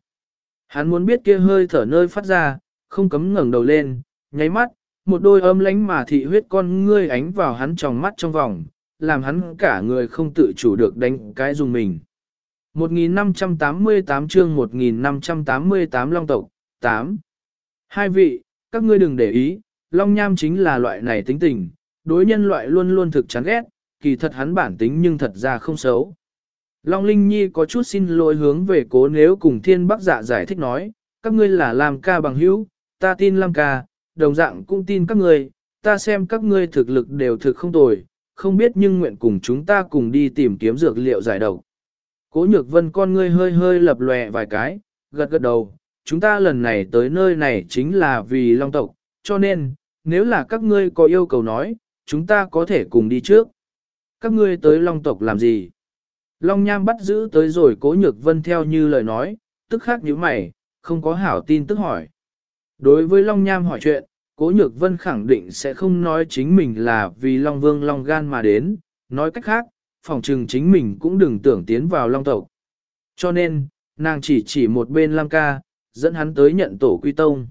Hắn muốn biết kia hơi thở nơi phát ra, không cấm ngẩng đầu lên, nháy mắt, một đôi âm lánh mà thị huyết con ngươi ánh vào hắn trong mắt trong vòng, làm hắn cả người không tự chủ được đánh cái dùng mình. 1588 chương 1588 Long tộc, 8. Hai vị, các ngươi đừng để ý, Long Nham chính là loại này tính tình, đối nhân loại luôn luôn thực chán ghét, kỳ thật hắn bản tính nhưng thật ra không xấu. Long Linh Nhi có chút xin lỗi hướng về cố nếu cùng thiên bắc dạ giải thích nói, các ngươi là làm ca bằng hữu, ta tin Lam ca, đồng dạng cũng tin các ngươi, ta xem các ngươi thực lực đều thực không tồi, không biết nhưng nguyện cùng chúng ta cùng đi tìm kiếm dược liệu giải độc. Cố nhược vân con ngươi hơi hơi lập lòe vài cái, gật gật đầu, chúng ta lần này tới nơi này chính là vì long tộc, cho nên, nếu là các ngươi có yêu cầu nói, chúng ta có thể cùng đi trước. Các ngươi tới long tộc làm gì? Long nham bắt giữ tới rồi cố nhược vân theo như lời nói, tức khác như mày, không có hảo tin tức hỏi. Đối với Long Nham hỏi chuyện, Cố Nhược Vân khẳng định sẽ không nói chính mình là vì Long Vương Long Gan mà đến, nói cách khác, phòng trừng chính mình cũng đừng tưởng tiến vào Long tộc. Cho nên, nàng chỉ chỉ một bên Lam ca, dẫn hắn tới nhận tổ quy tông.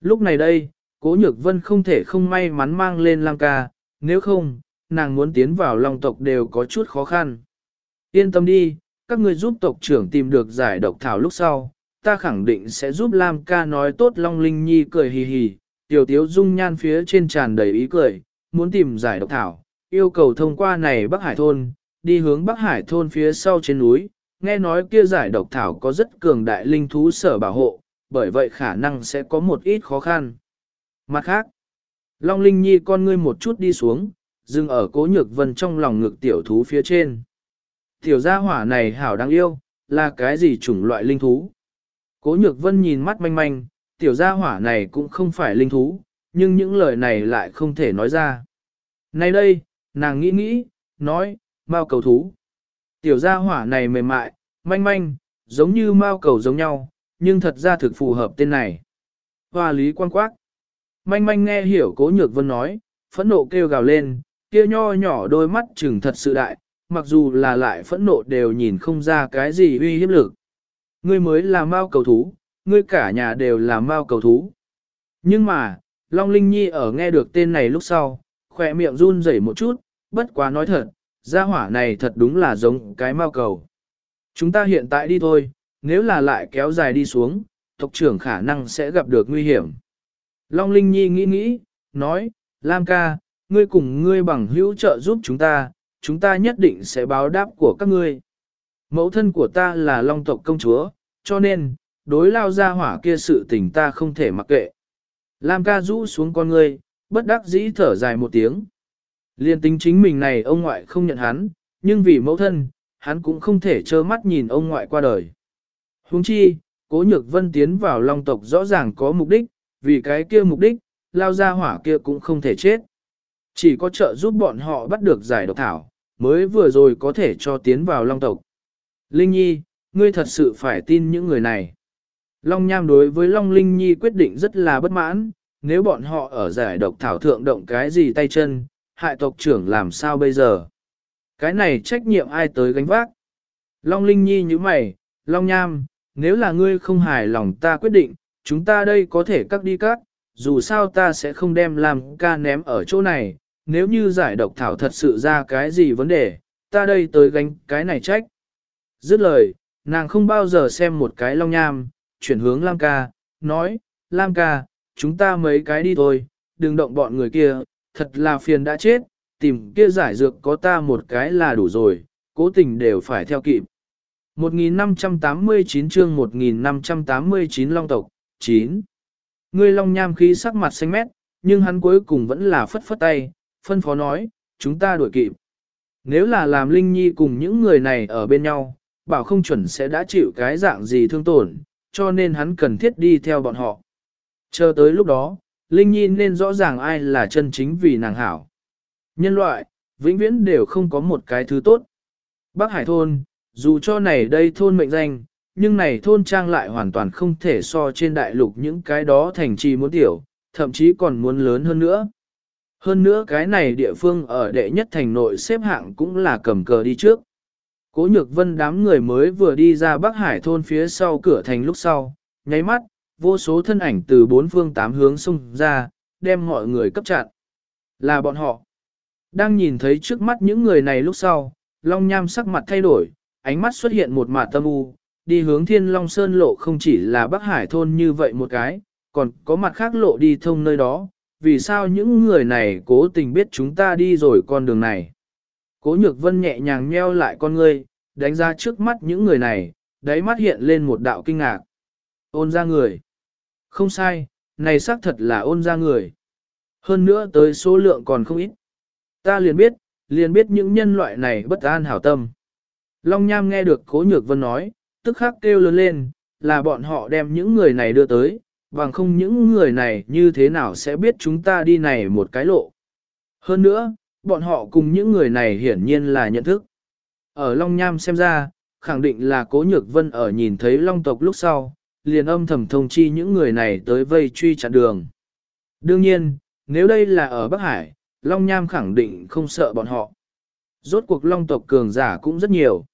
Lúc này đây, Cố Nhược Vân không thể không may mắn mang lên Lam ca, nếu không, nàng muốn tiến vào Long tộc đều có chút khó khăn. Yên tâm đi, các người giúp tộc trưởng tìm được giải độc thảo lúc sau, ta khẳng định sẽ giúp Lam ca nói tốt Long Linh Nhi cười hì hì, tiểu tiếu dung nhan phía trên tràn đầy ý cười, muốn tìm giải độc thảo, yêu cầu thông qua này Bắc Hải thôn, đi hướng Bắc Hải thôn phía sau trên núi, nghe nói kia giải độc thảo có rất cường đại linh thú sở bảo hộ, bởi vậy khả năng sẽ có một ít khó khăn. Mặt khác, Long Linh Nhi con ngươi một chút đi xuống, dừng ở cố nhược vân trong lòng ngực tiểu thú phía trên. Tiểu gia hỏa này hảo đáng yêu, là cái gì chủng loại linh thú? Cố nhược vân nhìn mắt manh manh, tiểu gia hỏa này cũng không phải linh thú, nhưng những lời này lại không thể nói ra. Nay đây, nàng nghĩ nghĩ, nói, mao cầu thú. Tiểu gia hỏa này mềm mại, manh manh, giống như mao cầu giống nhau, nhưng thật ra thực phù hợp tên này. Hoa lý quan quát. Manh manh nghe hiểu cố nhược vân nói, phẫn nộ kêu gào lên, kia nho nhỏ đôi mắt chừng thật sự đại, mặc dù là lại phẫn nộ đều nhìn không ra cái gì uy hiếp lực. Ngươi mới là mao cầu thú, ngươi cả nhà đều là mao cầu thú. Nhưng mà, Long Linh Nhi ở nghe được tên này lúc sau, khỏe miệng run rẩy một chút, bất quá nói thật, gia hỏa này thật đúng là giống cái mao cầu. Chúng ta hiện tại đi thôi, nếu là lại kéo dài đi xuống, tộc trưởng khả năng sẽ gặp được nguy hiểm. Long Linh Nhi nghĩ nghĩ, nói, Lam ca, ngươi cùng ngươi bằng hữu trợ giúp chúng ta, chúng ta nhất định sẽ báo đáp của các ngươi. Mẫu thân của ta là Long tộc công chúa, cho nên, đối lao ra hỏa kia sự tình ta không thể mặc kệ. Lam ca rũ xuống con ngươi, bất đắc dĩ thở dài một tiếng. Liên tính chính mình này ông ngoại không nhận hắn, nhưng vì mẫu thân, hắn cũng không thể trơ mắt nhìn ông ngoại qua đời. Huống chi, cố nhược vân tiến vào long tộc rõ ràng có mục đích, vì cái kia mục đích, lao ra hỏa kia cũng không thể chết. Chỉ có trợ giúp bọn họ bắt được giải độc thảo, mới vừa rồi có thể cho tiến vào long tộc. Linh Nhi, ngươi thật sự phải tin những người này. Long Nham đối với Long Linh Nhi quyết định rất là bất mãn, nếu bọn họ ở giải độc thảo thượng động cái gì tay chân, hại tộc trưởng làm sao bây giờ? Cái này trách nhiệm ai tới gánh vác? Long Linh Nhi như mày, Long Nham, nếu là ngươi không hài lòng ta quyết định, chúng ta đây có thể cắt đi cắt, dù sao ta sẽ không đem làm ca ném ở chỗ này, nếu như giải độc thảo thật sự ra cái gì vấn đề, ta đây tới gánh cái này trách. Dứt lời, nàng không bao giờ xem một cái Long Nham, chuyển hướng Lam ca, nói, Lam ca, chúng ta mấy cái đi thôi, đừng động bọn người kia, thật là phiền đã chết, tìm kia giải dược có ta một cái là đủ rồi, cố tình đều phải theo kịp. 1589 chương 1589 Long tộc, 9. Ngươi Long Nham khí sắc mặt xanh mét, nhưng hắn cuối cùng vẫn là phất phất tay, phân phó nói, chúng ta đuổi kịp. Nếu là làm Linh Nhi cùng những người này ở bên nhau, bảo không chuẩn sẽ đã chịu cái dạng gì thương tổn, cho nên hắn cần thiết đi theo bọn họ. Chờ tới lúc đó, Linh Nhi nên rõ ràng ai là chân chính vì nàng hảo. Nhân loại, vĩnh viễn đều không có một cái thứ tốt. Bắc Hải thôn, dù cho này đây thôn mệnh danh, nhưng này thôn trang lại hoàn toàn không thể so trên đại lục những cái đó thành trì muốn tiểu, thậm chí còn muốn lớn hơn nữa. Hơn nữa cái này địa phương ở đệ nhất thành nội xếp hạng cũng là cầm cờ đi trước. Cố nhược vân đám người mới vừa đi ra Bắc Hải thôn phía sau cửa thành lúc sau, nháy mắt, vô số thân ảnh từ bốn phương tám hướng xung ra, đem mọi người cấp chặn. Là bọn họ. Đang nhìn thấy trước mắt những người này lúc sau, Long Nham sắc mặt thay đổi, ánh mắt xuất hiện một mạt tâm u, đi hướng Thiên Long Sơn lộ không chỉ là Bắc Hải thôn như vậy một cái, còn có mặt khác lộ đi thông nơi đó, vì sao những người này cố tình biết chúng ta đi rồi con đường này. Cố nhược vân nhẹ nhàng nheo lại con ngươi, đánh ra trước mắt những người này, đáy mắt hiện lên một đạo kinh ngạc. Ôn ra người. Không sai, này xác thật là ôn ra người. Hơn nữa tới số lượng còn không ít. Ta liền biết, liền biết những nhân loại này bất an hảo tâm. Long Nham nghe được Cố Nhược Vân nói, tức khắc kêu lớn lên, là bọn họ đem những người này đưa tới, bằng không những người này như thế nào sẽ biết chúng ta đi này một cái lộ. Hơn nữa, bọn họ cùng những người này hiển nhiên là nhận thức. Ở Long Nham xem ra, khẳng định là Cố Nhược Vân ở nhìn thấy Long tộc lúc sau, liền âm thầm thông chi những người này tới vây truy chặn đường. Đương nhiên, nếu đây là ở Bắc Hải, Long Nham khẳng định không sợ bọn họ. Rốt cuộc Long tộc cường giả cũng rất nhiều.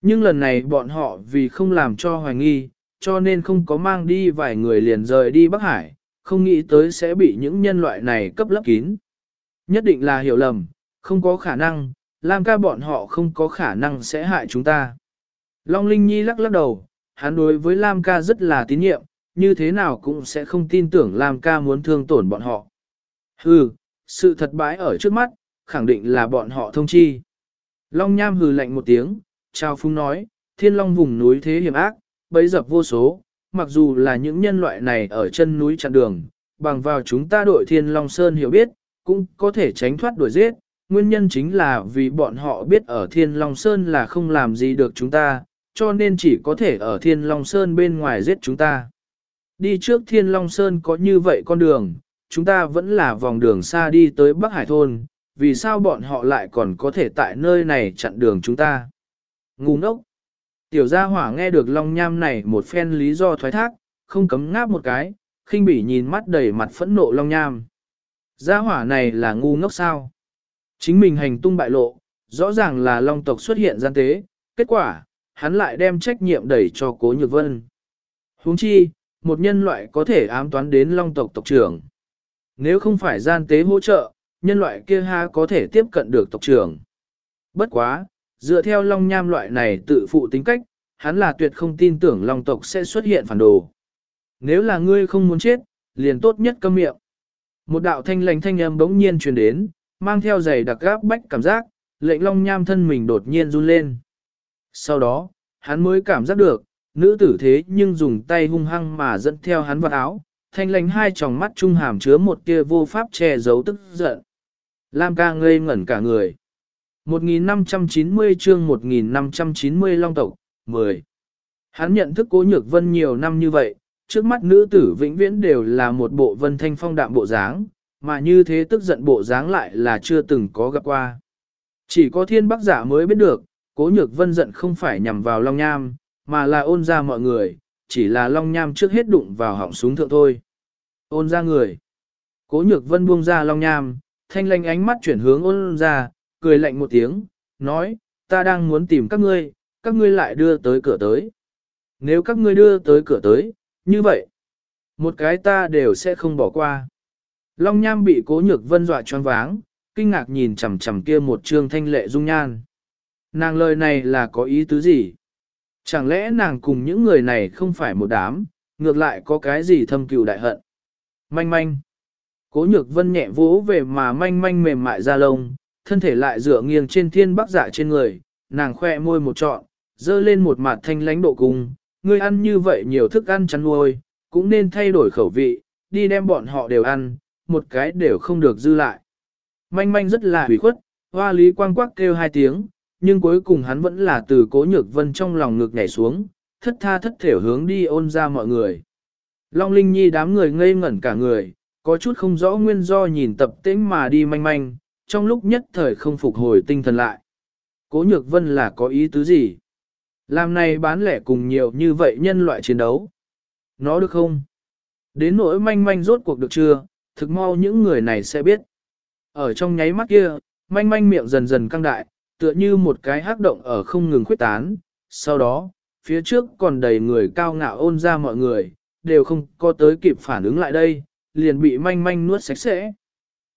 Nhưng lần này bọn họ vì không làm cho hoài nghi, cho nên không có mang đi vài người liền rời đi Bắc Hải, không nghĩ tới sẽ bị những nhân loại này cấp lấp kín. Nhất định là hiểu lầm, không có khả năng, Lam ca bọn họ không có khả năng sẽ hại chúng ta. Long Linh Nhi lắc lắc đầu, hắn đối với Lam ca rất là tín nhiệm, như thế nào cũng sẽ không tin tưởng Lam ca muốn thương tổn bọn họ. Hừ, sự thật bãi ở trước mắt, khẳng định là bọn họ thông chi. Long Nham hừ lạnh một tiếng, trao phung nói, thiên long vùng núi thế hiểm ác, bấy dập vô số, mặc dù là những nhân loại này ở chân núi chặn đường, bằng vào chúng ta đội thiên long sơn hiểu biết, cũng có thể tránh thoát đuổi giết. Nguyên nhân chính là vì bọn họ biết ở Thiên Long Sơn là không làm gì được chúng ta, cho nên chỉ có thể ở Thiên Long Sơn bên ngoài giết chúng ta. Đi trước Thiên Long Sơn có như vậy con đường, chúng ta vẫn là vòng đường xa đi tới Bắc Hải Thôn, vì sao bọn họ lại còn có thể tại nơi này chặn đường chúng ta? Ngu ngốc! Tiểu gia hỏa nghe được Long Nham này một phen lý do thoái thác, không cấm ngáp một cái, khinh bỉ nhìn mắt đầy mặt phẫn nộ Long Nham. Gia hỏa này là ngu ngốc sao? Chính mình hành tung bại lộ, rõ ràng là Long tộc xuất hiện gian tế, kết quả, hắn lại đem trách nhiệm đẩy cho Cố Nhược Vân. Huống chi, một nhân loại có thể ám toán đến Long tộc tộc trưởng. Nếu không phải gian tế hỗ trợ, nhân loại kia ha có thể tiếp cận được tộc trưởng. Bất quá, dựa theo Long Nham loại này tự phụ tính cách, hắn là tuyệt không tin tưởng Long tộc sẽ xuất hiện phản đồ. Nếu là ngươi không muốn chết, liền tốt nhất câm miệng. Một đạo thanh lành thanh âm bỗng nhiên truyền đến, mang theo giày đặc gáp bách cảm giác, lệnh Long Nham thân mình đột nhiên run lên. Sau đó, hắn mới cảm giác được, nữ tử thế nhưng dùng tay hung hăng mà dẫn theo hắn vào áo, thanh lành hai tròng mắt trung hàm chứa một kia vô pháp che giấu tức giận. Lam ca ngây ngẩn cả người. 1590 chương 1590 Long tộc, 10. Hắn nhận thức cố nhược vân nhiều năm như vậy, trước mắt nữ tử vĩnh viễn đều là một bộ vân thanh phong đạm bộ dáng, mà như thế tức giận bộ dáng lại là chưa từng có gặp qua. Chỉ có thiên bắc giả mới biết được, cố nhược vân giận không phải nhằm vào Long Nham, mà là ôn ra mọi người, chỉ là Long Nham trước hết đụng vào họng súng thượng thôi. Ôn ra người. Cố nhược vân buông ra Long Nham, thanh lanh ánh mắt chuyển hướng ôn ra, cười lạnh một tiếng, nói, ta đang muốn tìm các ngươi, các ngươi lại đưa tới cửa tới. Nếu các ngươi đưa tới cửa tới, như vậy, một cái ta đều sẽ không bỏ qua. Long Nham bị cố nhược vân dọa choáng váng, kinh ngạc nhìn chằm chằm kia một trương thanh lệ dung nhan. Nàng lời này là có ý tứ gì? Chẳng lẽ nàng cùng những người này không phải một đám, ngược lại có cái gì thâm cừu đại hận? Manh manh. Cố nhược vân nhẹ vỗ về mà manh manh mềm mại ra lông, thân thể lại dựa nghiêng trên thiên bắc dạ trên người, nàng khoe môi một trọn, dơ lên một mặt thanh lánh độ cung. Ngươi ăn như vậy nhiều thức ăn chăn nuôi, cũng nên thay đổi khẩu vị, đi đem bọn họ đều ăn, một cái đều không được dư lại. Manh manh rất là hủy khuất, hoa lý quang quắc kêu hai tiếng, nhưng cuối cùng hắn vẫn là từ cố nhược vân trong lòng ngực nhảy xuống, thất tha thất thể hướng đi ôn ra mọi người. Long Linh Nhi đám người ngây ngẩn cả người, có chút không rõ nguyên do nhìn tập tĩnh mà đi manh manh, trong lúc nhất thời không phục hồi tinh thần lại. Cố nhược vân là có ý tứ gì? Làm này bán lẻ cùng nhiều như vậy nhân loại chiến đấu. Nó được không? Đến nỗi manh manh rốt cuộc được chưa, thực mau những người này sẽ biết. Ở trong nháy mắt kia, manh manh miệng dần dần căng đại, tựa như một cái hắc động ở không ngừng khuyết tán. Sau đó, phía trước còn đầy người cao ngạo ôn ra mọi người, đều không có tới kịp phản ứng lại đây, liền bị manh manh nuốt sạch sẽ.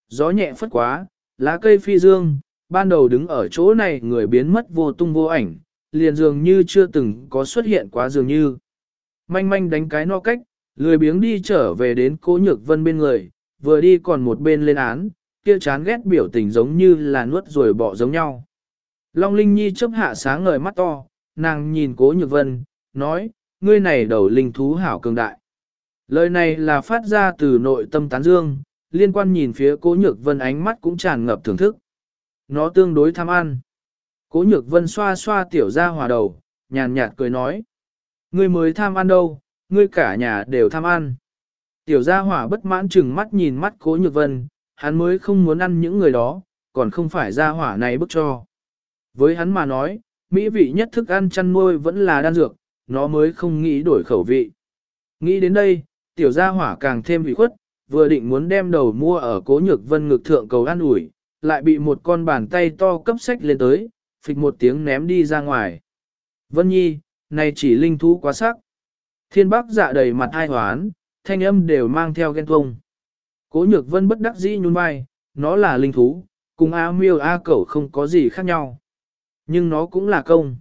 Gió nhẹ phất quá, lá cây phi dương, ban đầu đứng ở chỗ này người biến mất vô tung vô ảnh, liền dường như chưa từng có xuất hiện quá dường như. Manh manh đánh cái no cách, lười biếng đi trở về đến cố nhược vân bên người, vừa đi còn một bên lên án, kia chán ghét biểu tình giống như là nuốt rồi bỏ giống nhau. Long Linh Nhi chấp hạ sáng ngời mắt to, nàng nhìn cố nhược vân, nói, ngươi này đầu linh thú hảo cường đại. Lời này là phát ra từ nội tâm tán dương, liên quan nhìn phía cố nhược vân ánh mắt cũng tràn ngập thưởng thức. Nó tương đối tham ăn. Cố nhược vân xoa xoa tiểu ra hòa đầu, nhàn nhạt cười nói. Ngươi mới tham ăn đâu, ngươi cả nhà đều tham ăn. Tiểu gia hỏa bất mãn chừng mắt nhìn mắt cố nhược vân, hắn mới không muốn ăn những người đó, còn không phải gia hỏa này bức cho. Với hắn mà nói, mỹ vị nhất thức ăn chăn nuôi vẫn là đan dược, nó mới không nghĩ đổi khẩu vị. Nghĩ đến đây, tiểu gia hỏa càng thêm ủy khuất, vừa định muốn đem đầu mua ở cố nhược vân ngực thượng cầu an ủi, lại bị một con bàn tay to cấp sách lên tới, phịch một tiếng ném đi ra ngoài. Vân Nhi, này chỉ linh thú quá sắc. Thiên bác dạ đầy mặt ai hoán, thanh âm đều mang theo ghen tuông. Cố nhược vân bất đắc dĩ nhún vai, nó là linh thú, cùng A miêu A cẩu không có gì khác nhau. Nhưng nó cũng là công.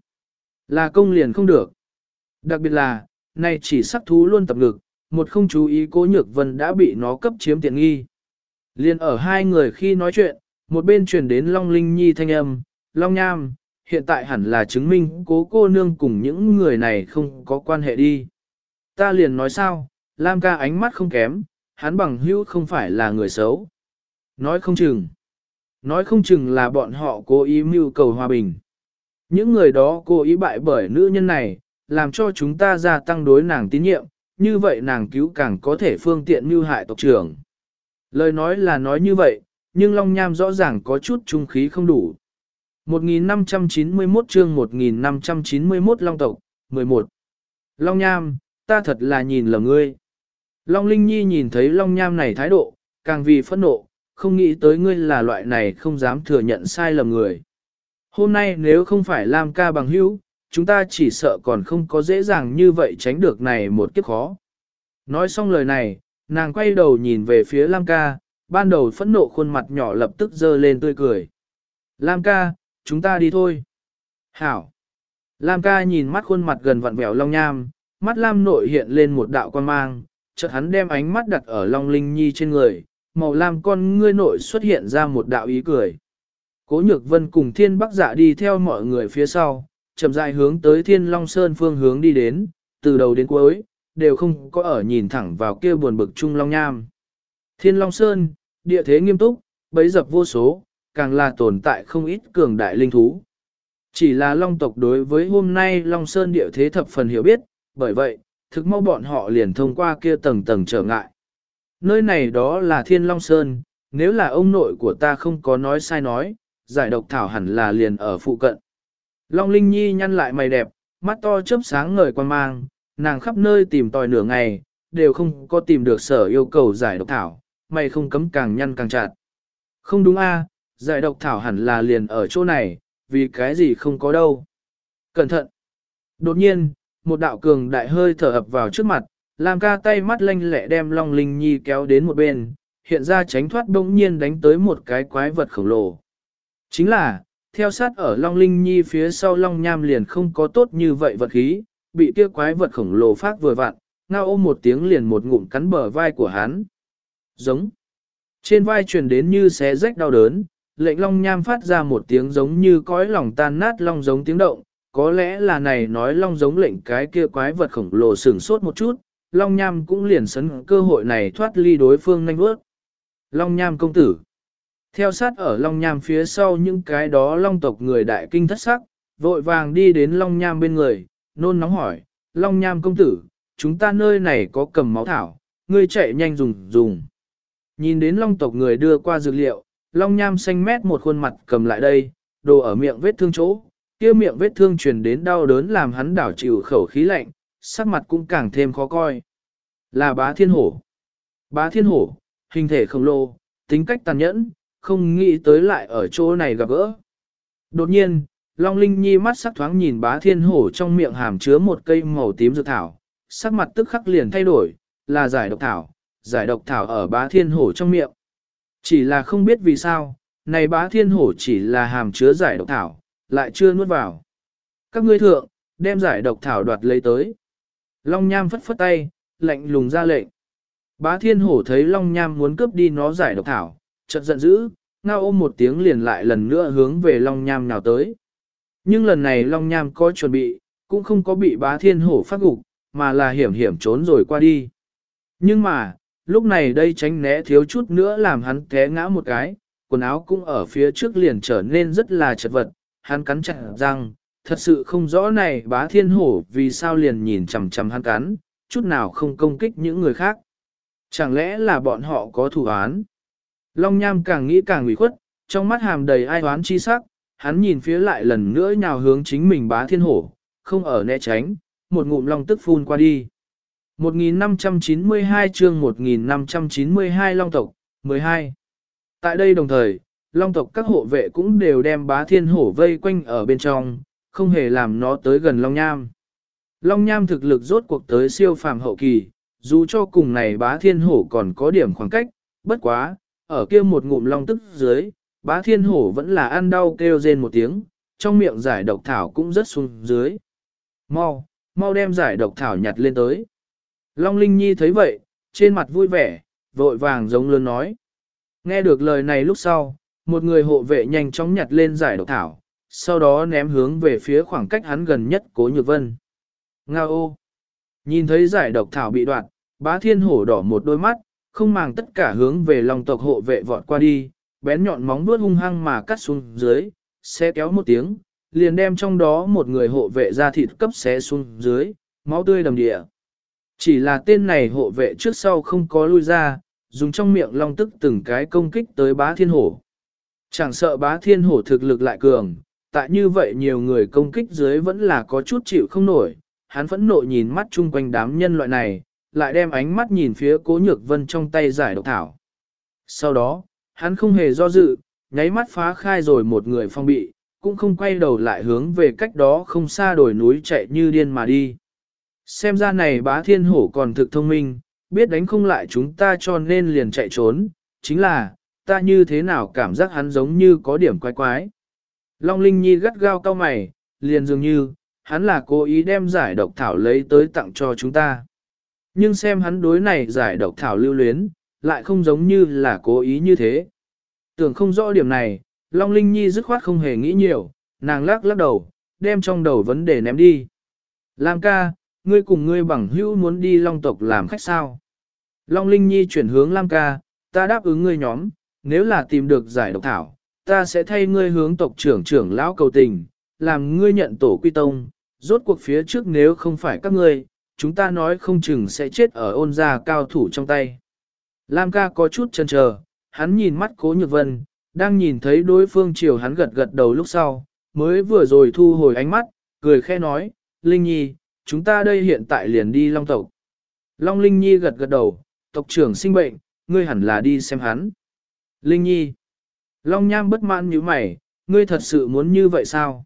Là công liền không được. Đặc biệt là, này chỉ sắc thú luôn tập ngực, một không chú ý cố nhược vân đã bị nó cấp chiếm tiện nghi. Liên ở hai người khi nói chuyện, một bên truyền đến Long Linh Nhi thanh âm, Long Nham, hiện tại hẳn là chứng minh cố cô nương cùng những người này không có quan hệ đi. Ta liền nói sao, Lam ca ánh mắt không kém, hắn bằng hữu không phải là người xấu. Nói không chừng. Nói không chừng là bọn họ cố ý mưu cầu hòa bình. Những người đó cố ý bại bởi nữ nhân này, làm cho chúng ta gia tăng đối nàng tín nhiệm, như vậy nàng cứu càng có thể phương tiện mưu hại tộc trưởng. Lời nói là nói như vậy, nhưng Long Nham rõ ràng có chút trung khí không đủ. 1591 chương 1591 Long tộc, 11. Long Nham, ta thật là nhìn lầm ngươi. Long Linh Nhi nhìn thấy Long Nham này thái độ, càng vì phẫn nộ, không nghĩ tới ngươi là loại này không dám thừa nhận sai lầm người. Hôm nay nếu không phải Lam ca bằng hữu, chúng ta chỉ sợ còn không có dễ dàng như vậy tránh được này một kiếp khó. Nói xong lời này, nàng quay đầu nhìn về phía Lam ca, ban đầu phẫn nộ khuôn mặt nhỏ lập tức dơ lên tươi cười. Lam ca, chúng ta đi thôi. Hảo. Lam ca nhìn mắt khuôn mặt gần vặn vẹo long nham, mắt Lam nội hiện lên một đạo quan mang, chợt hắn đem ánh mắt đặt ở Long Linh Nhi trên người, màu lam con ngươi nội xuất hiện ra một đạo ý cười. Cố Nhược Vân cùng Thiên Bắc Dạ đi theo mọi người phía sau, chậm rãi hướng tới Thiên Long Sơn phương hướng đi đến, từ đầu đến cuối, đều không có ở nhìn thẳng vào kia buồn bực trung Long Nham. Thiên Long Sơn, địa thế nghiêm túc, bấy dập vô số, càng là tồn tại không ít cường đại linh thú. Chỉ là Long tộc đối với hôm nay Long Sơn địa thế thập phần hiểu biết, bởi vậy, thực mau bọn họ liền thông qua kia tầng tầng trở ngại. Nơi này đó là Thiên Long Sơn, nếu là ông nội của ta không có nói sai nói, giải độc thảo hẳn là liền ở phụ cận. Long Linh Nhi nhăn lại mày đẹp, mắt to chớp sáng ngời quan mang, nàng khắp nơi tìm tòi nửa ngày, đều không có tìm được sở yêu cầu giải độc thảo, mày không cấm càng nhăn càng chặt. Không đúng a, giải độc thảo hẳn là liền ở chỗ này, vì cái gì không có đâu. Cẩn thận! Đột nhiên, một đạo cường đại hơi thở ập vào trước mặt, làm ca tay mắt lanh lẹ đem Long Linh Nhi kéo đến một bên, hiện ra tránh thoát bỗng nhiên đánh tới một cái quái vật khổng lồ. Chính là, theo sát ở Long Linh Nhi phía sau Long Nham liền không có tốt như vậy vật khí, bị kia quái vật khổng lồ phát vừa vặn, ngao ôm một tiếng liền một ngụm cắn bờ vai của hắn. Giống. Trên vai truyền đến như xé rách đau đớn, lệnh Long Nham phát ra một tiếng giống như cõi lòng tan nát long giống tiếng động, có lẽ là này nói long giống lệnh cái kia quái vật khổng lồ sửng sốt một chút, long nham cũng liền sấn cơ hội này thoát ly đối phương nhanh vớt. Long nham công tử. Theo sát ở long nham phía sau những cái đó long tộc người đại kinh thất sắc, vội vàng đi đến long nham bên người, nôn nóng hỏi, long nham công tử, chúng ta nơi này có cầm máu thảo, ngươi chạy nhanh dùng dùng. Nhìn đến long tộc người đưa qua dược liệu, long nham xanh mét một khuôn mặt cầm lại đây, đồ ở miệng vết thương chỗ, kia miệng vết thương truyền đến đau đớn làm hắn đảo chịu khẩu khí lạnh, sắc mặt cũng càng thêm khó coi. Là bá thiên hổ. Bá thiên hổ, hình thể khổng lồ, tính cách tàn nhẫn, không nghĩ tới lại ở chỗ này gặp gỡ. Đột nhiên, Long Linh Nhi mắt sắc thoáng nhìn bá thiên hổ trong miệng hàm chứa một cây màu tím dược thảo, sắc mặt tức khắc liền thay đổi, là giải độc thảo, giải độc thảo ở bá thiên hổ trong miệng. Chỉ là không biết vì sao, này bá thiên hổ chỉ là hàm chứa giải độc thảo, lại chưa nuốt vào. Các ngươi thượng, đem giải độc thảo đoạt lấy tới. Long Nham phất phất tay, lạnh lùng ra lệnh. Bá Thiên Hổ thấy Long Nham muốn cướp đi nó giải độc thảo, chợt giận dữ, ngao ôm một tiếng liền lại lần nữa hướng về Long Nham nào tới. Nhưng lần này Long Nham có chuẩn bị, cũng không có bị Bá Thiên Hổ phát gục, mà là hiểm hiểm trốn rồi qua đi. Nhưng mà, lúc này đây tránh né thiếu chút nữa làm hắn té ngã một cái, quần áo cũng ở phía trước liền trở nên rất là chật vật, hắn cắn chặt răng, thật sự không rõ này bá thiên hổ vì sao liền nhìn chằm chằm hắn cắn, chút nào không công kích những người khác. Chẳng lẽ là bọn họ có thủ án? Long Nham càng nghĩ càng ủy khuất, trong mắt hàm đầy ai oán chi sắc, hắn nhìn phía lại lần nữa nhào hướng chính mình bá thiên hổ, không ở né tránh, một ngụm long tức phun qua đi. 1592 chương 1592 Long tộc, 12. Tại đây đồng thời, Long tộc các hộ vệ cũng đều đem bá thiên hổ vây quanh ở bên trong, không hề làm nó tới gần Long Nham. Long Nham thực lực rốt cuộc tới siêu phàm hậu kỳ, dù cho cùng này bá thiên hổ còn có điểm khoảng cách, bất quá, ở kia một ngụm long tức dưới, bá thiên hổ vẫn là ăn đau kêu rên một tiếng, trong miệng giải độc thảo cũng rất xuống dưới. Mau, mau đem giải độc thảo nhặt lên tới. Long Linh Nhi thấy vậy, trên mặt vui vẻ, vội vàng giống lớn nói. Nghe được lời này lúc sau, một người hộ vệ nhanh chóng nhặt lên giải độc thảo, sau đó ném hướng về phía khoảng cách hắn gần nhất cố nhược vân. Nga ô! Nhìn thấy giải độc thảo bị đoạt, bá thiên hổ đỏ một đôi mắt, không màng tất cả hướng về lòng tộc hộ vệ vọt qua đi, bén nhọn móng vuốt hung hăng mà cắt xuống dưới, xe kéo một tiếng, liền đem trong đó một người hộ vệ ra thịt cấp xé xuống dưới, máu tươi đầm địa. Chỉ là tên này hộ vệ trước sau không có lui ra, dùng trong miệng long tức từng cái công kích tới bá thiên hổ. Chẳng sợ bá thiên hổ thực lực lại cường, tại như vậy nhiều người công kích dưới vẫn là có chút chịu không nổi, hắn phẫn nộ nhìn mắt chung quanh đám nhân loại này, lại đem ánh mắt nhìn phía cố nhược vân trong tay giải độc thảo. Sau đó, hắn không hề do dự, nháy mắt phá khai rồi một người phong bị, cũng không quay đầu lại hướng về cách đó không xa đồi núi chạy như điên mà đi. Xem ra này bá thiên hổ còn thực thông minh, biết đánh không lại chúng ta cho nên liền chạy trốn, chính là, ta như thế nào cảm giác hắn giống như có điểm quái quái. Long Linh Nhi gắt gao cao mày, liền dường như, hắn là cố ý đem giải độc thảo lấy tới tặng cho chúng ta. Nhưng xem hắn đối này giải độc thảo lưu luyến, lại không giống như là cố ý như thế. Tưởng không rõ điểm này, Long Linh Nhi dứt khoát không hề nghĩ nhiều, nàng lắc lắc đầu, đem trong đầu vấn đề ném đi. Lam ca, ngươi cùng ngươi bằng hữu muốn đi Long tộc làm khách sao? Long Linh Nhi chuyển hướng Lam ca, ta đáp ứng ngươi nhóm, nếu là tìm được giải độc thảo, ta sẽ thay ngươi hướng tộc trưởng trưởng lão cầu tình, làm ngươi nhận tổ quy tông, rốt cuộc phía trước nếu không phải các ngươi, chúng ta nói không chừng sẽ chết ở ôn gia cao thủ trong tay. Lam ca có chút chần chờ, hắn nhìn mắt cố nhược vân, đang nhìn thấy đối phương chiều hắn gật gật đầu lúc sau, mới vừa rồi thu hồi ánh mắt, cười khẽ nói, Linh Nhi, chúng ta đây hiện tại liền đi Long tộc. Long Linh Nhi gật gật đầu, tộc trưởng sinh bệnh, ngươi hẳn là đi xem hắn. Linh Nhi. Long Nham bất mãn như mày, ngươi thật sự muốn như vậy sao?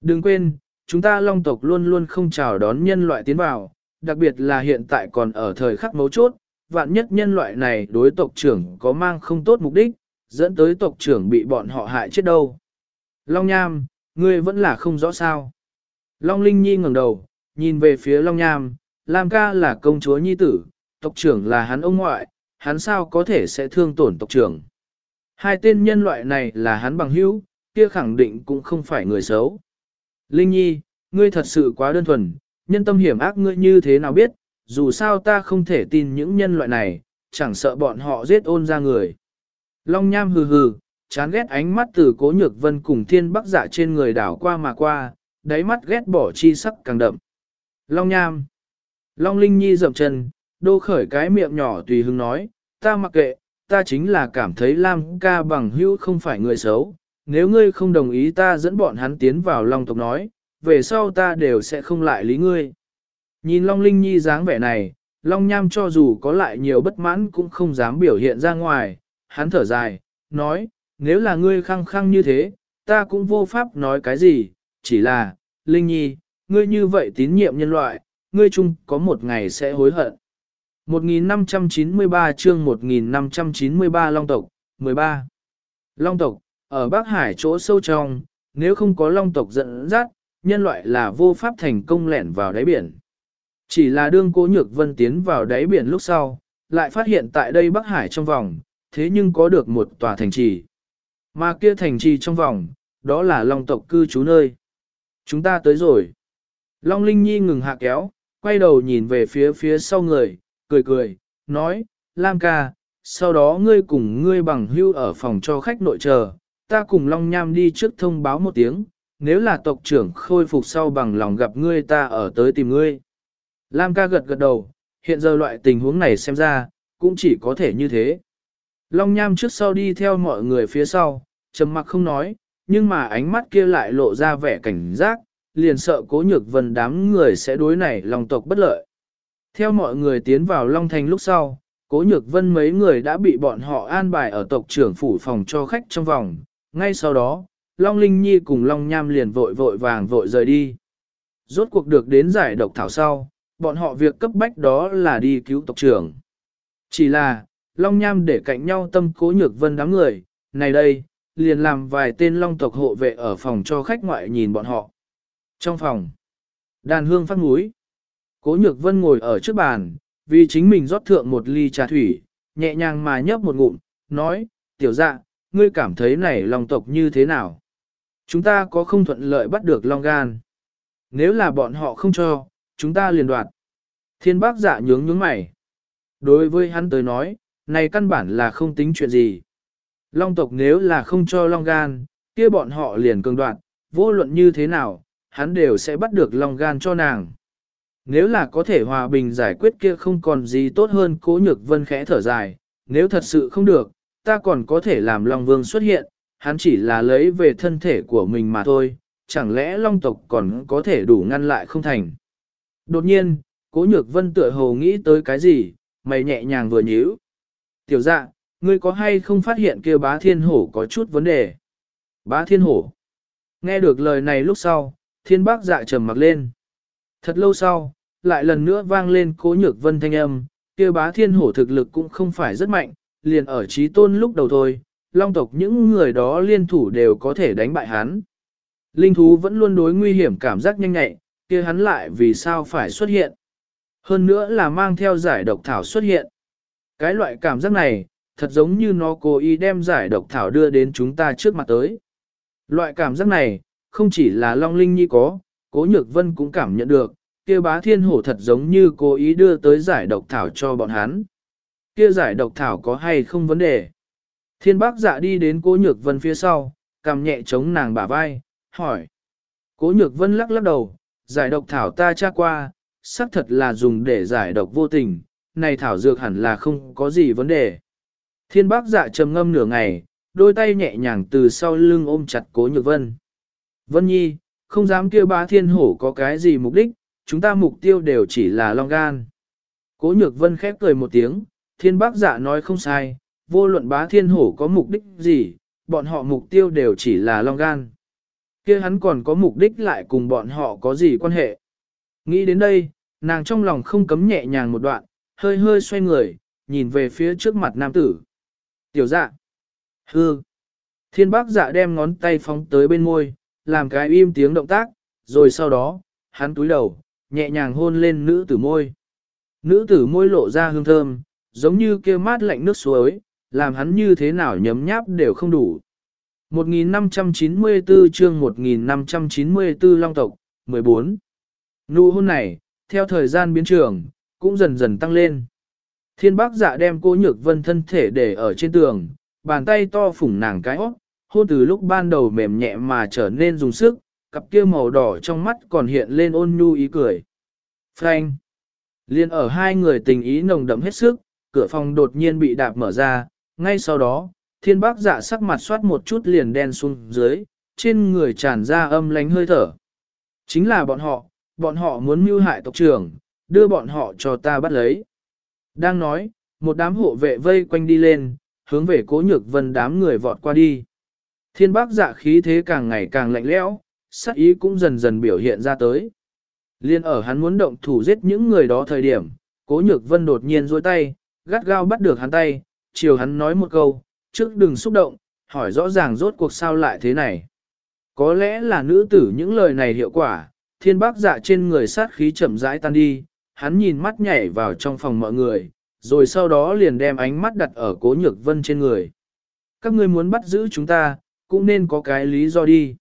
Đừng quên, chúng ta Long tộc luôn luôn không chào đón nhân loại tiến vào, đặc biệt là hiện tại còn ở thời khắc mấu chốt, vạn nhất nhân loại này đối tộc trưởng có mang không tốt mục đích, dẫn tới tộc trưởng bị bọn họ hại chết đâu. Long Nham, ngươi vẫn là không rõ sao. Long Linh Nhi ngẩng đầu, nhìn về phía Long Nham, Lam ca là công chúa nhi tử, tộc trưởng là hắn ông ngoại, hắn sao có thể sẽ thương tổn tộc trưởng. Hai tên nhân loại này là hắn bằng hữu, kia khẳng định cũng không phải người xấu. Linh Nhi, ngươi thật sự quá đơn thuần, nhân tâm hiểm ác ngươi như thế nào biết, dù sao ta không thể tin những nhân loại này, chẳng sợ bọn họ giết ôn ra người. Long Nham hừ hừ, chán ghét ánh mắt từ cố nhược vân cùng thiên bắc dạ trên người đảo qua mà qua, đáy mắt ghét bỏ chi sắc càng đậm. Long Nham. Long Linh Nhi dậm chân, đô khởi cái miệng nhỏ tùy hứng nói, ta mặc kệ, ta chính là cảm thấy Lam ca bằng hữu không phải người xấu, nếu ngươi không đồng ý ta dẫn bọn hắn tiến vào Long tộc nói, về sau ta đều sẽ không lại lý ngươi. Nhìn Long Linh Nhi dáng vẻ này, Long Nham cho dù có lại nhiều bất mãn cũng không dám biểu hiện ra ngoài, hắn thở dài, nói, nếu là ngươi khăng khăng như thế, ta cũng vô pháp nói cái gì, chỉ là, Linh Nhi, ngươi như vậy tín nhiệm nhân loại, ngươi chung có một ngày sẽ hối hận. 1593 chương 1593 Long tộc, 13. Long tộc, ở Bắc Hải chỗ sâu trong, nếu không có Long tộc dẫn dắt, nhân loại là vô pháp thành công lẻn vào đáy biển. Chỉ là đương cố nhược vân tiến vào đáy biển lúc sau, lại phát hiện tại đây Bắc Hải trong vòng, thế nhưng có được một tòa thành trì. Mà kia thành trì trong vòng, đó là Long tộc cư trú nơi. Chúng ta tới rồi. Long Linh Nhi ngừng hạ kéo, quay đầu nhìn về phía phía sau người, cười cười, nói, Lam ca, sau đó ngươi cùng ngươi bằng hưu ở phòng cho khách nội chờ, ta cùng Long Nham đi trước thông báo một tiếng, nếu là tộc trưởng khôi phục sau bằng lòng gặp ngươi ta ở tới tìm ngươi. Lam ca gật gật đầu, hiện giờ loại tình huống này xem ra, cũng chỉ có thể như thế. Long Nham trước sau đi theo mọi người phía sau, trầm mặc không nói, nhưng mà ánh mắt kia lại lộ ra vẻ cảnh giác, liền sợ cố nhược vân đám người sẽ đối này lòng tộc bất lợi. Theo mọi người tiến vào Long Thành lúc sau, Cố Nhược Vân mấy người đã bị bọn họ an bài ở tộc trưởng phủ phòng cho khách trong vòng. Ngay sau đó, Long Linh Nhi cùng Long Nham liền vội vội vàng vội rời đi. Rốt cuộc được đến giải độc thảo sau, bọn họ việc cấp bách đó là đi cứu tộc trưởng. Chỉ là, Long Nham để cạnh nhau tâm Cố Nhược Vân đám người, này đây, liền làm vài tên Long tộc hộ vệ ở phòng cho khách ngoại nhìn bọn họ. Trong phòng, đàn hương phát núi. Cố Nhược Vân ngồi ở trước bàn, vì chính mình rót thượng một ly trà thủy, nhẹ nhàng mà nhấp một ngụm, nói, tiểu dạ, ngươi cảm thấy này long tộc như thế nào? Chúng ta có không thuận lợi bắt được long gan? Nếu là bọn họ không cho, chúng ta liền đoạt. Thiên bác dạ nhướng nhướng mày. Đối với hắn tới nói, này căn bản là không tính chuyện gì. Long tộc nếu là không cho long gan, kia bọn họ liền cường đoạt, vô luận như thế nào, hắn đều sẽ bắt được long gan cho nàng. Nếu là có thể hòa bình giải quyết kia không còn gì tốt hơn cố nhược vân khẽ thở dài, nếu thật sự không được, ta còn có thể làm Long Vương xuất hiện, hắn chỉ là lấy về thân thể của mình mà thôi, chẳng lẽ Long tộc còn có thể đủ ngăn lại không thành. Đột nhiên, cố nhược vân tựa hồ nghĩ tới cái gì, mày nhẹ nhàng vừa nhíu. Tiểu dạ, ngươi có hay không phát hiện kia bá thiên hổ có chút vấn đề? Bá thiên hổ. Nghe được lời này lúc sau, thiên bác dạ trầm mặc lên. Thật lâu sau, lại lần nữa vang lên cố nhược vân thanh âm, kia bá thiên hổ thực lực cũng không phải rất mạnh, liền ở trí tôn lúc đầu thôi, long tộc những người đó liên thủ đều có thể đánh bại hắn. Linh thú vẫn luôn đối nguy hiểm cảm giác nhanh nhẹ, kia hắn lại vì sao phải xuất hiện. Hơn nữa là mang theo giải độc thảo xuất hiện. Cái loại cảm giác này, thật giống như nó cố ý đem giải độc thảo đưa đến chúng ta trước mặt tới. Loại cảm giác này, không chỉ là Long Linh Nhi có, Cố Nhược Vân cũng cảm nhận được, kia bá thiên hổ thật giống như cố ý đưa tới giải độc thảo cho bọn hắn. Kia giải độc thảo có hay không vấn đề? Thiên bác dạ đi đến cố Nhược Vân phía sau, cầm nhẹ chống nàng bả vai, hỏi. Cố Nhược Vân lắc lắc đầu, giải độc thảo ta tra qua, xác thật là dùng để giải độc vô tình, này thảo dược hẳn là không có gì vấn đề. Thiên bác dạ trầm ngâm nửa ngày, đôi tay nhẹ nhàng từ sau lưng ôm chặt cố Nhược Vân. Vân Nhi, không dám kêu bá thiên hổ có cái gì mục đích, chúng ta mục tiêu đều chỉ là long gan. Cố nhược vân khép cười một tiếng, thiên bác dạ nói không sai, vô luận bá thiên hổ có mục đích gì, bọn họ mục tiêu đều chỉ là long gan. kia hắn còn có mục đích lại cùng bọn họ có gì quan hệ. Nghĩ đến đây, nàng trong lòng không cấm nhẹ nhàng một đoạn, hơi hơi xoay người, nhìn về phía trước mặt nam tử. Tiểu dạ. Hư. Thiên bác dạ đem ngón tay phóng tới bên môi, làm cái im tiếng động tác, rồi sau đó, hắn túi đầu, nhẹ nhàng hôn lên nữ tử môi. Nữ tử môi lộ ra hương thơm, giống như kia mát lạnh nước suối, làm hắn như thế nào nhấm nháp đều không đủ. 1594 chương 1594 Long tộc, 14. Nụ hôn này, theo thời gian biến trường, cũng dần dần tăng lên. Thiên bác dạ đem cô nhược vân thân thể để ở trên tường, bàn tay to phủng nàng cái hót, hôn từ lúc ban đầu mềm nhẹ mà trở nên dùng sức, cặp kia màu đỏ trong mắt còn hiện lên ôn nhu ý cười. Frank! Liên ở hai người tình ý nồng đậm hết sức, cửa phòng đột nhiên bị đạp mở ra, ngay sau đó, thiên bác dạ sắc mặt soát một chút liền đen xuống dưới, trên người tràn ra âm lánh hơi thở. Chính là bọn họ, bọn họ muốn mưu hại tộc trưởng, đưa bọn họ cho ta bắt lấy. Đang nói, một đám hộ vệ vây quanh đi lên, hướng về cố nhược vân đám người vọt qua đi. Thiên bác dạ khí thế càng ngày càng lạnh lẽo, sắc ý cũng dần dần biểu hiện ra tới. Liên ở hắn muốn động thủ giết những người đó thời điểm, cố nhược vân đột nhiên dôi tay, gắt gao bắt được hắn tay, chiều hắn nói một câu, trước đừng xúc động, hỏi rõ ràng rốt cuộc sao lại thế này. Có lẽ là nữ tử những lời này hiệu quả, thiên bác dạ trên người sát khí chậm rãi tan đi, hắn nhìn mắt nhảy vào trong phòng mọi người, rồi sau đó liền đem ánh mắt đặt ở cố nhược vân trên người. Các ngươi muốn bắt giữ chúng ta, cũng nên có cái lý do đi.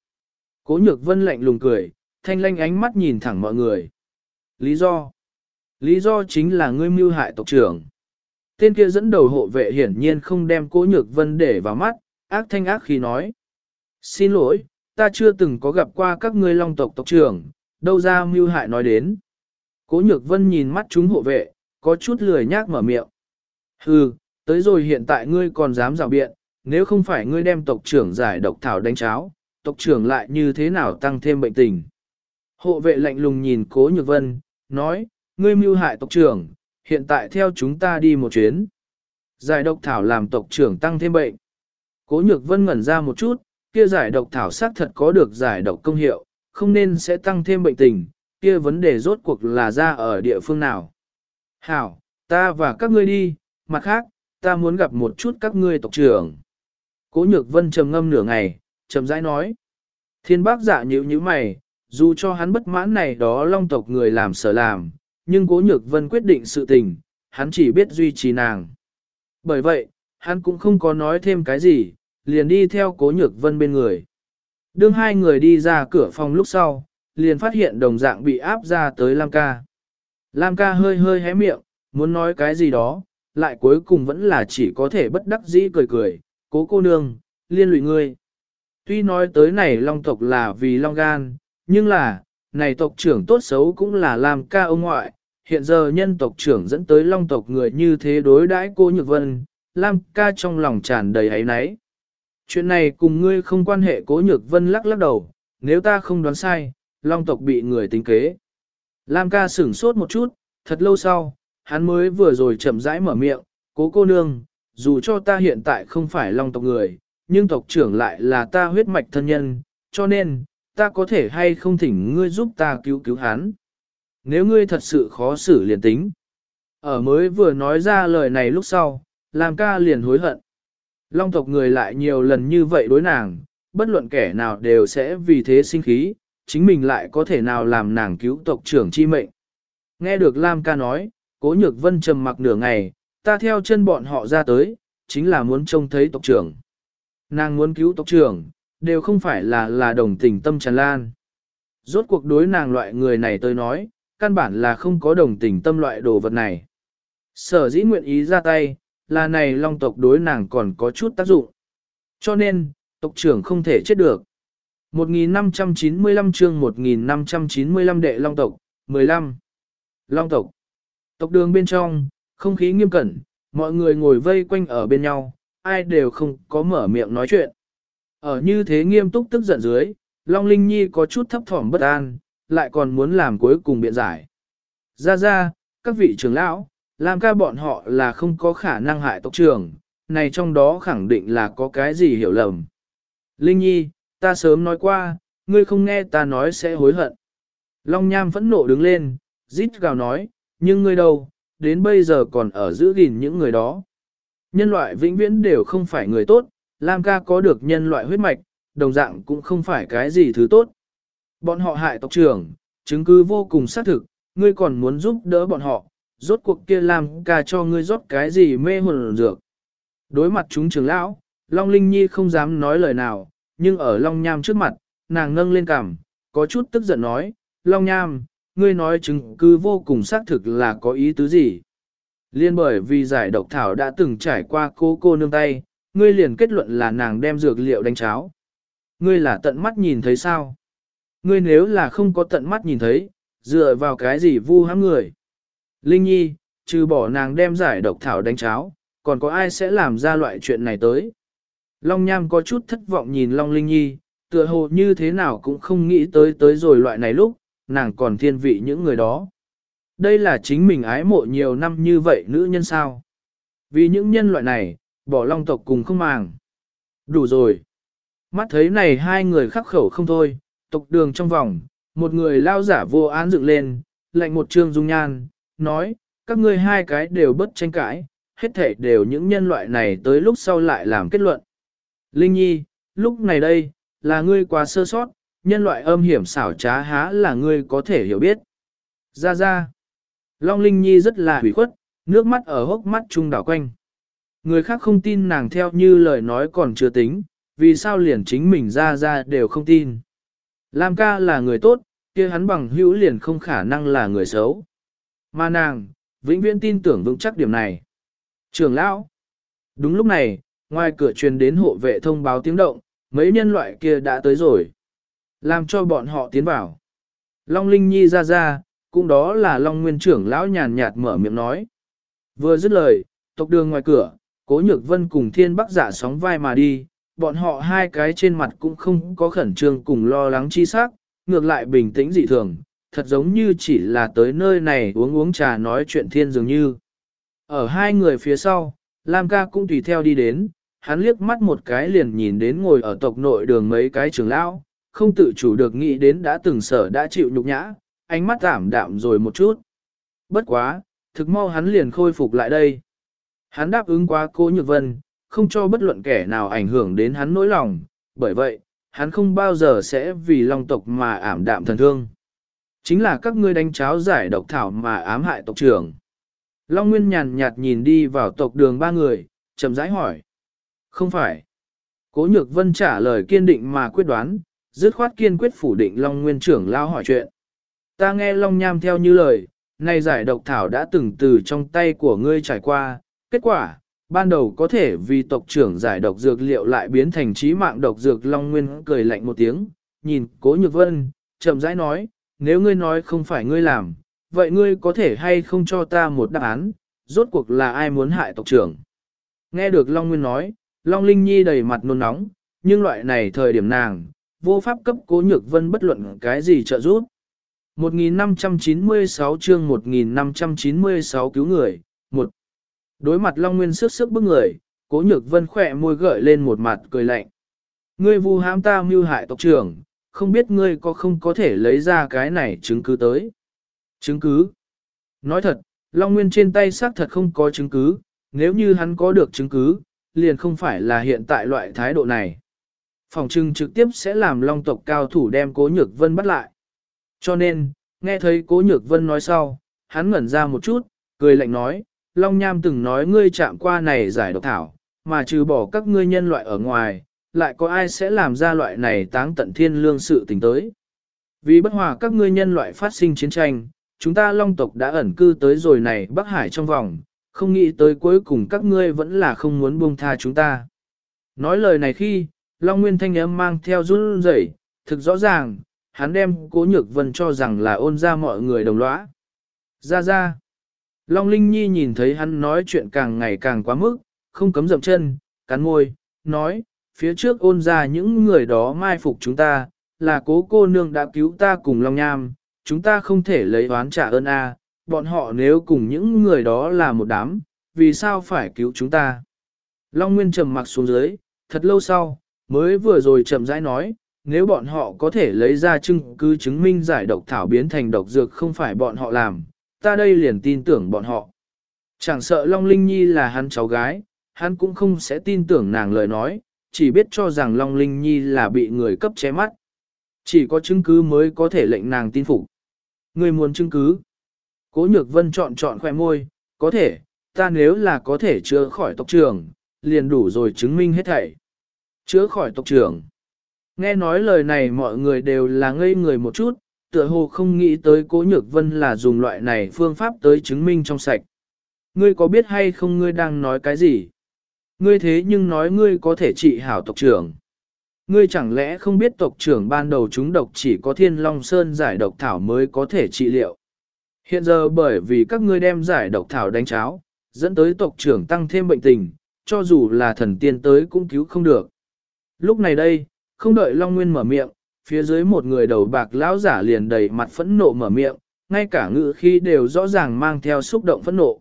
Cố nhược vân lạnh lùng cười, thanh lanh ánh mắt nhìn thẳng mọi người. Lý do? Lý do chính là ngươi mưu hại tộc trưởng. Tên kia dẫn đầu hộ vệ hiển nhiên không đem cố nhược vân để vào mắt, ác thanh ác khi nói. Xin lỗi, ta chưa từng có gặp qua các ngươi long tộc tộc trưởng, đâu ra mưu hại nói đến. Cố nhược vân nhìn mắt chúng hộ vệ, có chút lười nhác mở miệng. Hừ, tới rồi hiện tại ngươi còn dám rào biện, nếu không phải ngươi đem tộc trưởng giải độc thảo đánh cháo, tộc trưởng lại như thế nào tăng thêm bệnh tình. Hộ vệ lạnh lùng nhìn cố nhược vân, nói, ngươi mưu hại tộc trưởng, hiện tại theo chúng ta đi một chuyến. Giải độc thảo làm tộc trưởng tăng thêm bệnh. Cố nhược vân ngẩn ra một chút, kia giải độc thảo xác thật có được giải độc công hiệu, không nên sẽ tăng thêm bệnh tình, kia vấn đề rốt cuộc là ra ở địa phương nào. Hảo, ta và các ngươi đi, mặt khác, ta muốn gặp một chút các ngươi tộc trưởng. Cố nhược vân trầm ngâm nửa ngày, trầm rãi nói. Thiên bác giả nhíu như mày, dù cho hắn bất mãn này đó long tộc người làm sở làm, nhưng cố nhược vân quyết định sự tình, hắn chỉ biết duy trì nàng. Bởi vậy, hắn cũng không có nói thêm cái gì, liền đi theo cố nhược vân bên người. Đương hai người đi ra cửa phòng lúc sau, liền phát hiện đồng dạng bị áp ra tới Lam ca. Lam ca hơi hơi hé miệng, muốn nói cái gì đó, lại cuối cùng vẫn là chỉ có thể bất đắc dĩ cười cười, cố cô nương, liên lụy ngươi. Tuy nói tới này long tộc là vì long gan, nhưng là, này tộc trưởng tốt xấu cũng là làm ca ông ngoại, hiện giờ nhân tộc trưởng dẫn tới long tộc người như thế đối đãi cô Nhược Vân, Lam ca trong lòng tràn đầy ấy náy. Chuyện này cùng ngươi không quan hệ cố Nhược Vân lắc lắc đầu, nếu ta không đoán sai, long tộc bị người tính kế. Lam ca sửng sốt một chút, thật lâu sau, hắn mới vừa rồi chậm rãi mở miệng, cố cô nương, dù cho ta hiện tại không phải long tộc người, nhưng tộc trưởng lại là ta huyết mạch thân nhân, cho nên, ta có thể hay không thỉnh ngươi giúp ta cứu cứu hắn. Nếu ngươi thật sự khó xử liền tính. Ở mới vừa nói ra lời này lúc sau, làm ca liền hối hận. Long tộc người lại nhiều lần như vậy đối nàng, bất luận kẻ nào đều sẽ vì thế sinh khí, chính mình lại có thể nào làm nàng cứu tộc trưởng chi mệnh. Nghe được Lam ca nói, cố nhược vân trầm mặc nửa ngày, ta theo chân bọn họ ra tới, chính là muốn trông thấy tộc trưởng. Nàng muốn cứu tộc trưởng, đều không phải là là đồng tình tâm tràn lan. Rốt cuộc đối nàng loại người này tôi nói, căn bản là không có đồng tình tâm loại đồ vật này. Sở dĩ nguyện ý ra tay, là này long tộc đối nàng còn có chút tác dụng. Cho nên, tộc trưởng không thể chết được. 1595 chương 1595 đệ long tộc, 15. Long tộc. Tộc đường bên trong, không khí nghiêm cẩn, mọi người ngồi vây quanh ở bên nhau, ai đều không có mở miệng nói chuyện. Ở như thế nghiêm túc tức giận dưới, Long Linh Nhi có chút thấp thỏm bất an, lại còn muốn làm cuối cùng biện giải. Ra ra, các vị trưởng lão, làm ca bọn họ là không có khả năng hại tộc trưởng, này trong đó khẳng định là có cái gì hiểu lầm. Linh Nhi, ta sớm nói qua, ngươi không nghe ta nói sẽ hối hận. Long Nham phẫn nộ đứng lên, rít gào nói, nhưng ngươi đâu, đến bây giờ còn ở giữ gìn những người đó. Nhân loại vĩnh viễn đều không phải người tốt, Lam ca có được nhân loại huyết mạch, đồng dạng cũng không phải cái gì thứ tốt. Bọn họ hại tộc trưởng, chứng cứ vô cùng xác thực, ngươi còn muốn giúp đỡ bọn họ, rốt cuộc kia Lam ca cho ngươi rót cái gì mê hồn dược. Đối mặt chúng trưởng lão, Long Linh Nhi không dám nói lời nào, nhưng ở Long Nham trước mặt, nàng nâng lên cằm, có chút tức giận nói, Long Nham, ngươi nói chứng cứ vô cùng xác thực là có ý tứ gì. Liên bởi vì giải độc thảo đã từng trải qua cô cô nương tay, ngươi liền kết luận là nàng đem dược liệu đánh cháo. Ngươi là tận mắt nhìn thấy sao? Ngươi nếu là không có tận mắt nhìn thấy, dựa vào cái gì vu hãm người? Linh Nhi, trừ bỏ nàng đem giải độc thảo đánh cháo, còn có ai sẽ làm ra loại chuyện này tới? Long Nham có chút thất vọng nhìn Long Linh Nhi, tựa hồ như thế nào cũng không nghĩ tới tới rồi loại này lúc, nàng còn thiên vị những người đó. Đây là chính mình ái mộ nhiều năm như vậy nữ nhân sao. Vì những nhân loại này, bỏ long tộc cùng không màng. Đủ rồi. Mắt thấy này hai người khắc khẩu không thôi, tộc đường trong vòng, một người lao giả vô án dựng lên, lệnh một trương dung nhan, nói, các ngươi hai cái đều bất tranh cãi, hết thể đều những nhân loại này tới lúc sau lại làm kết luận. Linh Nhi, lúc này đây, là ngươi quá sơ sót, nhân loại âm hiểm xảo trá há là ngươi có thể hiểu biết. Ra ra. Long Linh Nhi rất là hủy khuất, nước mắt ở hốc mắt trung đảo quanh. Người khác không tin nàng theo như lời nói còn chưa tính, vì sao liền chính mình ra ra đều không tin. Lam ca là người tốt, kia hắn bằng hữu liền không khả năng là người xấu. Mà nàng, vĩnh viễn tin tưởng vững chắc điểm này. Trường lão. Đúng lúc này, ngoài cửa truyền đến hộ vệ thông báo tiếng động, mấy nhân loại kia đã tới rồi. Làm cho bọn họ tiến vào. Long Linh Nhi ra ra, cũng đó là Long Nguyên trưởng lão nhàn nhạt mở miệng nói. Vừa dứt lời, tộc đường ngoài cửa, Cố Nhược Vân cùng Thiên Bắc giả sóng vai mà đi, bọn họ hai cái trên mặt cũng không có khẩn trương cùng lo lắng chi sắc, ngược lại bình tĩnh dị thường, thật giống như chỉ là tới nơi này uống uống trà nói chuyện thiên dường như. Ở hai người phía sau, Lam ca cũng tùy theo đi đến, hắn liếc mắt một cái liền nhìn đến ngồi ở tộc nội đường mấy cái trưởng lão, không tự chủ được nghĩ đến đã từng sở đã chịu nhục nhã, ánh mắt giảm đạm rồi một chút. Bất quá, thực mau hắn liền khôi phục lại đây. Hắn đáp ứng quá cố Nhược Vân, không cho bất luận kẻ nào ảnh hưởng đến hắn nỗi lòng, bởi vậy, hắn không bao giờ sẽ vì long tộc mà ảm đạm thần thương. Chính là các ngươi đánh cháo giải độc thảo mà ám hại tộc trưởng. Long Nguyên nhàn nhạt nhìn đi vào tộc đường ba người, chậm rãi hỏi. Không phải. Cố Nhược Vân trả lời kiên định mà quyết đoán, dứt khoát kiên quyết phủ định Long Nguyên trưởng lao hỏi chuyện. Ta nghe Long Nham theo như lời, nay giải độc thảo đã từng từ trong tay của ngươi trải qua, kết quả, ban đầu có thể vì tộc trưởng giải độc dược liệu lại biến thành trí mạng độc dược Long Nguyên cười lạnh một tiếng, nhìn Cố Nhược Vân, chậm rãi nói, nếu ngươi nói không phải ngươi làm, vậy ngươi có thể hay không cho ta một đáp án, rốt cuộc là ai muốn hại tộc trưởng. Nghe được Long Nguyên nói, Long Linh Nhi đầy mặt nôn nóng, nhưng loại này thời điểm nàng, vô pháp cấp cố nhược vân bất luận cái gì trợ giúp. 1596 chương 1596 cứu người, Đối mặt Long Nguyên sức sức bức người, cố nhược vân khỏe môi gợi lên một mặt cười lạnh. Ngươi vu hãm ta mưu hại tộc trưởng, không biết ngươi có không có thể lấy ra cái này chứng cứ tới. Chứng cứ? Nói thật, Long Nguyên trên tay xác thật không có chứng cứ, nếu như hắn có được chứng cứ, liền không phải là hiện tại loại thái độ này. Phòng trưng trực tiếp sẽ làm Long tộc cao thủ đem Cố Nhược Vân bắt lại. Cho nên, nghe thấy Cố Nhược Vân nói sau, hắn ngẩn ra một chút, cười lạnh nói, Long Nham từng nói ngươi chạm qua này giải độc thảo, mà trừ bỏ các ngươi nhân loại ở ngoài, lại có ai sẽ làm ra loại này táng tận thiên lương sự tình tới. Vì bất hòa các ngươi nhân loại phát sinh chiến tranh, chúng ta long tộc đã ẩn cư tới rồi này Bắc Hải trong vòng, không nghĩ tới cuối cùng các ngươi vẫn là không muốn buông tha chúng ta. Nói lời này khi, Long Nguyên thanh âm mang theo run rẩy, thực rõ ràng, hắn đem cố nhược vân cho rằng là ôn ra mọi người đồng lõa. Ra ra. Long Linh Nhi nhìn thấy hắn nói chuyện càng ngày càng quá mức, không cấm dậm chân, cắn môi, nói, phía trước ôn ra những người đó mai phục chúng ta, là cố cô nương đã cứu ta cùng Long Nham, chúng ta không thể lấy oán trả ơn a. bọn họ nếu cùng những người đó là một đám, vì sao phải cứu chúng ta? Long Nguyên trầm mặc xuống dưới, thật lâu sau, mới vừa rồi chậm rãi nói, nếu bọn họ có thể lấy ra chứng cứ chứng minh giải độc thảo biến thành độc dược không phải bọn họ làm, ta đây liền tin tưởng bọn họ. Chẳng sợ Long Linh Nhi là hắn cháu gái, hắn cũng không sẽ tin tưởng nàng lời nói, chỉ biết cho rằng Long Linh Nhi là bị người cấp che mắt. Chỉ có chứng cứ mới có thể lệnh nàng tin phục. Người muốn chứng cứ. Cố nhược vân chọn chọn khoẻ môi, có thể, ta nếu là có thể chữa khỏi tộc trưởng, liền đủ rồi chứng minh hết thảy. Chữa khỏi tộc trưởng. Nghe nói lời này mọi người đều là ngây người một chút, tựa hồ không nghĩ tới cố nhược vân là dùng loại này phương pháp tới chứng minh trong sạch. Ngươi có biết hay không ngươi đang nói cái gì? Ngươi thế nhưng nói ngươi có thể trị hảo tộc trưởng. Ngươi chẳng lẽ không biết tộc trưởng ban đầu chúng độc chỉ có thiên long sơn giải độc thảo mới có thể trị liệu. Hiện giờ bởi vì các ngươi đem giải độc thảo đánh cháo, dẫn tới tộc trưởng tăng thêm bệnh tình, cho dù là thần tiên tới cũng cứu không được. Lúc này đây, không đợi Long Nguyên mở miệng, phía dưới một người đầu bạc lão giả liền đầy mặt phẫn nộ mở miệng, ngay cả ngữ khi đều rõ ràng mang theo xúc động phẫn nộ.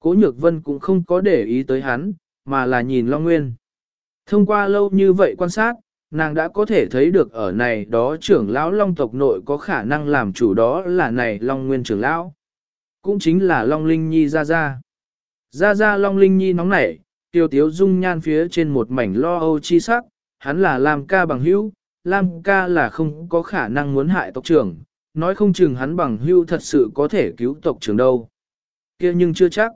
Cố Nhược Vân cũng không có để ý tới hắn, mà là nhìn Long Nguyên. Thông qua lâu như vậy quan sát, nàng đã có thể thấy được ở này đó trưởng lão Long tộc nội có khả năng làm chủ đó là này Long Nguyên trưởng lão. Cũng chính là Long Linh Nhi ra ra. Ra ra Long Linh Nhi nóng nảy, tiêu tiếu dung nhan phía trên một mảnh lo âu chi sắc, hắn là làm ca bằng hữu, Lam ca là không có khả năng muốn hại tộc trưởng, nói không chừng hắn bằng hưu thật sự có thể cứu tộc trưởng đâu. kia nhưng chưa chắc.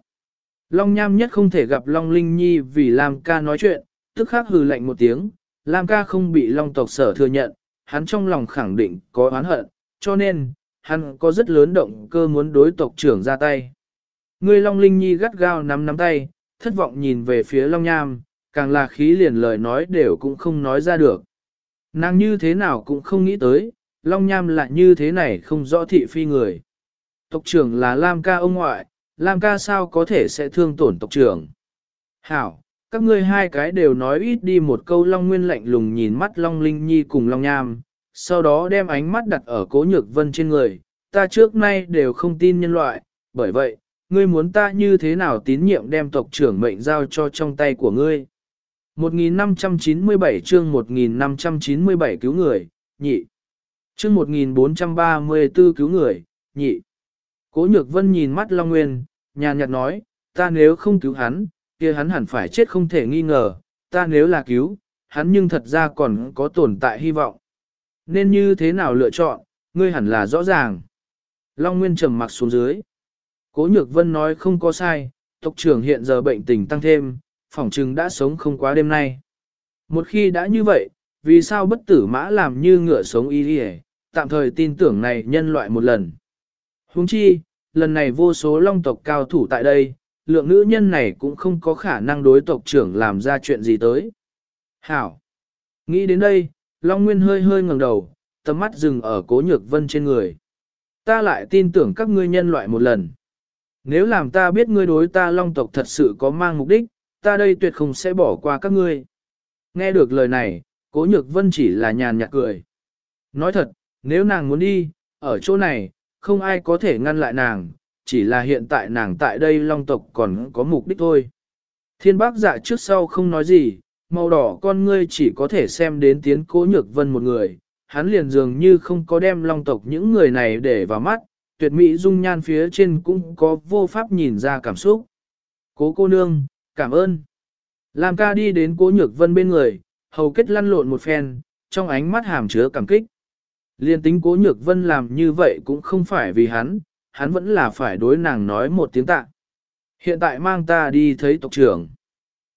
Long Nham nhất không thể gặp Long Linh Nhi vì Lam ca nói chuyện, tức khắc hừ lạnh một tiếng, Lam ca không bị Long tộc sở thừa nhận, hắn trong lòng khẳng định có oán hận, cho nên, hắn có rất lớn động cơ muốn đối tộc trưởng ra tay. Người Long Linh Nhi gắt gao nắm nắm tay, thất vọng nhìn về phía Long Nham, càng là khí liền lời nói đều cũng không nói ra được. Nàng như thế nào cũng không nghĩ tới, Long Nham lại như thế này không rõ thị phi người. Tộc trưởng là Lam ca ông ngoại, Lam ca sao có thể sẽ thương tổn tộc trưởng. Hảo, các ngươi hai cái đều nói ít đi một câu Long Nguyên lạnh lùng nhìn mắt Long Linh Nhi cùng Long Nham, sau đó đem ánh mắt đặt ở cố nhược vân trên người, ta trước nay đều không tin nhân loại, bởi vậy, ngươi muốn ta như thế nào tín nhiệm đem tộc trưởng mệnh giao cho trong tay của ngươi. 1597 chương 1597 cứu người, nhị. Chương 1434 cứu người, nhị. Cố nhược vân nhìn mắt Long Nguyên, nhàn nhạt nói, ta nếu không cứu hắn, kia hắn hẳn phải chết không thể nghi ngờ, ta nếu là cứu, hắn nhưng thật ra còn có tồn tại hy vọng. Nên như thế nào lựa chọn, ngươi hẳn là rõ ràng. Long Nguyên trầm mặc xuống dưới. Cố Nhược Vân nói không có sai, tộc trưởng hiện giờ bệnh tình tăng thêm, phỏng chừng đã sống không quá đêm nay. Một khi đã như vậy, vì sao bất tử mã làm như ngựa sống y đi tạm thời tin tưởng này nhân loại một lần. Huống chi, lần này vô số long tộc cao thủ tại đây, lượng nữ nhân này cũng không có khả năng đối tộc trưởng làm ra chuyện gì tới. Hảo! Nghĩ đến đây, Long Nguyên hơi hơi ngẩng đầu, tầm mắt dừng ở cố nhược vân trên người. Ta lại tin tưởng các ngươi nhân loại một lần. Nếu làm ta biết ngươi đối ta long tộc thật sự có mang mục đích, ta đây tuyệt không sẽ bỏ qua các ngươi. Nghe được lời này, cố nhược vân chỉ là nhàn nhạt cười. Nói thật, nếu nàng muốn đi, ở chỗ này, không ai có thể ngăn lại nàng, chỉ là hiện tại nàng tại đây long tộc còn có mục đích thôi. Thiên bác dạ trước sau không nói gì, màu đỏ con ngươi chỉ có thể xem đến tiến cố nhược vân một người, hắn liền dường như không có đem long tộc những người này để vào mắt, tuyệt mỹ dung nhan phía trên cũng có vô pháp nhìn ra cảm xúc. Cố cô nương, cảm ơn. Lam ca đi đến cố nhược vân bên người, hầu kết lăn lộn một phen, trong ánh mắt hàm chứa cảm kích. Liên tính cố nhược vân làm như vậy cũng không phải vì hắn, hắn vẫn là phải đối nàng nói một tiếng tạ. Hiện tại mang ta đi thấy tộc trưởng.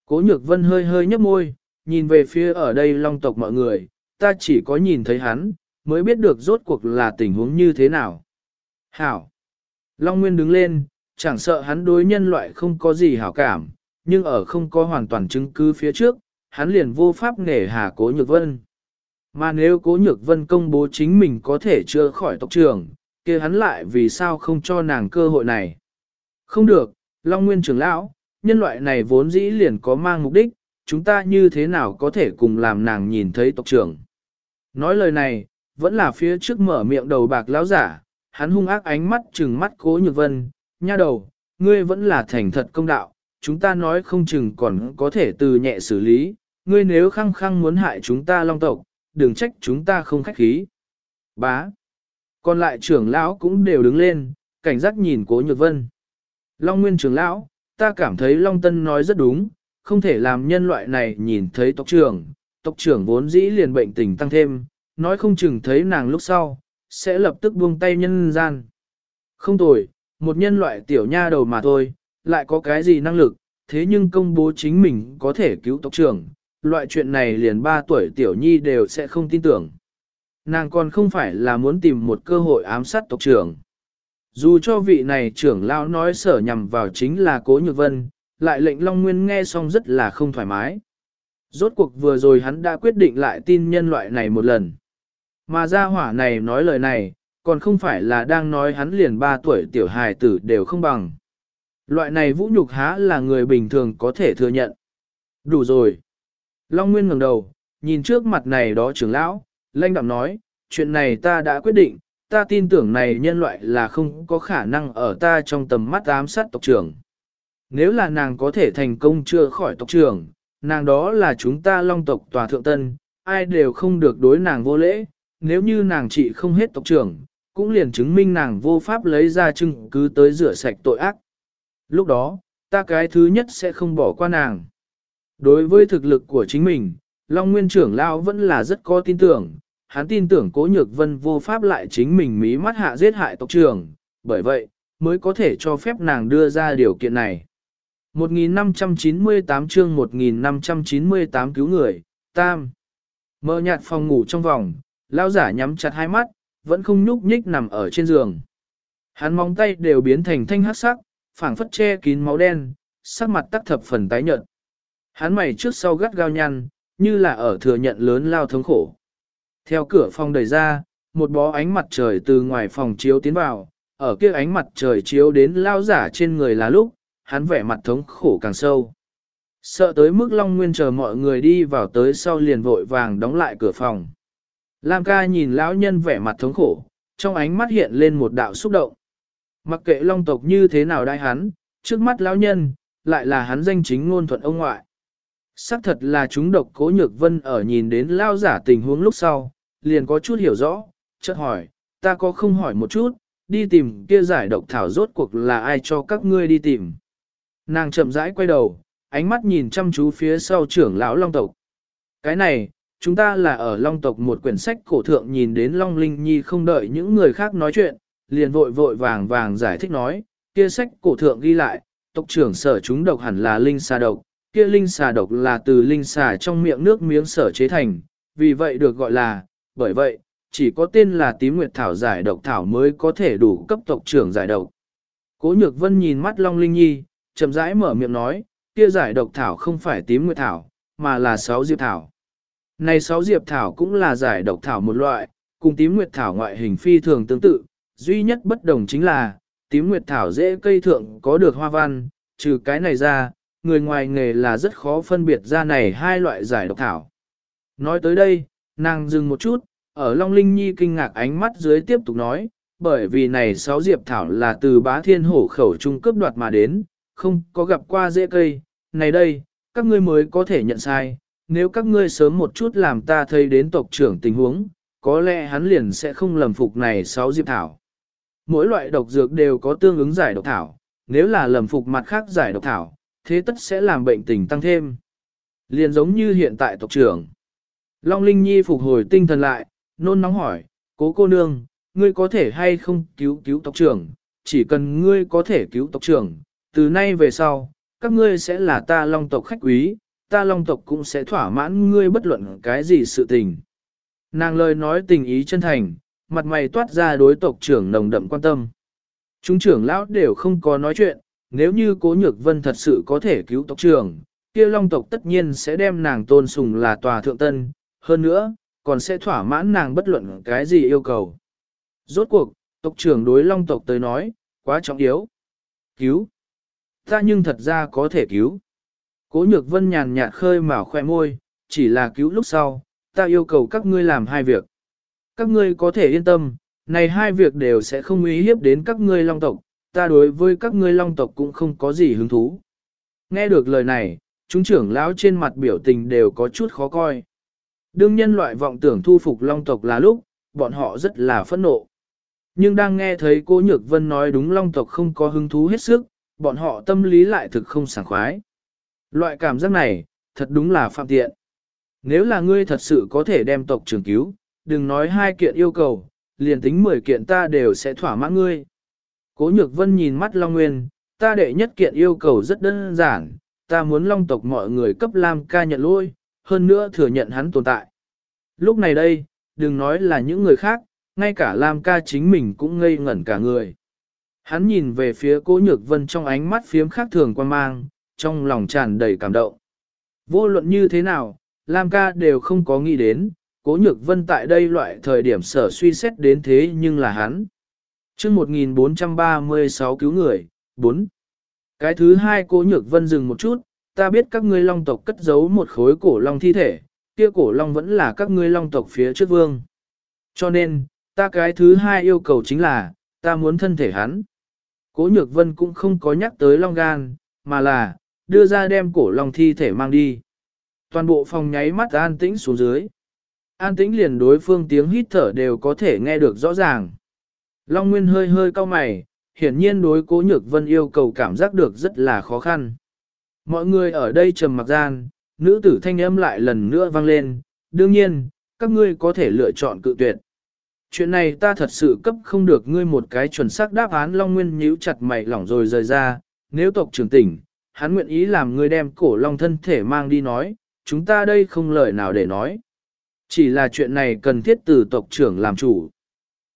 Cố nhược vân hơi hơi nhấp môi, nhìn về phía ở đây long tộc mọi người, ta chỉ có nhìn thấy hắn, mới biết được rốt cuộc là tình huống như thế nào. Hảo! Long Nguyên đứng lên, chẳng sợ hắn đối nhân loại không có gì hảo cảm, nhưng ở không có hoàn toàn chứng cứ phía trước, hắn liền vô pháp nể hà cố nhược vân. Mà nếu cố nhược vân công bố chính mình có thể chữa khỏi tộc trưởng, kia hắn lại vì sao không cho nàng cơ hội này. Không được, Long Nguyên trưởng lão, nhân loại này vốn dĩ liền có mang mục đích, chúng ta như thế nào có thể cùng làm nàng nhìn thấy tộc trưởng. Nói lời này, vẫn là phía trước mở miệng đầu bạc lão giả, hắn hung ác ánh mắt trừng mắt cố nhược vân, nha đầu, ngươi vẫn là thành thật công đạo, chúng ta nói không chừng còn có thể từ nhẹ xử lý, ngươi nếu khăng khăng muốn hại chúng ta long tộc, đừng trách chúng ta không khách khí. Bá. Còn lại trưởng lão cũng đều đứng lên, cảnh giác nhìn cố nhược vân. Long nguyên trưởng lão, ta cảm thấy Long Tân nói rất đúng, không thể làm nhân loại này nhìn thấy tộc trưởng, tộc trưởng vốn dĩ liền bệnh tình tăng thêm, nói không chừng thấy nàng lúc sau, sẽ lập tức buông tay nhân gian. Không tồi, một nhân loại tiểu nha đầu mà thôi, lại có cái gì năng lực, thế nhưng công bố chính mình có thể cứu tộc trưởng, loại chuyện này liền 3 tuổi tiểu nhi đều sẽ không tin tưởng. Nàng còn không phải là muốn tìm một cơ hội ám sát tộc trưởng. Dù cho vị này trưởng lão nói sở nhằm vào chính là cố nhược vân, lại lệnh Long Nguyên nghe xong rất là không thoải mái. Rốt cuộc vừa rồi hắn đã quyết định lại tin nhân loại này một lần. Mà gia hỏa này nói lời này, còn không phải là đang nói hắn liền 3 tuổi tiểu hài tử đều không bằng. Loại này vũ nhục há là người bình thường có thể thừa nhận. Đủ rồi. Long Nguyên ngẩng đầu, nhìn trước mặt này đó trưởng lão, lanh đạm nói, chuyện này ta đã quyết định, ta tin tưởng này nhân loại là không có khả năng ở ta trong tầm mắt ám sát tộc trưởng. Nếu là nàng có thể thành công chưa khỏi tộc trưởng, nàng đó là chúng ta long tộc tòa thượng tân, ai đều không được đối nàng vô lễ, nếu như nàng trị không hết tộc trưởng, cũng liền chứng minh nàng vô pháp lấy ra chứng cứ tới rửa sạch tội ác. Lúc đó, ta cái thứ nhất sẽ không bỏ qua nàng. Đối với thực lực của chính mình, Long Nguyên trưởng lão vẫn là rất có tin tưởng, hắn tin tưởng cố nhược vân vô pháp lại chính mình mí mắt hạ giết hại tộc trưởng, bởi vậy, mới có thể cho phép nàng đưa ra điều kiện này. 1598 chương 1598 cứu người, tam. Mơ nhạt phòng ngủ trong vòng, lao giả nhắm chặt hai mắt, vẫn không nhúc nhích nằm ở trên giường. Hắn móng tay đều biến thành thanh hắc sắc, phảng phất che kín máu đen, sắc mặt tắc thập phần tái nhợt. Hắn mày trước sau gắt gao nhăn, như là ở thừa nhận lớn lao thống khổ. Theo cửa phòng đẩy ra, một bó ánh mặt trời từ ngoài phòng chiếu tiến vào, ở kia ánh mặt trời chiếu đến lao giả trên người là lúc, hắn vẻ mặt thống khổ càng sâu. Sợ tới mức Long Nguyên chờ mọi người đi vào tới sau liền vội vàng đóng lại cửa phòng. Lam ca nhìn lão nhân vẻ mặt thống khổ, trong ánh mắt hiện lên một đạo xúc động. Mặc kệ long tộc như thế nào đại hắn, trước mắt lão nhân, lại là hắn danh chính ngôn thuận ông ngoại. xác thật là chúng độc cố nhược vân ở nhìn đến lao giả tình huống lúc sau, liền có chút hiểu rõ, chợt hỏi, ta có không hỏi một chút, đi tìm kia giải độc thảo rốt cuộc là ai cho các ngươi đi tìm. Nàng chậm rãi quay đầu, ánh mắt nhìn chăm chú phía sau trưởng lão long tộc. Cái này, chúng ta là ở long tộc một quyển sách cổ thượng nhìn đến long linh nhi không đợi những người khác nói chuyện, liền vội vội vàng vàng giải thích nói, kia sách cổ thượng ghi lại, tộc trưởng sở chúng độc hẳn là linh xà độc, kia linh xà độc là từ linh xà trong miệng nước miếng sở chế thành, vì vậy được gọi là, bởi vậy, chỉ có tên là tím nguyệt thảo giải độc thảo mới có thể đủ cấp tộc trưởng giải độc. Cố nhược vân nhìn mắt Long Linh Nhi, chậm rãi mở miệng nói, kia giải độc thảo không phải tím nguyệt thảo, mà là sáu diệp thảo. Này sáu diệp thảo cũng là giải độc thảo một loại, cùng tím nguyệt thảo ngoại hình phi thường tương tự, duy nhất bất đồng chính là, tím nguyệt thảo dễ cây thượng có được hoa văn, trừ cái này ra, người ngoài nghề là rất khó phân biệt ra này hai loại giải độc thảo. Nói tới đây, nàng dừng một chút, ở Long Linh Nhi kinh ngạc ánh mắt dưới tiếp tục nói, bởi vì này sáu diệp thảo là từ bá thiên hổ khẩu trung cấp đoạt mà đến, không có gặp qua dễ cây, này đây, các ngươi mới có thể nhận sai, nếu các ngươi sớm một chút làm ta thấy đến tộc trưởng tình huống, có lẽ hắn liền sẽ không lầm phục này sáu diệp thảo. Mỗi loại độc dược đều có tương ứng giải độc thảo, nếu là lầm phục mặt khác giải độc thảo, thế tất sẽ làm bệnh tình tăng thêm. Liền giống như hiện tại tộc trưởng. Long Linh Nhi phục hồi tinh thần lại, nôn nóng hỏi, cố cô nương, ngươi có thể hay không cứu cứu tộc trưởng, chỉ cần ngươi có thể cứu tộc trưởng, từ nay về sau, các ngươi sẽ là ta long tộc khách quý, ta long tộc cũng sẽ thỏa mãn ngươi bất luận cái gì sự tình. Nàng lời nói tình ý chân thành, mặt mày toát ra đối tộc trưởng nồng đậm quan tâm. Chúng trưởng lão đều không có nói chuyện, nếu như cố nhược vân thật sự có thể cứu tộc trưởng, kia long tộc tất nhiên sẽ đem nàng tôn sùng là tòa thượng tân, hơn nữa, còn sẽ thỏa mãn nàng bất luận cái gì yêu cầu. Rốt cuộc, tộc trưởng đối long tộc tới nói, quá trọng yếu. Cứu. Ta nhưng thật ra có thể cứu. Cố nhược vân nhàn nhạt khơi mào khoe môi, chỉ là cứu lúc sau, ta yêu cầu các ngươi làm hai việc. Các ngươi có thể yên tâm, này hai việc đều sẽ không ý hiếp đến các ngươi long tộc, ta đối với các ngươi long tộc cũng không có gì hứng thú. Nghe được lời này, chúng trưởng lão trên mặt biểu tình đều có chút khó coi. Đương nhân loại vọng tưởng thu phục long tộc là lúc, bọn họ rất là phẫn nộ. Nhưng đang nghe thấy cô Nhược Vân nói đúng long tộc không có hứng thú hết sức, bọn họ tâm lý lại thực không sảng khoái. Loại cảm giác này, thật đúng là phạm tiện. Nếu là ngươi thật sự có thể đem tộc trưởng cứu, đừng nói hai kiện yêu cầu, liền tính 10 kiện ta đều sẽ thỏa mãn ngươi. Cố Nhược Vân nhìn mắt Long Nguyên, ta đệ nhất kiện yêu cầu rất đơn giản, ta muốn Long tộc mọi người cấp Lam ca nhận lôi, hơn nữa thừa nhận hắn tồn tại. Lúc này đây, đừng nói là những người khác, ngay cả Lam ca chính mình cũng ngây ngẩn cả người. Hắn nhìn về phía cố nhược vân trong ánh mắt phiếm khác thường quan mang, trong lòng tràn đầy cảm động. Vô luận như thế nào, Lam ca đều không có nghĩ đến, cố nhược vân tại đây loại thời điểm sở suy xét đến thế nhưng là hắn. chương 1436 cứu người, 4. Cái thứ hai cố nhược vân dừng một chút, ta biết các ngươi long tộc cất giấu một khối cổ long thi thể, kia cổ long vẫn là các ngươi long tộc phía trước vương. Cho nên, ta cái thứ hai yêu cầu chính là, ta muốn thân thể hắn. Cố nhược vân cũng không có nhắc tới long gan, mà là, đưa ra đem cổ long thi thể mang đi. Toàn bộ phòng nháy mắt an tĩnh xuống dưới. An tĩnh liền đối phương tiếng hít thở đều có thể nghe được rõ ràng. Long Nguyên hơi hơi cau mày, hiển nhiên đối cố nhược vân yêu cầu cảm giác được rất là khó khăn. Mọi người ở đây trầm mặc gian, nữ tử thanh âm lại lần nữa vang lên, đương nhiên, các ngươi có thể lựa chọn cự tuyệt. Chuyện này ta thật sự cấp không được ngươi một cái chuẩn xác đáp án Long Nguyên nhíu chặt mày lỏng rồi rời ra, nếu tộc trưởng tỉnh, hắn nguyện ý làm ngươi đem cổ Long thân thể mang đi nói, chúng ta đây không lời nào để nói. Chỉ là chuyện này cần thiết từ tộc trưởng làm chủ.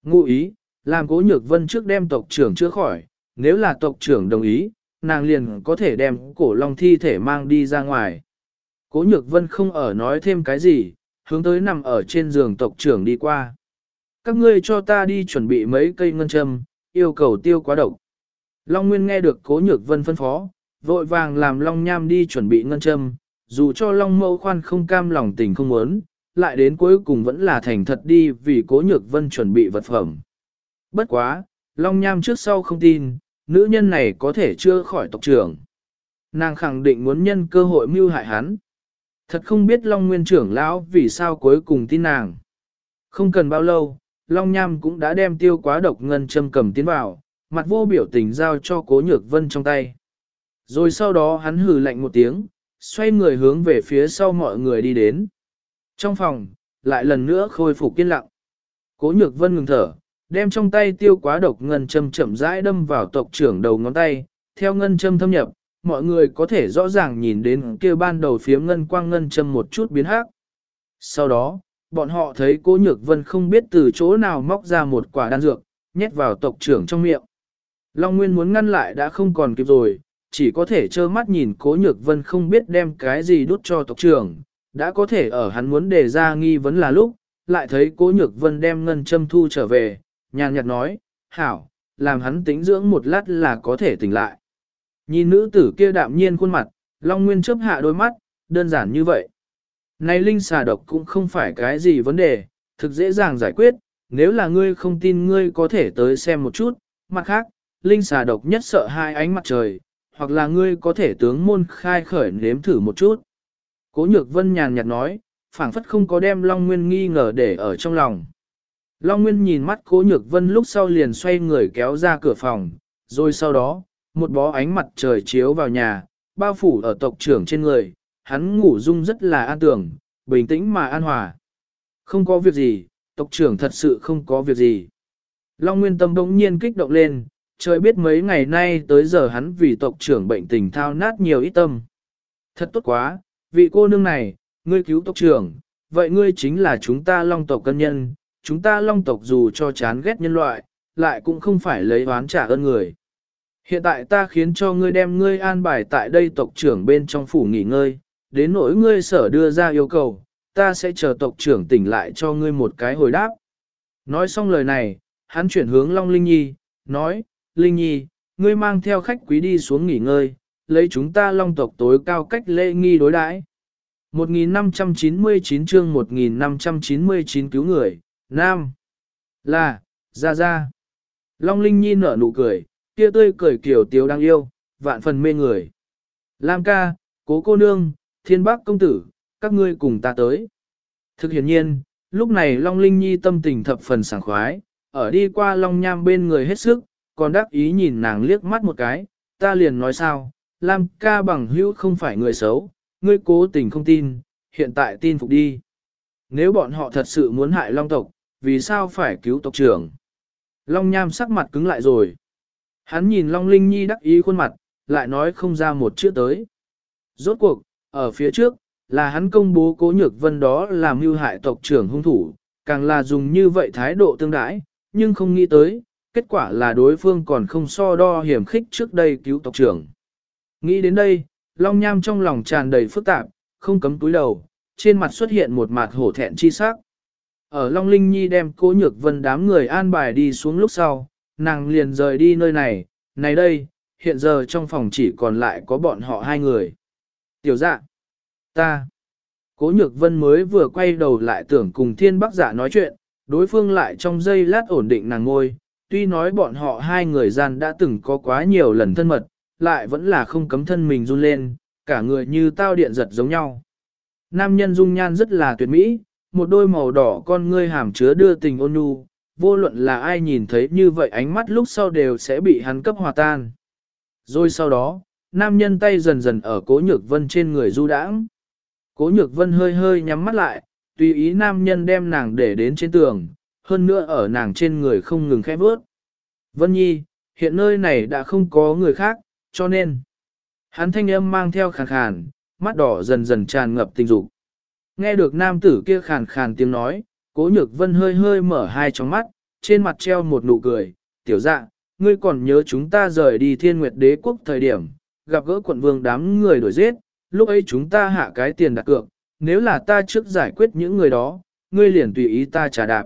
Ngụ ý, làm cố nhược vân trước đem tộc trưởng chữa khỏi, nếu là tộc trưởng đồng ý, nàng liền có thể đem cổ long thi thể mang đi ra ngoài. Cố nhược vân không ở nói thêm cái gì, hướng tới nằm ở trên giường tộc trưởng đi qua. Các ngươi cho ta đi chuẩn bị mấy cây ngân châm, yêu cầu tiêu quá độc. Long Nguyên nghe được cố nhược vân phân phó, vội vàng làm Long Nham đi chuẩn bị ngân châm, dù cho Long mẫu khoan không cam lòng tình không muốn, lại đến cuối cùng vẫn là thành thật đi vì cố nhược vân chuẩn bị vật phẩm. Bất quá, Long Nham trước sau không tin, nữ nhân này có thể chưa khỏi tộc trưởng. Nàng khẳng định muốn nhân cơ hội mưu hại hắn. Thật không biết Long Nguyên trưởng lão vì sao cuối cùng tin nàng. Không cần bao lâu, Long Nham cũng đã đem tiêu quá độc ngân châm cầm tiến vào, mặt vô biểu tình giao cho cố nhược vân trong tay. Rồi sau đó hắn hừ lạnh một tiếng, xoay người hướng về phía sau mọi người đi đến. Trong phòng, lại lần nữa khôi phục yên lặng. Cố nhược vân ngừng thở, đem trong tay tiêu quá độc ngân châm chậm rãi đâm vào tộc trưởng đầu ngón tay, theo ngân châm thâm nhập, mọi người có thể rõ ràng nhìn đến kia ban đầu phía ngân quang ngân châm một chút biến hắc. Sau đó, bọn họ thấy cố nhược vân không biết từ chỗ nào móc ra một quả đan dược, nhét vào tộc trưởng trong miệng. Long Nguyên muốn ngăn lại đã không còn kịp rồi, chỉ có thể trơ mắt nhìn cố nhược vân không biết đem cái gì đút cho tộc trưởng, đã có thể ở hắn muốn đề ra nghi vấn là lúc, lại thấy cố nhược vân đem ngân châm thu trở về, nhàn nhạt nói, hảo, làm hắn tĩnh dưỡng một lát là có thể tỉnh lại. Nhìn nữ tử kia đạm nhiên khuôn mặt, Long Nguyên chớp hạ đôi mắt, đơn giản như vậy. Này linh xà độc cũng không phải cái gì vấn đề, thực dễ dàng giải quyết, nếu là ngươi không tin ngươi có thể tới xem một chút, mặt khác, linh xà độc nhất sợ hai ánh mặt trời, hoặc là ngươi có thể tướng môn khai khởi nếm thử một chút. Cố nhược vân nhàn nhạt nói, phảng phất không có đem Long Nguyên nghi ngờ để ở trong lòng. Long Nguyên nhìn mắt cố nhược vân lúc sau liền xoay người kéo ra cửa phòng, rồi sau đó, một bó ánh mặt trời chiếu vào nhà, bao phủ ở tộc trưởng trên người, hắn ngủ dung rất là an tưởng, bình tĩnh mà an hòa. Không có việc gì, tộc trưởng thật sự không có việc gì. Long Nguyên tâm bỗng nhiên kích động lên, trời biết mấy ngày nay tới giờ hắn vì tộc trưởng bệnh tình thao nát nhiều ít tâm. Thật tốt quá, vị cô nương này, ngươi cứu tộc trưởng, vậy ngươi chính là chúng ta long tộc cân nhân, chúng ta long tộc dù cho chán ghét nhân loại, lại cũng không phải lấy oán trả ơn người. Hiện tại ta khiến cho ngươi đem ngươi an bài tại đây tộc trưởng bên trong phủ nghỉ ngơi, đến nỗi ngươi sở đưa ra yêu cầu, ta sẽ chờ tộc trưởng tỉnh lại cho ngươi một cái hồi đáp. Nói xong lời này, hắn chuyển hướng Long Linh Nhi, nói, Linh Nhi, ngươi mang theo khách quý đi xuống nghỉ ngơi, lấy chúng ta Long tộc tối cao cách lễ nghi đối đãi. 1599 chương 1599 cứu người, Nam. Là, ra ra. Long Linh Nhi nở nụ cười, kia tươi cười kiểu tiếu đang yêu, vạn phần mê người. Lam ca, cố cô nương, thiên bác công tử, các ngươi cùng ta tới. Thực hiện nhiên, lúc này Long Linh Nhi tâm tình thập phần sảng khoái, ở đi qua Long Nham bên người hết sức, còn đắc ý nhìn nàng liếc mắt một cái, ta liền nói sao, Lam ca bằng hữu không phải người xấu, ngươi cố tình không tin, hiện tại tin phục đi. Nếu bọn họ thật sự muốn hại Long tộc, vì sao phải cứu tộc trưởng? Long Nham sắc mặt cứng lại rồi. Hắn nhìn Long Linh Nhi đắc ý khuôn mặt, lại nói không ra một chữ tới. Rốt cuộc, ở phía trước, là hắn công bố cố nhược vân đó làm mưu hại tộc trưởng hung thủ, càng là dùng như vậy thái độ tương đãi, nhưng không nghĩ tới, kết quả là đối phương còn không so đo hiểm khích trước đây cứu tộc trưởng. Nghĩ đến đây, Long Nham trong lòng tràn đầy phức tạp, không cấm túi đầu, trên mặt xuất hiện một mặt hổ thẹn chi sắc. Ở Long Linh Nhi đem cố nhược vân đám người an bài đi xuống lúc sau, nàng liền rời đi nơi này, này đây, hiện giờ trong phòng chỉ còn lại có bọn họ hai người. Tiểu dạ, ta, cố nhược vân mới vừa quay đầu lại tưởng cùng thiên bắc giả nói chuyện, đối phương lại trong giây lát ổn định nàng ngôi, tuy nói bọn họ hai người gian đã từng có quá nhiều lần thân mật, lại vẫn là không cấm thân mình run lên, cả người như tao điện giật giống nhau. Nam nhân dung nhan rất là tuyệt mỹ, một đôi màu đỏ con ngươi hàm chứa đưa tình ôn nhu, vô luận là ai nhìn thấy như vậy ánh mắt lúc sau đều sẽ bị hắn cấp hòa tan. Rồi sau đó, nam nhân tay dần dần ở cố nhược vân trên người du đãng. Cố nhược vân hơi hơi nhắm mắt lại, tùy ý nam nhân đem nàng để đến trên tường, hơn nữa ở nàng trên người không ngừng khẽ bước. Vân Nhi, hiện nơi này đã không có người khác, cho nên. Hắn thanh âm mang theo khàn khàn, mắt đỏ dần dần tràn ngập tình dục. Nghe được nam tử kia khàn khàn tiếng nói, cố nhược vân hơi hơi mở hai tròng mắt, trên mặt treo một nụ cười, tiểu dạ, ngươi còn nhớ chúng ta rời đi thiên nguyệt đế quốc thời điểm, gặp gỡ quận vương đám người đuổi giết, lúc ấy chúng ta hạ cái tiền đặt cược, nếu là ta trước giải quyết những người đó, ngươi liền tùy ý ta trả đạp.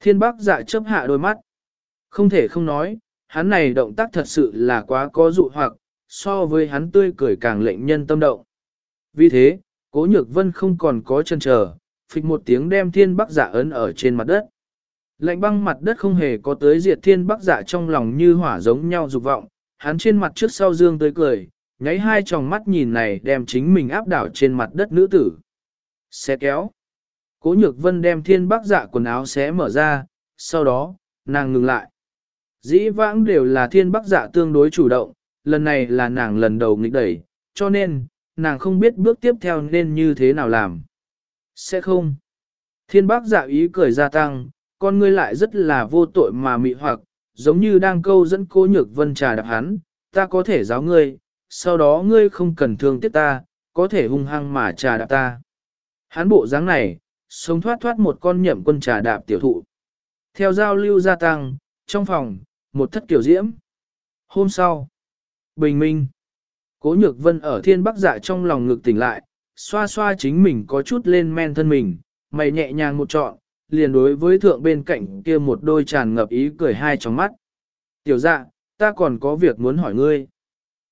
Thiên bác dạ chấp hạ đôi mắt. Không thể không nói, hắn này động tác thật sự là quá có dụ hoặc, so với hắn tươi cười càng lệnh nhân tâm động. Vì thế, cố nhược vân không còn có chân chờ, phịch một tiếng đem thiên bắc giả ấn ở trên mặt đất. Lạnh băng mặt đất không hề có tới diệt thiên bắc dạ trong lòng như hỏa giống nhau dục vọng, hắn trên mặt trước sau dương tươi cười, nháy hai tròng mắt nhìn này đem chính mình áp đảo trên mặt đất nữ tử. Xé kéo. Cố nhược vân đem thiên bắc dạ quần áo xé mở ra, sau đó, nàng ngừng lại. Dĩ vãng đều là thiên bắc dạ tương đối chủ động, lần này là nàng lần đầu nghịch đẩy, cho nên, nàng không biết bước tiếp theo nên như thế nào làm. Sẽ không. Thiên bác dạ ý cười gia tăng, con ngươi lại rất là vô tội mà mị hoặc, giống như đang câu dẫn cố nhược vân trà đạp hắn, ta có thể giáo ngươi, sau đó ngươi không cần thương tiếc ta, có thể hung hăng mà trà đạp ta. Hắn bộ dáng này, sống thoát thoát một con nhậm quân trà đạp tiểu thụ. Theo giao lưu gia tăng, trong phòng, một thất kiểu diễm. Hôm sau, bình minh, cố nhược vân ở thiên bắc dạ trong lòng ngực tỉnh lại, xoa xoa chính mình có chút lên men thân mình, mày nhẹ nhàng một trọn, liền đối với thượng bên cạnh kia một đôi tràn ngập ý cười hai trong mắt. Tiểu dạ, ta còn có việc muốn hỏi ngươi.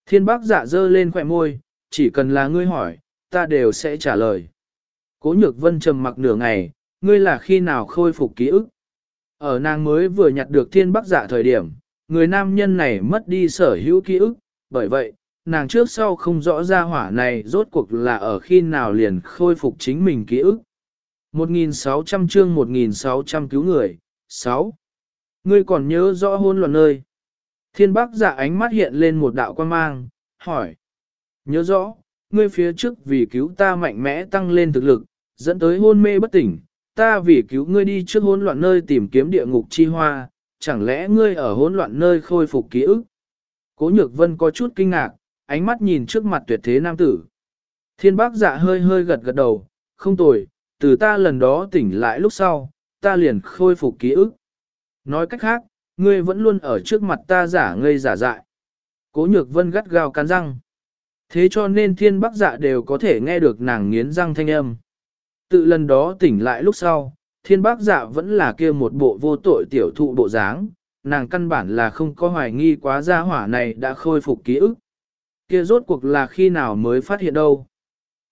Thiên bác dạ dơ lên khỏe môi, chỉ cần là ngươi hỏi, ta đều sẽ trả lời. Cố nhược vân trầm mặc nửa ngày, ngươi là khi nào khôi phục ký ức. Ở nàng mới vừa nhặt được thiên Bắc giả thời điểm, người nam nhân này mất đi sở hữu ký ức, bởi vậy, nàng trước sau không rõ ra hỏa này rốt cuộc là ở khi nào liền khôi phục chính mình ký ức. 1.600 chương 1.600 cứu người, 6. Ngươi còn nhớ rõ hôn loạn nơi. Thiên bác giả dạ ánh mắt hiện lên một đạo quan mang, hỏi. Nhớ rõ, ngươi phía trước vì cứu ta mạnh mẽ tăng lên thực lực, dẫn tới hôn mê bất tỉnh, ta vì cứu ngươi đi trước hỗn loạn nơi tìm kiếm địa ngục chi hoa, chẳng lẽ ngươi ở hỗn loạn nơi khôi phục ký ức? Cố nhược vân có chút kinh ngạc, ánh mắt nhìn trước mặt tuyệt thế nam tử. Thiên bác dạ hơi hơi gật gật đầu, không tồi, từ ta lần đó tỉnh lại lúc sau, ta liền khôi phục ký ức. Nói cách khác, ngươi vẫn luôn ở trước mặt ta giả ngây giả dại. Cố nhược vân gắt gao cắn răng. Thế cho nên thiên Bác dạ đều có thể nghe được nàng nghiến răng thanh âm. Tự lần đó tỉnh lại lúc sau, thiên bác dạ vẫn là kia một bộ vô tội tiểu thụ bộ dáng, nàng căn bản là không có hoài nghi quá gia hỏa này đã khôi phục ký ức. Kia rốt cuộc là khi nào mới phát hiện đâu.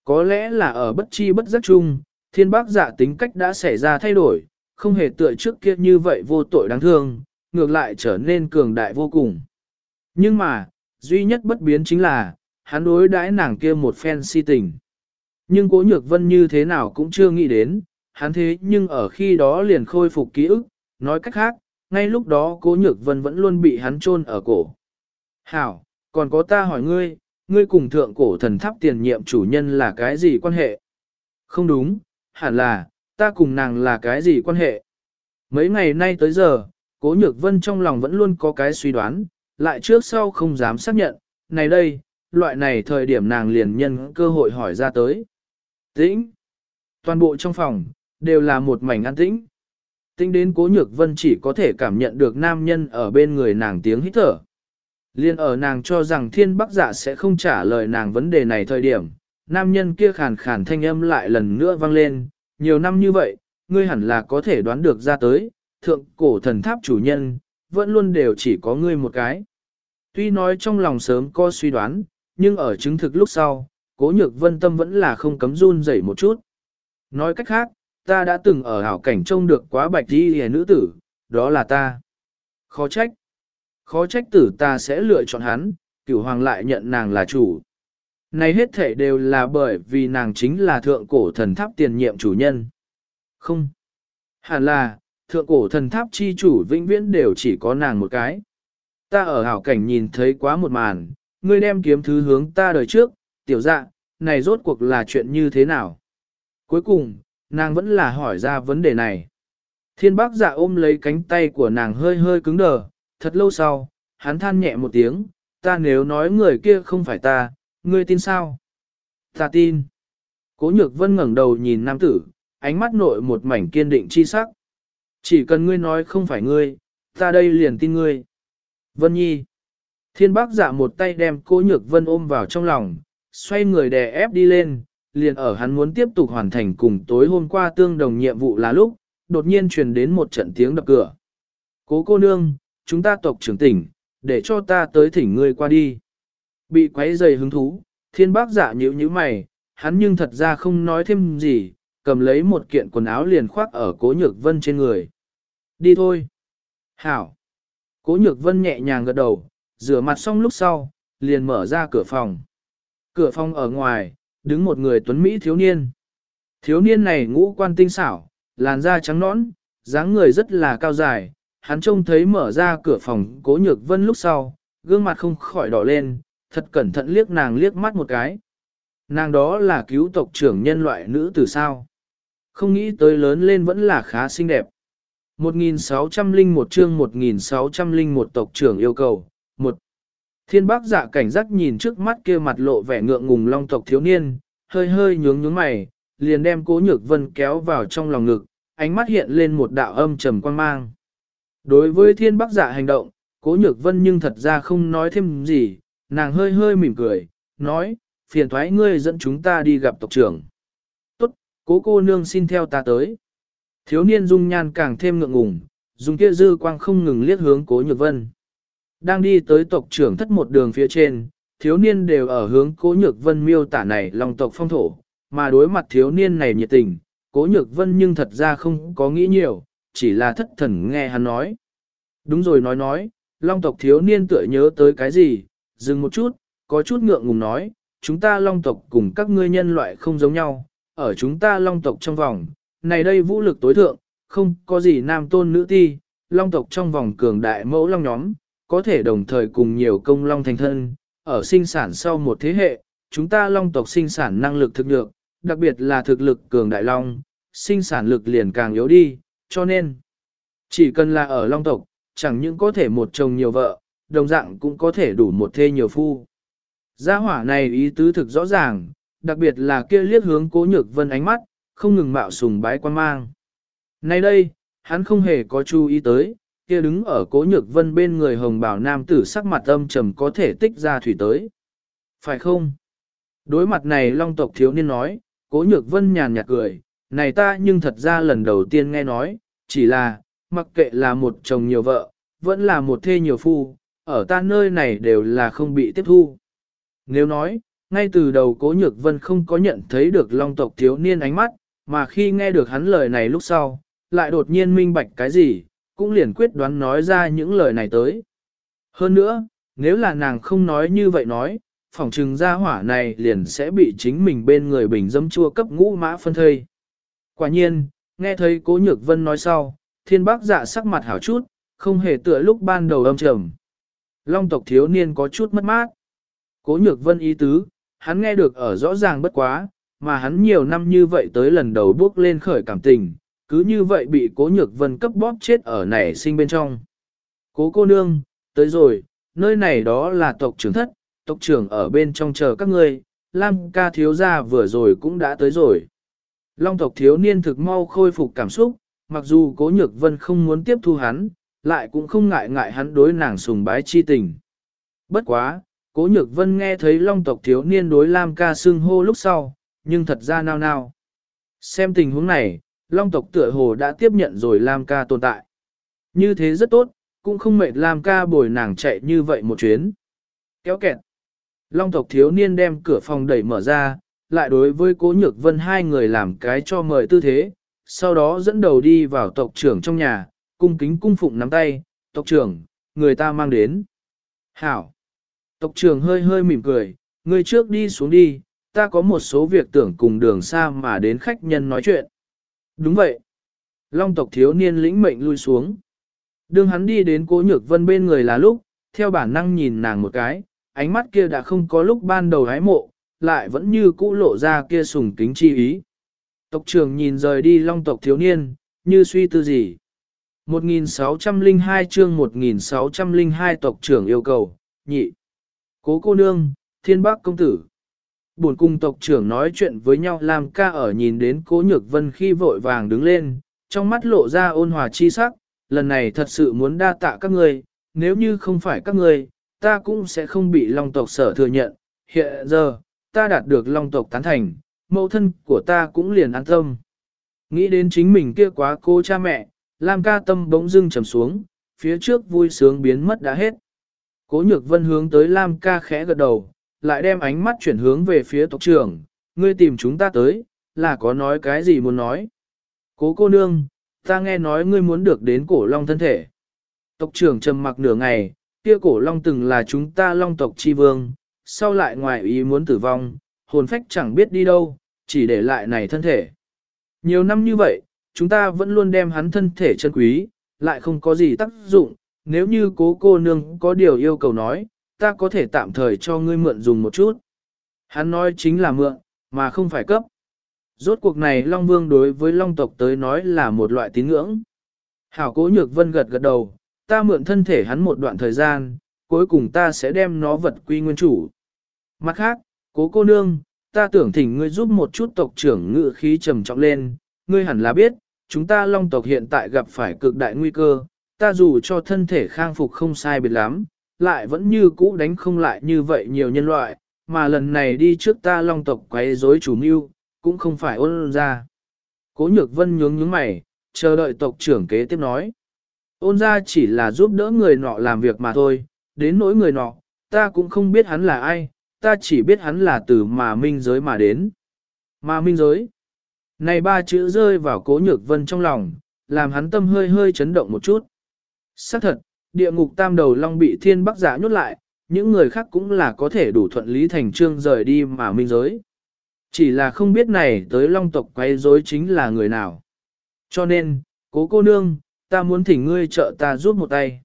Có lẽ là ở bất chi bất giác chung, thiên bác dạ tính cách đã xảy ra thay đổi, không hề tựa trước kia như vậy vô tội đáng thương, ngược lại trở nên cường đại vô cùng. Nhưng mà, duy nhất bất biến chính là, hắn đối đãi nàng kia một phen si tình. Nhưng cố nhược vân như thế nào cũng chưa nghĩ đến, hắn thế nhưng ở khi đó liền khôi phục ký ức, nói cách khác, ngay lúc đó cố nhược vân vẫn luôn bị hắn chôn ở cổ. Hảo, còn có ta hỏi ngươi, ngươi cùng thượng cổ thần tháp tiền nhiệm chủ nhân là cái gì quan hệ? Không đúng, hẳn là, ta cùng nàng là cái gì quan hệ? Mấy ngày nay tới giờ, cố nhược vân trong lòng vẫn luôn có cái suy đoán, lại trước sau không dám xác nhận, này đây, loại này thời điểm nàng liền nhân cơ hội hỏi ra tới. Tĩnh. Toàn bộ trong phòng, đều là một mảnh an tĩnh. Tính đến cố nhược vân chỉ có thể cảm nhận được nam nhân ở bên người nàng tiếng hít thở. Liên ở nàng cho rằng thiên bắc dạ sẽ không trả lời nàng vấn đề này thời điểm, nam nhân kia khàn khàn thanh âm lại lần nữa vang lên, nhiều năm như vậy, ngươi hẳn là có thể đoán được ra tới, thượng cổ thần tháp chủ nhân, vẫn luôn đều chỉ có ngươi một cái. Tuy nói trong lòng sớm có suy đoán, nhưng ở chứng thực lúc sau, cố nhược vân tâm vẫn là không cấm run rẩy một chút. Nói cách khác, ta đã từng ở hảo cảnh trông được quá bạch đi hề nữ tử, đó là ta. Khó trách. Khó trách tử ta sẽ lựa chọn hắn, cửu hoàng lại nhận nàng là chủ. Này hết thể đều là bởi vì nàng chính là thượng cổ thần tháp tiền nhiệm chủ nhân. Không. Hẳn là, thượng cổ thần tháp chi chủ vĩnh viễn đều chỉ có nàng một cái. Ta ở hảo cảnh nhìn thấy quá một màn, ngươi đem kiếm thứ hướng ta đời trước, tiểu dạ, này rốt cuộc là chuyện như thế nào? Cuối cùng, nàng vẫn là hỏi ra vấn đề này. Thiên bác dạ ôm lấy cánh tay của nàng hơi hơi cứng đờ, thật lâu sau, hắn than nhẹ một tiếng, ta nếu nói người kia không phải ta, ngươi tin sao? Ta tin. Cố nhược vân ngẩng đầu nhìn nam tử, ánh mắt nội một mảnh kiên định chi sắc. Chỉ cần ngươi nói không phải ngươi, ta đây liền tin ngươi. Vân Nhi. Thiên bác dạ một tay đem cố nhược vân ôm vào trong lòng, xoay người đè ép đi lên, liền ở hắn muốn tiếp tục hoàn thành cùng tối hôm qua tương đồng nhiệm vụ là lúc, đột nhiên truyền đến một trận tiếng đập cửa. Cố cô nương, chúng ta tộc trưởng tỉnh, để cho ta tới thỉnh ngươi qua đi. Bị quấy dày hứng thú, thiên bác giả nhíu nhíu mày, hắn nhưng thật ra không nói thêm gì, cầm lấy một kiện quần áo liền khoác ở cố nhược vân trên người. Đi thôi. Hảo. Cố nhược vân nhẹ nhàng gật đầu, rửa mặt xong lúc sau, liền mở ra cửa phòng. Cửa phòng ở ngoài, đứng một người tuấn Mỹ thiếu niên. Thiếu niên này ngũ quan tinh xảo, làn da trắng nõn, dáng người rất là cao dài. Hắn trông thấy mở ra cửa phòng cố nhược vân lúc sau, gương mặt không khỏi đỏ lên, thật cẩn thận liếc nàng liếc mắt một cái. Nàng đó là cứu tộc trưởng nhân loại nữ từ sao. Không nghĩ tới lớn lên vẫn là khá xinh đẹp. 1601 chương 1601 tộc trưởng yêu cầu. một Thiên bác dạ cảnh giác nhìn trước mắt kia mặt lộ vẻ ngượng ngùng long tộc thiếu niên, hơi hơi nhướng nhướng mày, liền đem cố nhược vân kéo vào trong lòng ngực, ánh mắt hiện lên một đạo âm trầm quan mang. Đối với thiên bác dạ hành động, cố nhược vân nhưng thật ra không nói thêm gì, nàng hơi hơi mỉm cười, nói, phiền thoái ngươi dẫn chúng ta đi gặp tộc trưởng. Tốt, cố cô nương xin theo ta tới. Thiếu niên dung nhan càng thêm ngượng ngùng, dùng kia dư quang không ngừng liếc hướng cố nhược vân. Đang đi tới tộc trưởng thất một đường phía trên, thiếu niên đều ở hướng cố nhược vân miêu tả này lòng tộc phong thổ, mà đối mặt thiếu niên này nhiệt tình, cố nhược vân nhưng thật ra không có nghĩ nhiều, chỉ là thất thần nghe hắn nói. Đúng rồi nói nói, long tộc thiếu niên tựa nhớ tới cái gì, dừng một chút, có chút ngượng ngùng nói, chúng ta long tộc cùng các ngươi nhân loại không giống nhau, ở chúng ta long tộc trong vòng, này đây vũ lực tối thượng, không có gì nam tôn nữ ti, long tộc trong vòng cường đại mẫu long nhóm, có thể đồng thời cùng nhiều công long thành thân, ở sinh sản sau một thế hệ, chúng ta long tộc sinh sản năng lực thực được, đặc biệt là thực lực cường đại long, sinh sản lực liền càng yếu đi, cho nên, chỉ cần là ở long tộc, chẳng những có thể một chồng nhiều vợ, đồng dạng cũng có thể đủ một thê nhiều phu. Gia hỏa này ý tứ thực rõ ràng, đặc biệt là kia liếc hướng cố nhược vân ánh mắt, không ngừng mạo sùng bái quan mang. Nay đây, hắn không hề có chú ý tới, kia đứng ở cố nhược vân bên người hồng bảo nam tử sắc mặt âm trầm có thể tích ra thủy tới. Phải không? Đối mặt này long tộc thiếu niên nói, cố nhược vân nhàn nhạt cười, này ta nhưng thật ra lần đầu tiên nghe nói, chỉ là, mặc kệ là một chồng nhiều vợ, vẫn là một thê nhiều phu, ở ta nơi này đều là không bị tiếp thu. Nếu nói, ngay từ đầu cố nhược vân không có nhận thấy được long tộc thiếu niên ánh mắt, mà khi nghe được hắn lời này lúc sau, lại đột nhiên minh bạch cái gì, cũng liền quyết đoán nói ra những lời này tới. Hơn nữa, nếu là nàng không nói như vậy nói, phỏng trừng gia hỏa này liền sẽ bị chính mình bên người bình dâm chua cấp ngũ mã phân thây. Quả nhiên, nghe thấy cố nhược vân nói sau, thiên bác dạ sắc mặt hảo chút, không hề tựa lúc ban đầu âm trầm. Long tộc thiếu niên có chút mất mát. Cố nhược vân ý tứ, hắn nghe được ở rõ ràng bất quá, mà hắn nhiều năm như vậy tới lần đầu bước lên khởi cảm tình, cứ như vậy bị cố nhược vân cấp bóp chết ở nảy sinh bên trong. Cố cô nương, tới rồi, nơi này đó là tộc trưởng thất, tộc trưởng ở bên trong chờ các ngươi, Lam ca thiếu gia vừa rồi cũng đã tới rồi. Long tộc thiếu niên thực mau khôi phục cảm xúc, mặc dù cố nhược vân không muốn tiếp thu hắn, lại cũng không ngại ngại hắn đối nàng sùng bái chi tình. Bất quá, cố nhược vân nghe thấy long tộc thiếu niên đối Lam ca xưng hô lúc sau, nhưng thật ra nao nao. Xem tình huống này, long tộc tựa hồ đã tiếp nhận rồi Lam ca tồn tại. Như thế rất tốt, cũng không mệt Lam ca bồi nàng chạy như vậy một chuyến. Kéo kẹt. Long tộc thiếu niên đem cửa phòng đẩy mở ra, lại đối với cố nhược vân hai người làm cái cho mời tư thế, sau đó dẫn đầu đi vào tộc trưởng trong nhà, cung kính cung phụng nắm tay, tộc trưởng, người ta mang đến. Hảo. Tộc trưởng hơi hơi mỉm cười, người trước đi xuống đi, ta có một số việc tưởng cùng đường xa mà đến khách nhân nói chuyện. Đúng vậy. Long tộc thiếu niên lĩnh mệnh lui xuống. Đường hắn đi đến cố nhược vân bên người là lúc, theo bản năng nhìn nàng một cái, ánh mắt kia đã không có lúc ban đầu hái mộ, lại vẫn như cũ lộ ra kia sùng kính chi ý. Tộc trưởng nhìn rời đi long tộc thiếu niên, như suy tư gì. 1602 chương 1602 tộc trưởng yêu cầu, nhị. Cố cô nương, thiên bác công tử. Buồn cung tộc trưởng nói chuyện với nhau làm ca ở nhìn đến cố nhược vân khi vội vàng đứng lên, trong mắt lộ ra ôn hòa chi sắc, lần này thật sự muốn đa tạ các người, nếu như không phải các người, ta cũng sẽ không bị long tộc sở thừa nhận. Hiện giờ, ta đạt được long tộc tán thành, mẫu thân của ta cũng liền an tâm. Nghĩ đến chính mình kia quá cô cha mẹ, Lam ca tâm bỗng dưng trầm xuống, phía trước vui sướng biến mất đã hết. Cố nhược vân hướng tới Lam ca khẽ gật đầu, lại đem ánh mắt chuyển hướng về phía tộc trưởng, ngươi tìm chúng ta tới, là có nói cái gì muốn nói. Cố cô nương, Ta nghe nói ngươi muốn được đến cổ long thân thể. Tộc trưởng trầm mặc nửa ngày, kia cổ long từng là chúng ta long tộc chi vương, sau lại ngoài ý muốn tử vong, hồn phách chẳng biết đi đâu, chỉ để lại này thân thể. Nhiều năm như vậy, chúng ta vẫn luôn đem hắn thân thể chân quý, lại không có gì tác dụng, nếu như cố cô nương có điều yêu cầu nói, ta có thể tạm thời cho ngươi mượn dùng một chút. Hắn nói chính là mượn, mà không phải cấp. Rốt cuộc này Long Vương đối với Long tộc tới nói là một loại tín ngưỡng. Hảo cố nhược vân gật gật đầu, ta mượn thân thể hắn một đoạn thời gian, cuối cùng ta sẽ đem nó vật quy nguyên chủ. Mặt khác, cố cô nương, ta tưởng thỉnh ngươi giúp một chút tộc trưởng ngự khí trầm trọng lên, ngươi hẳn là biết, chúng ta long tộc hiện tại gặp phải cực đại nguy cơ, ta dù cho thân thể khang phục không sai biệt lắm, lại vẫn như cũ đánh không lại như vậy nhiều nhân loại, mà lần này đi trước ta long tộc quấy rối chủ mưu, cũng không phải ôn ra. Cố nhược vân nhướng nhướng mày, chờ đợi tộc trưởng kế tiếp nói. Ôn ra chỉ là giúp đỡ người nọ làm việc mà thôi, đến nỗi người nọ, ta cũng không biết hắn là ai, ta chỉ biết hắn là từ mà minh giới mà đến. Mà minh giới. Này ba chữ rơi vào cố nhược vân trong lòng, làm hắn tâm hơi hơi chấn động một chút. Xác thật, địa ngục tam đầu long bị thiên bắc giả nhốt lại, những người khác cũng là có thể đủ thuận lý thành trương rời đi mà minh giới. Chỉ là không biết này tới long tộc quay rối chính là người nào. Cho nên, cố cô nương, ta muốn thỉnh ngươi trợ ta giúp một tay.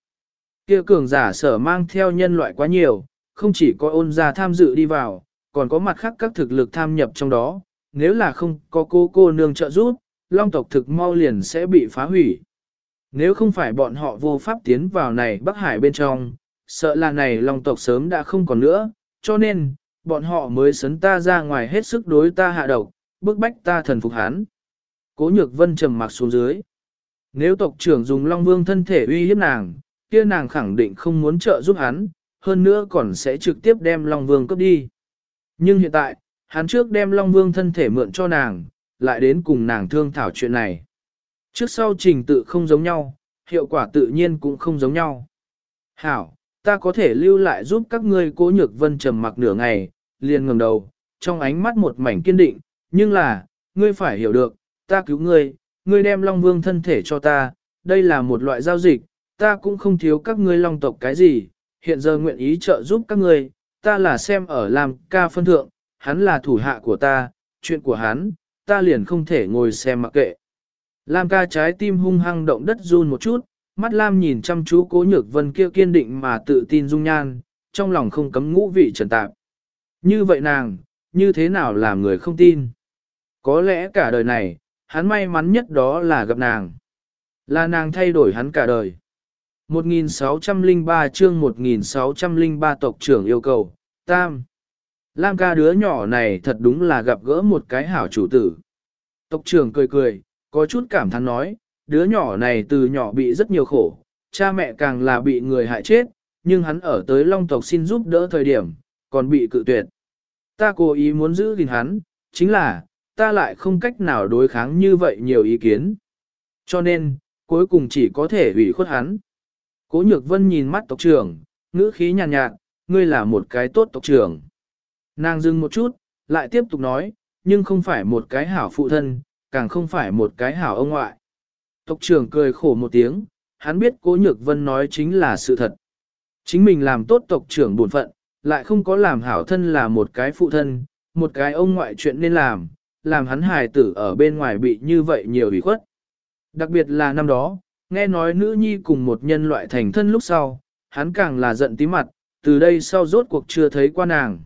Kia cường giả sở mang theo nhân loại quá nhiều, không chỉ có ôn gia tham dự đi vào, còn có mặt khác các thực lực tham nhập trong đó, nếu là không có cô cô nương trợ giúp, long tộc thực mau liền sẽ bị phá hủy. Nếu không phải bọn họ vô pháp tiến vào này Bắc Hải bên trong, sợ là này long tộc sớm đã không còn nữa, cho nên, bọn họ mới sấn ta ra ngoài hết sức đối ta hạ độc, bức bách ta thần phục hắn. Cố nhược vân trầm mặc xuống dưới. Nếu tộc trưởng dùng Long Vương thân thể uy hiếp nàng, kia nàng khẳng định không muốn trợ giúp hắn, hơn nữa còn sẽ trực tiếp đem Long Vương cấp đi. Nhưng hiện tại, hắn trước đem Long Vương thân thể mượn cho nàng, lại đến cùng nàng thương thảo chuyện này. Trước sau trình tự không giống nhau, hiệu quả tự nhiên cũng không giống nhau. Hảo, ta có thể lưu lại giúp các ngươi cố nhược vân trầm mặc nửa ngày, liền ngẩng đầu, trong ánh mắt một mảnh kiên định, nhưng là, ngươi phải hiểu được, ta cứu ngươi, ngươi đem Long Vương thân thể cho ta, đây là một loại giao dịch, ta cũng không thiếu các ngươi Long tộc cái gì, hiện giờ nguyện ý trợ giúp các ngươi, ta là xem ở làm ca phân thượng, hắn là thủ hạ của ta, chuyện của hắn, ta liền không thể ngồi xem mặc kệ. Lam ca trái tim hung hăng động đất run một chút, mắt Lam nhìn chăm chú cố nhược vân kia kiên định mà tự tin dung nhan, trong lòng không cấm ngũ vị trần tạp. Như vậy nàng, như thế nào làm người không tin? Có lẽ cả đời này, hắn may mắn nhất đó là gặp nàng. Là nàng thay đổi hắn cả đời. 1603 chương 1603 tộc trưởng yêu cầu, Tam. Lam ca đứa nhỏ này thật đúng là gặp gỡ một cái hảo chủ tử. Tộc trưởng cười cười, có chút cảm thán nói, đứa nhỏ này từ nhỏ bị rất nhiều khổ, cha mẹ càng là bị người hại chết, nhưng hắn ở tới long tộc xin giúp đỡ thời điểm, còn bị cự tuyệt. Ta cố ý muốn giữ gìn hắn, chính là, ta lại không cách nào đối kháng như vậy nhiều ý kiến. Cho nên, cuối cùng chỉ có thể ủy khuất hắn. Cố nhược vân nhìn mắt tộc trưởng, ngữ khí nhàn nhạt, nhạt, ngươi là một cái tốt tộc trưởng. Nàng dừng một chút, lại tiếp tục nói, nhưng không phải một cái hảo phụ thân, càng không phải một cái hảo ông ngoại. Tộc trưởng cười khổ một tiếng, hắn biết cố nhược vân nói chính là sự thật. Chính mình làm tốt tộc trưởng buồn phận, lại không có làm hảo thân là một cái phụ thân, một cái ông ngoại chuyện nên làm, làm hắn hài tử ở bên ngoài bị như vậy nhiều ủy khuất. Đặc biệt là năm đó, nghe nói nữ nhi cùng một nhân loại thành thân lúc sau, hắn càng là giận tí mặt, từ đây sau rốt cuộc chưa thấy qua nàng.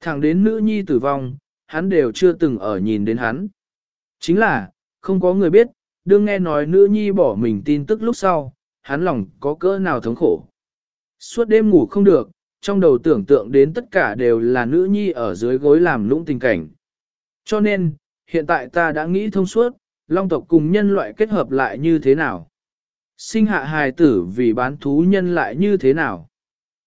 Thẳng đến nữ nhi tử vong, hắn đều chưa từng ở nhìn đến hắn. Chính là, không có người biết, đương nghe nói nữ nhi bỏ mình tin tức lúc sau, hắn lòng có cỡ nào thống khổ. Suốt đêm ngủ không được, trong đầu tưởng tượng đến tất cả đều là nữ nhi ở dưới gối làm lũng tình cảnh. Cho nên, hiện tại ta đã nghĩ thông suốt, long tộc cùng nhân loại kết hợp lại như thế nào? Sinh hạ hài tử vì bán thú nhân lại như thế nào?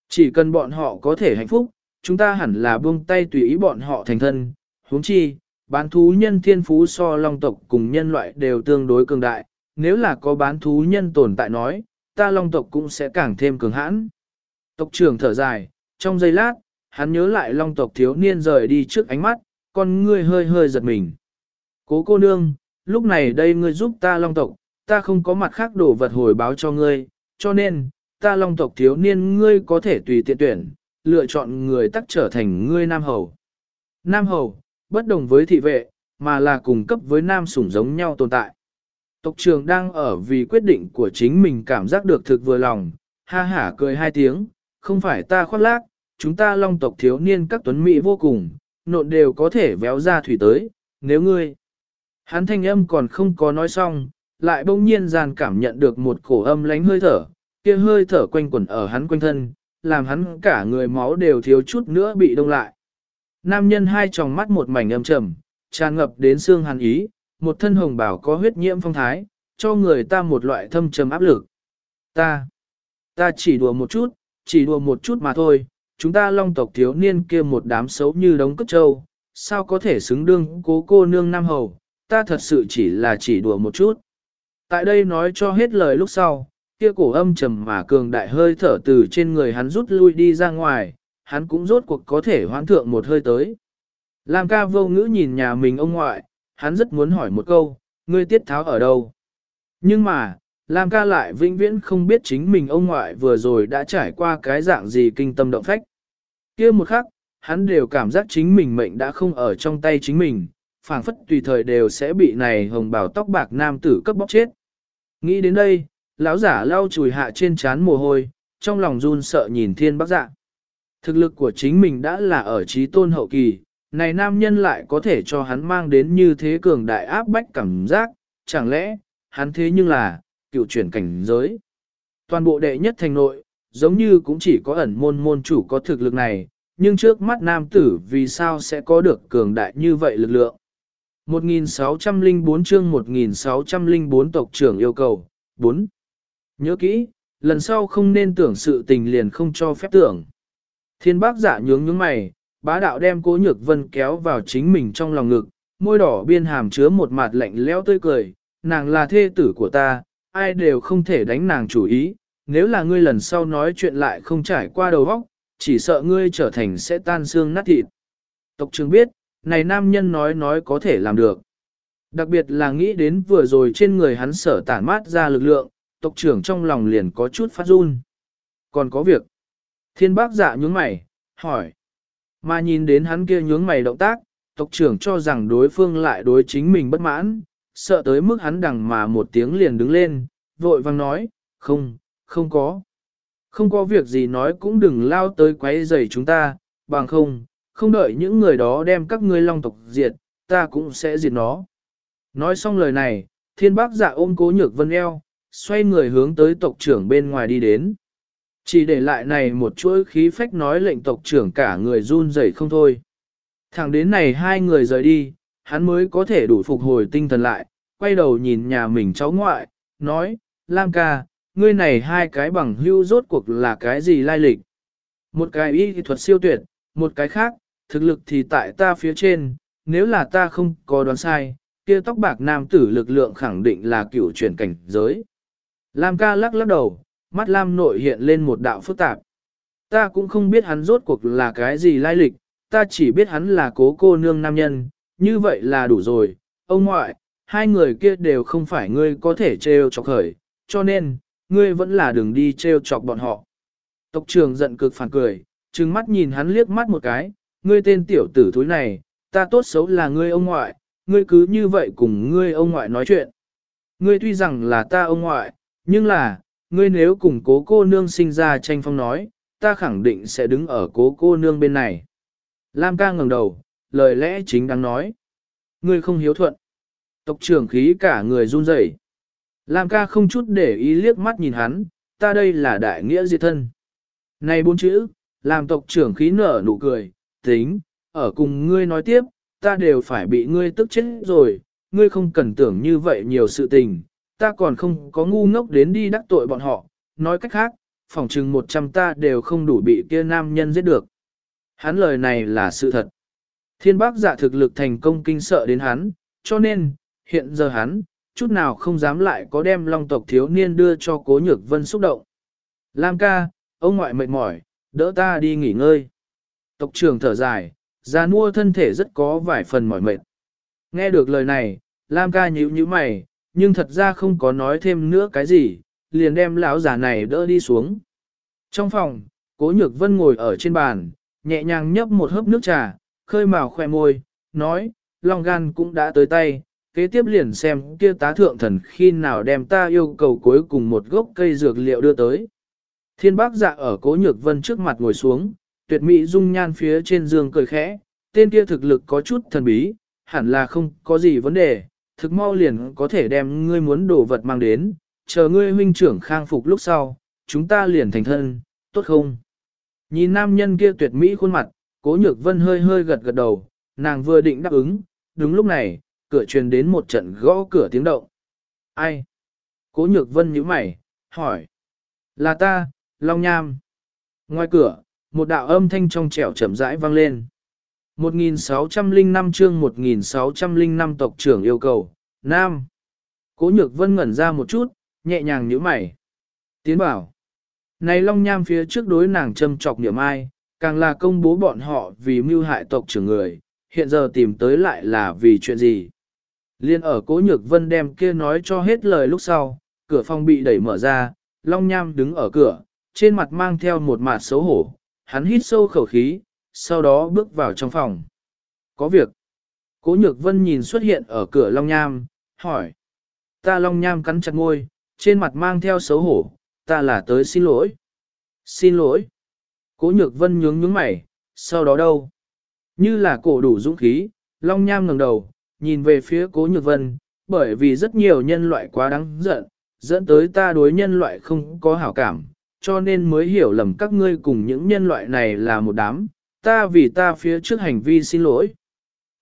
Chỉ cần bọn họ có thể hạnh phúc, chúng ta hẳn là buông tay tùy ý bọn họ thành thân. huống chi, bán thú nhân thiên phú so long tộc cùng nhân loại đều tương đối cường đại, nếu là có bán thú nhân tồn tại nói, ta long tộc cũng sẽ càng thêm cường hãn. Tộc trưởng thở dài, trong giây lát, hắn nhớ lại long tộc thiếu niên rời đi trước ánh mắt, con ngươi hơi hơi giật mình. Cố cô nương, lúc này đây ngươi giúp ta long tộc, ta không có mặt khác đổ vật hồi báo cho ngươi, cho nên, ta long tộc thiếu niên ngươi có thể tùy tiện tuyển, lựa chọn người tắc trở thành ngươi nam hầu. Nam hầu, bất đồng với thị vệ, mà là cùng cấp với nam sủng giống nhau tồn tại. Tộc trưởng đang ở vì quyết định của chính mình cảm giác được thực vừa lòng, ha hả cười hai tiếng, không phải ta khoác lác, chúng ta long tộc thiếu niên các tuấn mỹ vô cùng, nộn đều có thể véo ra thủy tới, nếu ngươi. Hắn thanh âm còn không có nói xong, lại bỗng nhiên dàn cảm nhận được một cổ âm lánh hơi thở, kia hơi thở quanh quẩn ở hắn quanh thân, làm hắn cả người máu đều thiếu chút nữa bị đông lại. Nam nhân hai tròng mắt một mảnh âm trầm, tràn ngập đến xương hàn ý, một thân hồng bảo có huyết nhiễm phong thái, cho người ta một loại thâm trầm áp lực. Ta, ta chỉ đùa một chút, chỉ đùa một chút mà thôi, chúng ta long tộc thiếu niên kia một đám xấu như đống cất trâu, sao có thể xứng đương cố cô nương nam hầu, ta thật sự chỉ là chỉ đùa một chút. Tại đây nói cho hết lời lúc sau, kia cổ âm trầm mà cường đại hơi thở từ trên người hắn rút lui đi ra ngoài, hắn cũng rốt cuộc có thể hoãn thượng một hơi tới. Lam ca vô ngữ nhìn nhà mình ông ngoại, hắn rất muốn hỏi một câu, ngươi tiết tháo ở đâu? Nhưng mà, Lam ca lại vĩnh viễn không biết chính mình ông ngoại vừa rồi đã trải qua cái dạng gì kinh tâm động phách. kia một khắc, hắn đều cảm giác chính mình mệnh đã không ở trong tay chính mình, phảng phất tùy thời đều sẽ bị này hồng bào tóc bạc nam tử cấp bóc chết. Nghĩ đến đây, lão giả lau chùi hạ trên trán mồ hôi, trong lòng run sợ nhìn thiên bác dạ. Thực lực của chính mình đã là ở trí tôn hậu kỳ, này nam nhân lại có thể cho hắn mang đến như thế cường đại áp bách cảm giác, chẳng lẽ, hắn thế nhưng là, cựu chuyển cảnh giới. Toàn bộ đệ nhất thành nội, giống như cũng chỉ có ẩn môn môn chủ có thực lực này, nhưng trước mắt nam tử vì sao sẽ có được cường đại như vậy lực lượng. 1604 chương 1604 tộc trưởng yêu cầu, 4. Nhớ kỹ, lần sau không nên tưởng sự tình liền không cho phép tưởng. Thiên bác giả nhướng nhướng mày, bá đạo đem cố nhược vân kéo vào chính mình trong lòng ngực, môi đỏ biên hàm chứa một mặt lạnh lẽo tươi cười, nàng là thê tử của ta, ai đều không thể đánh nàng chủ ý, nếu là ngươi lần sau nói chuyện lại không trải qua đầu óc, chỉ sợ ngươi trở thành sẽ tan xương nát thịt. Tộc trưởng biết, này nam nhân nói nói có thể làm được. Đặc biệt là nghĩ đến vừa rồi trên người hắn sở tản mát ra lực lượng, tộc trưởng trong lòng liền có chút phát run. Còn có việc. Thiên bác dạ nhướng mày, hỏi. Mà nhìn đến hắn kia nhướng mày động tác, tộc trưởng cho rằng đối phương lại đối chính mình bất mãn, sợ tới mức hắn đằng mà một tiếng liền đứng lên, vội vang nói, không, không có. Không có việc gì nói cũng đừng lao tới quấy rầy chúng ta, bằng không, không đợi những người đó đem các ngươi long tộc diệt, ta cũng sẽ diệt nó. Nói xong lời này, thiên bác dạ ôm cố nhược vân eo, xoay người hướng tới tộc trưởng bên ngoài đi đến. Chỉ để lại này một chuỗi khí phách nói lệnh tộc trưởng cả người run rẩy không thôi. Thẳng đến này hai người rời đi, hắn mới có thể đủ phục hồi tinh thần lại, quay đầu nhìn nhà mình cháu ngoại, nói, Lam ca, ngươi này hai cái bằng hưu rốt cuộc là cái gì lai lịch. Một cái y thuật siêu tuyệt, một cái khác, thực lực thì tại ta phía trên, nếu là ta không có đoán sai, kia tóc bạc nam tử lực lượng khẳng định là cựu chuyển cảnh giới. Lam ca lắc lắc đầu, mắt Lam nội hiện lên một đạo phức tạp. Ta cũng không biết hắn rốt cuộc là cái gì lai lịch, ta chỉ biết hắn là cố cô nương nam nhân, như vậy là đủ rồi. Ông ngoại, hai người kia đều không phải ngươi có thể trêu chọc khởi, cho nên, ngươi vẫn là đường đi trêu chọc bọn họ. Tộc trưởng giận cực phản cười, trừng mắt nhìn hắn liếc mắt một cái, ngươi tên tiểu tử thúi này, ta tốt xấu là ngươi ông ngoại, ngươi cứ như vậy cùng ngươi ông ngoại nói chuyện. Ngươi tuy rằng là ta ông ngoại, nhưng là, ngươi nếu cùng cố cô nương sinh ra tranh phong nói, ta khẳng định sẽ đứng ở cố cô nương bên này. Lam ca ngẩng đầu, lời lẽ chính đáng nói. Ngươi không hiếu thuận. Tộc trưởng khí cả người run rẩy. Lam ca không chút để ý liếc mắt nhìn hắn, ta đây là đại nghĩa diệt thân. Này bốn chữ, làm tộc trưởng khí nở nụ cười, tính, ở cùng ngươi nói tiếp, ta đều phải bị ngươi tức chết rồi, ngươi không cần tưởng như vậy nhiều sự tình, ta còn không có ngu ngốc đến đi đắc tội bọn họ, nói cách khác, phỏng chừng một trăm ta đều không đủ bị kia nam nhân giết được. Hắn lời này là sự thật. Thiên bác giả thực lực thành công kinh sợ đến hắn, cho nên, hiện giờ hắn, chút nào không dám lại có đem long tộc thiếu niên đưa cho cố nhược vân xúc động. Lam ca, ông ngoại mệt mỏi, đỡ ta đi nghỉ ngơi. Tộc trưởng thở dài, già nua thân thể rất có vài phần mỏi mệt. Nghe được lời này, Lam ca nhíu nhíu mày, nhưng thật ra không có nói thêm nữa cái gì, liền đem lão giả này đỡ đi xuống. Trong phòng, cố nhược vân ngồi ở trên bàn, nhẹ nhàng nhấp một hớp nước trà, khơi màu khoe môi, nói, long gan cũng đã tới tay, kế tiếp liền xem kia tá thượng thần khi nào đem ta yêu cầu cuối cùng một gốc cây dược liệu đưa tới. Thiên bác dạ ở cố nhược vân trước mặt ngồi xuống, tuyệt mỹ dung nhan phía trên giường cười khẽ, tên kia thực lực có chút thần bí, hẳn là không có gì vấn đề, thực mau liền có thể đem ngươi muốn đồ vật mang đến, chờ ngươi huynh trưởng khang phục lúc sau, chúng ta liền thành thân, tốt không? Nhìn nam nhân kia tuyệt mỹ khuôn mặt, cố nhược vân hơi hơi gật gật đầu, nàng vừa định đáp ứng, đúng lúc này, cửa truyền đến một trận gõ cửa tiếng động. Ai? Cố nhược vân nhíu mày, hỏi. Là ta, Long Nham. Ngoài cửa, một đạo âm thanh trong trẻo chậm rãi vang lên. 1605 chương 1605 tộc trưởng yêu cầu, Nam. Cố nhược vân ngẩn ra một chút, nhẹ nhàng nhíu mày. Tiến bảo. Này Long Nham phía trước đối nàng châm trọc niệm ai, càng là công bố bọn họ vì mưu hại tộc trưởng người, hiện giờ tìm tới lại là vì chuyện gì. Liên ở cố nhược vân đem kia nói cho hết lời lúc sau, cửa phòng bị đẩy mở ra, Long Nham đứng ở cửa, trên mặt mang theo một mặt xấu hổ, hắn hít sâu khẩu khí, sau đó bước vào trong phòng. Có việc. Cố nhược vân nhìn xuất hiện ở cửa Long Nham, hỏi. Ta Long Nham cắn chặt môi, trên mặt mang theo xấu hổ, ta là tới xin lỗi. Xin lỗi. Cố nhược vân nhướng nhướng mày, sau đó đâu? Như là cổ đủ dũng khí, Long Nham ngẩng đầu, nhìn về phía cố nhược vân, bởi vì rất nhiều nhân loại quá đáng giận, dẫn tới ta đối nhân loại không có hảo cảm, cho nên mới hiểu lầm các ngươi cùng những nhân loại này là một đám, ta vì ta phía trước hành vi xin lỗi.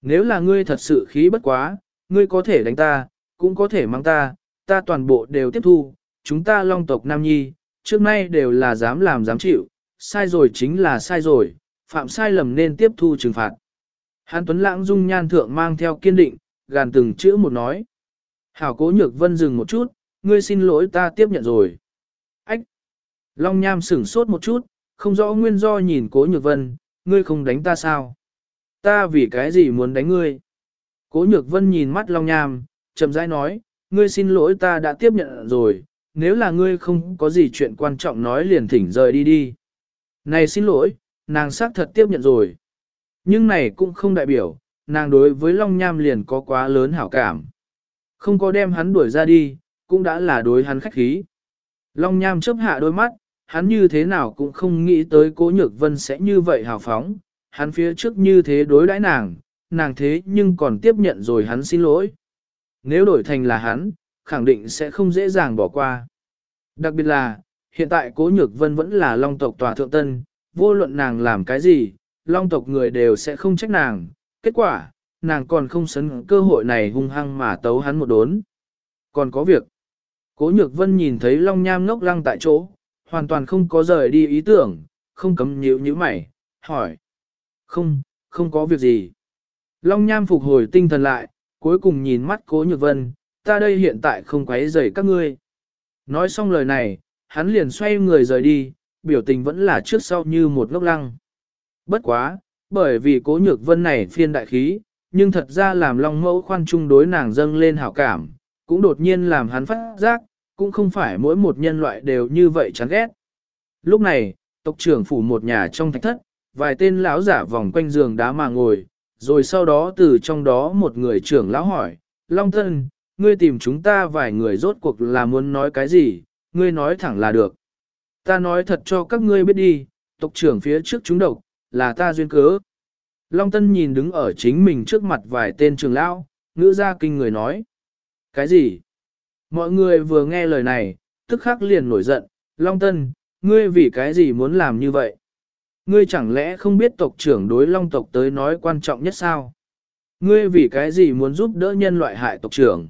Nếu là ngươi thật sự khí bất quá, ngươi có thể đánh ta, cũng có thể mang ta, ta toàn bộ đều tiếp thu, chúng ta long tộc Nam Nhi, trước nay đều là dám làm dám chịu, sai rồi chính là sai rồi, phạm sai lầm nên tiếp thu trừng phạt. Hàn Tuấn Lãng dung nhan thượng mang theo kiên định, gàn từng chữ một nói. Hảo cố nhược vân dừng một chút, ngươi xin lỗi ta tiếp nhận rồi. Ách! Long Nham sửng sốt một chút, không rõ nguyên do nhìn cố nhược vân, ngươi không đánh ta sao? Ta vì cái gì muốn đánh ngươi? Cố nhược vân nhìn mắt Long Nham, chậm rãi nói, ngươi xin lỗi ta đã tiếp nhận rồi, nếu là ngươi không có gì chuyện quan trọng nói liền thỉnh rời đi đi. Này xin lỗi, nàng xác thật tiếp nhận rồi. Nhưng này cũng không đại biểu, nàng đối với Long Nham liền có quá lớn hảo cảm. Không có đem hắn đuổi ra đi, cũng đã là đối hắn khách khí. Long Nham chớp hạ đôi mắt, hắn như thế nào cũng không nghĩ tới cố nhược vân sẽ như vậy hào phóng, hắn phía trước như thế đối đãi nàng, nàng thế nhưng còn tiếp nhận rồi hắn xin lỗi. Nếu đổi thành là hắn, khẳng định sẽ không dễ dàng bỏ qua. Đặc biệt là, hiện tại cố nhược vân vẫn là long tộc tòa thượng tân, vô luận nàng làm cái gì, long tộc người đều sẽ không trách nàng. Kết quả, nàng còn không sấn cơ hội này hung hăng mà tấu hắn một đốn. Còn có việc. Cố nhược vân nhìn thấy long nham ngốc lăng tại chỗ, hoàn toàn không có rời đi ý tưởng, không cấm nhíu nhíu mày, hỏi. Không, không có việc gì. Long nham phục hồi tinh thần lại, cuối cùng nhìn mắt cố nhược vân, ta đây hiện tại không quấy rầy các ngươi. Nói xong lời này, hắn liền xoay người rời đi, biểu tình vẫn là trước sau như một ngốc lăng. Bất quá, bởi vì cố nhược vân này phiên đại khí, nhưng thật ra làm long mẫu khoan trung đối nàng dâng lên hảo cảm, cũng đột nhiên làm hắn phát giác, cũng không phải mỗi một nhân loại đều như vậy chán ghét. Lúc này, tộc trưởng phủ một nhà trong thạch thất, vài tên lão giả vòng quanh giường đá mà ngồi, rồi sau đó từ trong đó một người trưởng lão hỏi, Long Tân, ngươi tìm chúng ta vài người rốt cuộc là muốn nói cái gì, ngươi nói thẳng là được. Ta nói thật cho các ngươi biết đi, tộc trưởng phía trước chúng độc, là ta duyên cớ. Long Tân nhìn đứng ở chính mình trước mặt vài tên trưởng lão, ngữ ra kinh người nói. Cái gì? Mọi người vừa nghe lời này, tức khắc liền nổi giận, Long Tân, ngươi vì cái gì muốn làm như vậy? Ngươi chẳng lẽ không biết tộc trưởng đối Long tộc tới nói quan trọng nhất sao? Ngươi vì cái gì muốn giúp đỡ nhân loại hại tộc trưởng?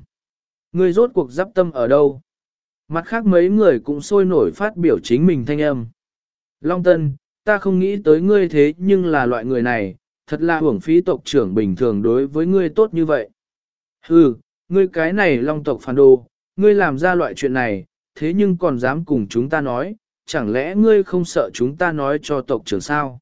Ngươi rốt cuộc giáp tâm ở đâu? Mặt khác mấy người cũng sôi nổi phát biểu chính mình thanh âm. Long Tân, ta không nghĩ tới ngươi thế nhưng là loại người này, thật là hưởng phí tộc trưởng bình thường đối với ngươi tốt như vậy. Hừ, ngươi cái này long tộc phản đồ, ngươi làm ra loại chuyện này, thế nhưng còn dám cùng chúng ta nói, chẳng lẽ ngươi không sợ chúng ta nói cho tộc trưởng sao?